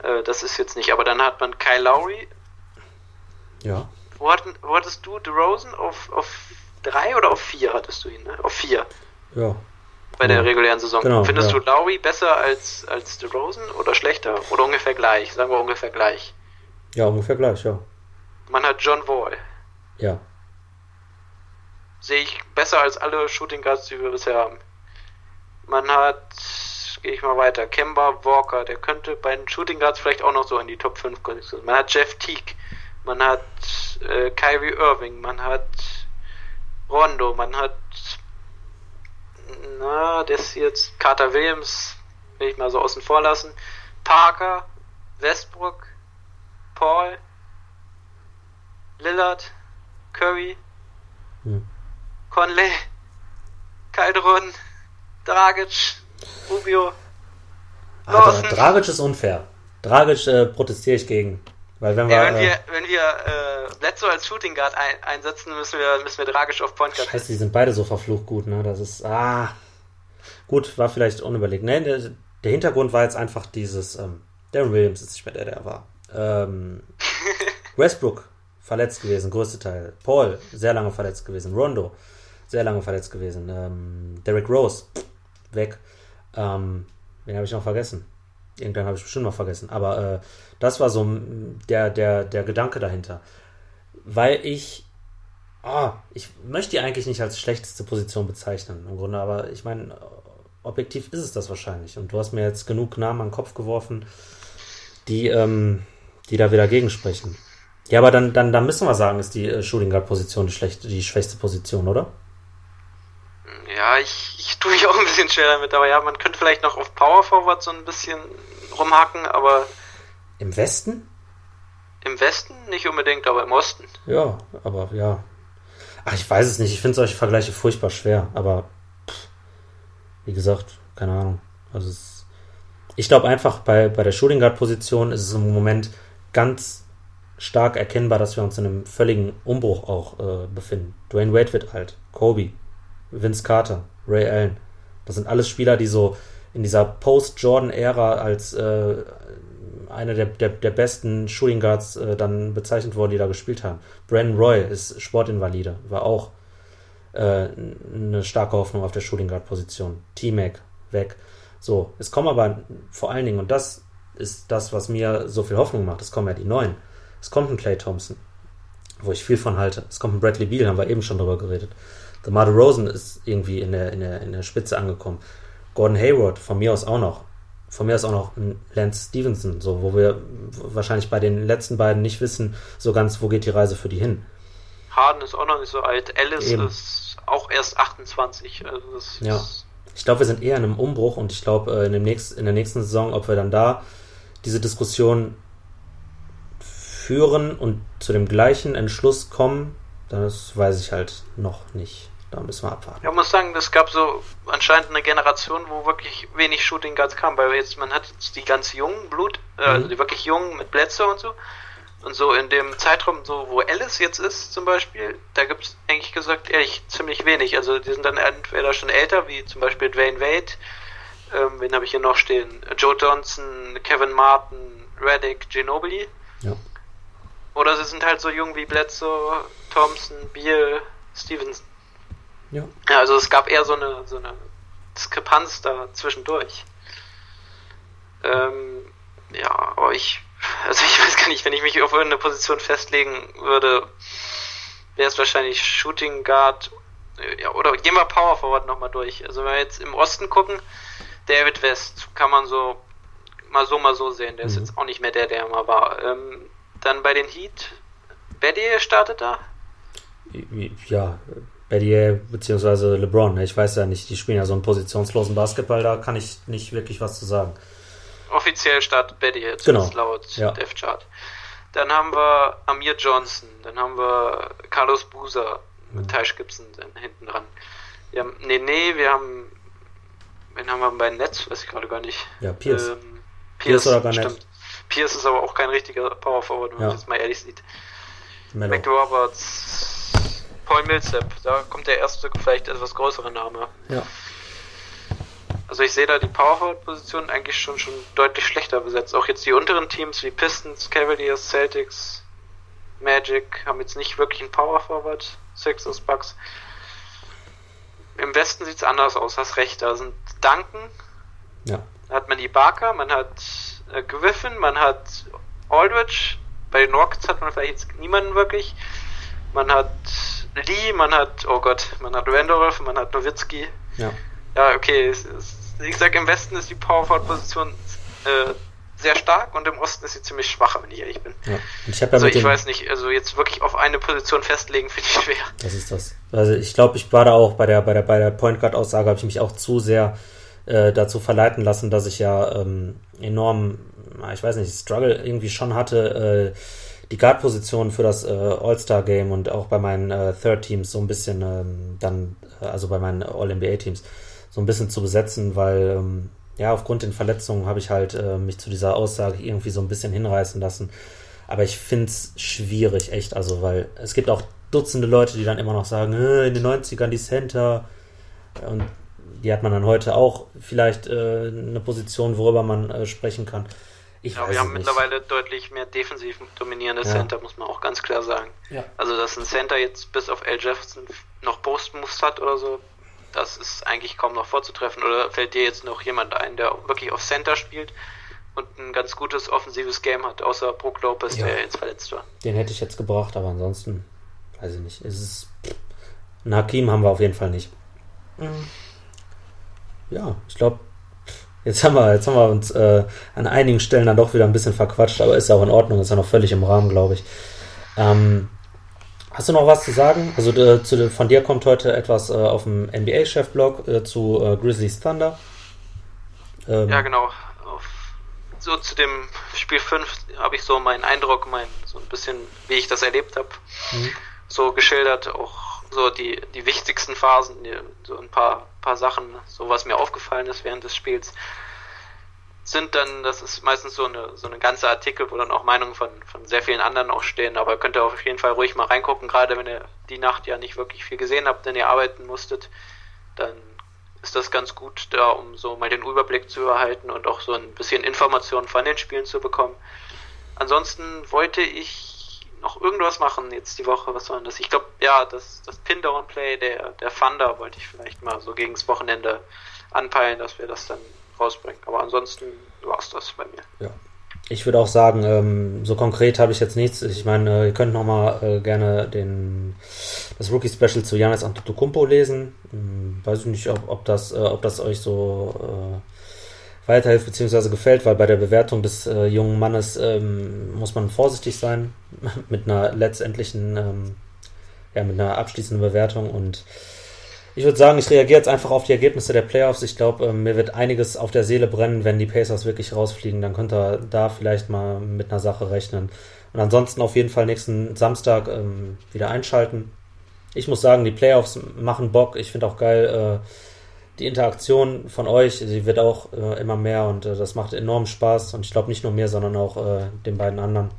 äh, das ist jetzt nicht. Aber dann hat man Kyle Lowry, ja. Wo, hatten, wo hattest du DeRozan? Auf, auf drei oder auf vier hattest du ihn? Ne? Auf vier. Ja. Bei der regulären Saison. Genau, Findest ja. du Lowry besser als, als DeRozan oder schlechter? Oder ungefähr gleich? Sagen wir ungefähr gleich. Ja, ungefähr gleich, ja. Man hat John Wall. Ja. Sehe ich besser als alle Shooting Guards, die wir bisher haben. Man hat, gehe ich mal weiter, Kemba Walker, der könnte bei den Shooting Guards vielleicht auch noch so in die Top 5 kommen. Man hat Jeff Teague, man hat äh, Kyrie Irving, man hat Rondo, man hat na, das jetzt Carter Williams, will ich mal so außen vor lassen, Parker, Westbrook, Paul, Lillard, Curry, Hm. Conley, Calderon, Dragic, Rubio. Dra- Dragic ist unfair. Dragic äh, protestiere ich gegen. Weil wenn wir. Ja, wenn äh, wir, wenn wir äh, Bledsoe als Shooting Guard ein, einsetzen, müssen wir, müssen wir Dragic auf Point Guard Scheiße, die sind beide so verflucht gut, ne? Das ist. Ah. Gut, war vielleicht unüberlegt. Ne, der, der Hintergrund war jetzt einfach dieses. Ähm, Darren Williams ist nicht mehr der, der war. Ähm, Westbrook, verletzt gewesen, größte Teil. Paul, sehr lange verletzt gewesen. Rondo, sehr lange verletzt gewesen. Ähm, Derrick Rose, weg. Ähm, wen habe ich noch vergessen? Irgendwann habe ich bestimmt noch vergessen. Aber äh, das war so der, der, der Gedanke dahinter. Weil ich Ah, ich möchte die eigentlich nicht als schlechteste Position bezeichnen, im Grunde, aber ich meine, objektiv ist es das wahrscheinlich. Und du hast mir jetzt genug Namen an den Kopf geworfen, die, ähm, die da wieder gegensprechen. Ja, aber dann, dann, dann müssen wir sagen, ist die äh, Shooting Guard Position die, schlechte, die schwächste Position, oder? Ja, ich, ich tue mich auch ein bisschen schwer damit, aber ja, man könnte vielleicht noch auf Power Forward so ein bisschen rumhacken, aber Im Westen? im Westen nicht unbedingt, aber im Osten. Ja, aber ja. Ach, ich weiß es nicht. Ich finde solche Vergleiche furchtbar schwer, aber pff, wie gesagt, keine Ahnung. Also es, ich glaube einfach, bei, bei der Shooting Guard Position ist es im Moment ganz stark erkennbar, dass wir uns in einem völligen Umbruch auch äh, befinden. Dwayne Wade wird alt, Kobe, Vince Carter, Ray Allen. Das sind alles Spieler, die so in dieser Post-Jordan-Ära als äh, eine der, der, der besten Shooting Guards äh, dann bezeichnet worden, die da gespielt haben. Brandon Roy ist Sportinvalide, war auch äh, eine starke Hoffnung auf der Shooting Guard Position. T-Mac weg. So, es kommen aber vor allen Dingen, und das ist das, was mir so viel Hoffnung macht, es kommen ja die Neuen. Es kommt ein Clay Thompson, wo ich viel von halte. Es kommt ein Bradley Beal, haben wir eben schon drüber geredet. DeMar Rosen ist irgendwie in der, in, der, in der Spitze angekommen. Gordon Hayward, von mir aus auch noch. Von mir aus auch noch ein Lance Stevenson, so, wo wir wahrscheinlich bei den letzten beiden nicht wissen, so ganz, wo geht die Reise für die hin. Harden ist auch noch nicht so alt. Alice Eben. ist auch erst 28. Also Ja. Ich glaube, wir sind eher in einem Umbruch und ich glaube, äh, in, dem in der nächsten Saison, ob wir dann da diese Diskussion führen und zu dem gleichen Entschluss kommen, das weiß ich halt noch nicht. Da müssen wir abwarten. Ja, ich muss sagen, es gab so anscheinend eine Generation, wo wirklich wenig Shooting Guards kam, weil jetzt man hat jetzt die ganz jungen Blut, äh, mhm. die wirklich jungen mit Bledsoe und so. Und so in dem Zeitraum, so wo Alice jetzt ist zum Beispiel, da gibt es eigentlich gesagt ehrlich ziemlich wenig. Also die sind dann entweder schon älter, wie zum Beispiel Dwayne Wade, ähm, wen habe ich hier noch stehen? Joe Johnson, Kevin Martin, Reddick, Ginobili. Ja. Oder sie sind halt so jung wie Bledsoe, Thompson, Beal, Stevenson. Ja. ja. Also es gab eher so eine, so eine Diskrepanz da zwischendurch. Ähm, ja, aber ich, also ich weiß gar nicht, wenn ich mich auf irgendeine Position festlegen würde, wäre es wahrscheinlich Shooting Guard, ja, oder gehen wir Power Forward nochmal durch. Also wenn wir jetzt im Osten gucken, David West kann man so mal so, mal so sehen. Der mhm. ist jetzt auch nicht mehr der, der mal war. Ähm, dann bei den Heat, Betty startet da? Ja, Betty bzw. LeBron. Ich weiß ja nicht, die spielen ja so einen positionslosen Basketball, da kann ich nicht wirklich was zu sagen. Offiziell startet jetzt genau. laut ja. Dev Chart. Dann haben wir Amir Johnson, dann haben wir Carlos Buser mit mhm. Tysh Gibson dann hinten dran. Wir haben Nene, wir haben Wen haben wir bei Netz? Weiß ich gerade gar nicht. Ja, Pierce. Ähm, Pierce, Pierce oder Garnett. Stimmt. Pierce ist aber auch kein richtiger Power Forward, wenn ja. man das mal ehrlich sieht. Mellow. Roberts, Paul Millsap, da kommt der erste vielleicht etwas größere Name. Ja. Also ich sehe da die Power Forward Position eigentlich schon schon deutlich schlechter besetzt. Auch jetzt die unteren Teams wie Pistons, Cavaliers, Celtics, Magic haben jetzt nicht wirklich einen Power Forward, Sixers, Bucks. Im Westen sieht es anders aus, hast recht. Da sind Duncan. Ja. Da hat man die Barker, man hat äh, Griffin, man hat Aldridge. Bei den Rockets hat man vielleicht jetzt niemanden wirklich. Man hat Lee, man hat, oh Gott, man hat Randolph, man hat Nowitzki. Ja. Ja, okay. Es, es, ich sag, im Westen ist die Power Forward Position äh, sehr stark und im Osten ist sie ziemlich schwach, wenn ich ehrlich bin. Ja. Ich ja also ich weiß nicht, also jetzt wirklich auf eine Position festlegen, finde ich schwer. Das ist das. Also ich glaube, ich war da auch bei der, bei der, bei der Point Guard Aussage, habe ich mich auch zu sehr äh, dazu verleiten lassen, dass ich ja ähm, enorm, ich weiß nicht, Struggle irgendwie schon hatte, äh, die Guard-Position für das äh, All-Star-Game und auch bei meinen äh, Third-Teams so ein bisschen ähm, dann, äh, also bei meinen All-NBA-Teams, so ein bisschen zu besetzen, weil ähm, ja, aufgrund den Verletzungen habe ich halt äh, mich zu dieser Aussage irgendwie so ein bisschen hinreißen lassen. Aber ich finde es schwierig, echt. Also, weil es gibt auch Dutzende Leute, die dann immer noch sagen, in den 90ern die Center. Und die hat man dann heute auch vielleicht äh, eine Position, worüber man äh, sprechen kann. Ich ja, wir haben nicht. mittlerweile deutlich mehr defensiv dominierende ja. Center, muss man auch ganz klar sagen. Ja. Also, dass ein Center jetzt bis auf L. Jefferson noch Post-Moves hat oder so, das ist eigentlich kaum noch vorzutreffen. Oder fällt dir jetzt noch jemand ein, der wirklich auf Center spielt und ein ganz gutes offensives Game hat, außer Brook Lopez, ja. der jetzt verletzt war? Den hätte ich jetzt gebracht, aber ansonsten weiß ich nicht. Es ist ein Hakim haben wir auf jeden Fall nicht. Mhm. Ja, ich glaube, jetzt haben wir, jetzt haben wir uns äh, an einigen Stellen dann doch wieder ein bisschen verquatscht, aber ist ja auch in Ordnung, ist ja noch völlig im Rahmen, glaube ich. Ähm, Hast du noch was zu sagen? Also äh, zu, von dir kommt heute etwas äh, auf dem NBA-Chef-Blog äh, zu äh, Grizzlies Thunder. Ähm, ja, genau. Auf, so zu dem Spiel 5 habe ich so meinen Eindruck, mein, so ein bisschen, wie ich das erlebt habe, mhm. so geschildert. Auch so die, die wichtigsten Phasen, so ein paar, paar Sachen, so was mir aufgefallen ist während des Spiels sind dann, das ist meistens so eine, so eine ganze Artikel, wo dann auch Meinungen von, von sehr vielen anderen auch stehen, aber könnt ihr auf jeden Fall ruhig mal reingucken, gerade wenn ihr die Nacht ja nicht wirklich viel gesehen habt, denn ihr arbeiten musstet, dann ist das ganz gut da, um so mal den Überblick zu erhalten und auch so ein bisschen Informationen von den Spielen zu bekommen. Ansonsten wollte ich noch irgendwas machen jetzt die Woche, was war denn das? Ich glaube, ja, das, das Pin-Down-Play der, der Thunder wollte ich vielleicht mal so gegens Wochenende anpeilen, dass wir das dann rausbringen. Aber ansonsten war es das bei mir. Ja. Ich würde auch sagen, ähm, so konkret habe ich jetzt nichts. Ich meine, äh, ihr könnt nochmal äh, gerne den, das Rookie-Special zu Janis Antetokounmpo lesen. Hm, weiß ich nicht, ob, ob, das, äh, ob das euch so äh, weiterhilft bzw. gefällt, weil bei der Bewertung des äh, jungen Mannes ähm, muss man vorsichtig sein mit einer letztendlichen, ähm, ja, mit einer abschließenden Bewertung und Ich würde sagen, ich reagiere jetzt einfach auf die Ergebnisse der Playoffs. Ich glaube, äh, mir wird einiges auf der Seele brennen, wenn die Pacers wirklich rausfliegen. Dann könnt ihr da vielleicht mal mit einer Sache rechnen. Und ansonsten auf jeden Fall nächsten Samstag ähm, wieder einschalten. Ich muss sagen, die Playoffs machen Bock. Ich finde auch geil äh, die Interaktion von euch. Sie wird auch äh, immer mehr und äh, das macht enorm Spaß. Und ich glaube nicht nur mir, sondern auch äh, den beiden anderen.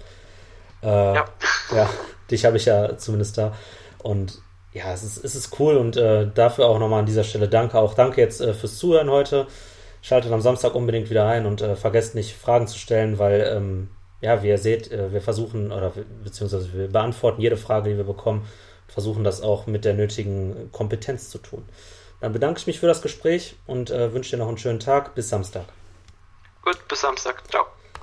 Äh, ja. ja, dich habe ich ja zumindest da. Und ja, es ist, es ist cool und äh, dafür auch nochmal an dieser Stelle danke. Auch danke jetzt äh, fürs Zuhören heute. Schaltet am Samstag unbedingt wieder ein und vergesst nicht, Fragen zu stellen, weil, ähm, ja, wie ihr seht, wir versuchen oder beziehungsweise wir beantworten jede Frage, die wir bekommen, versuchen das auch mit der nötigen Kompetenz zu tun. Dann bedanke ich mich für das Gespräch und äh, wünsche dir noch einen schönen Tag. Bis Samstag. Gut, bis Samstag. Ciao.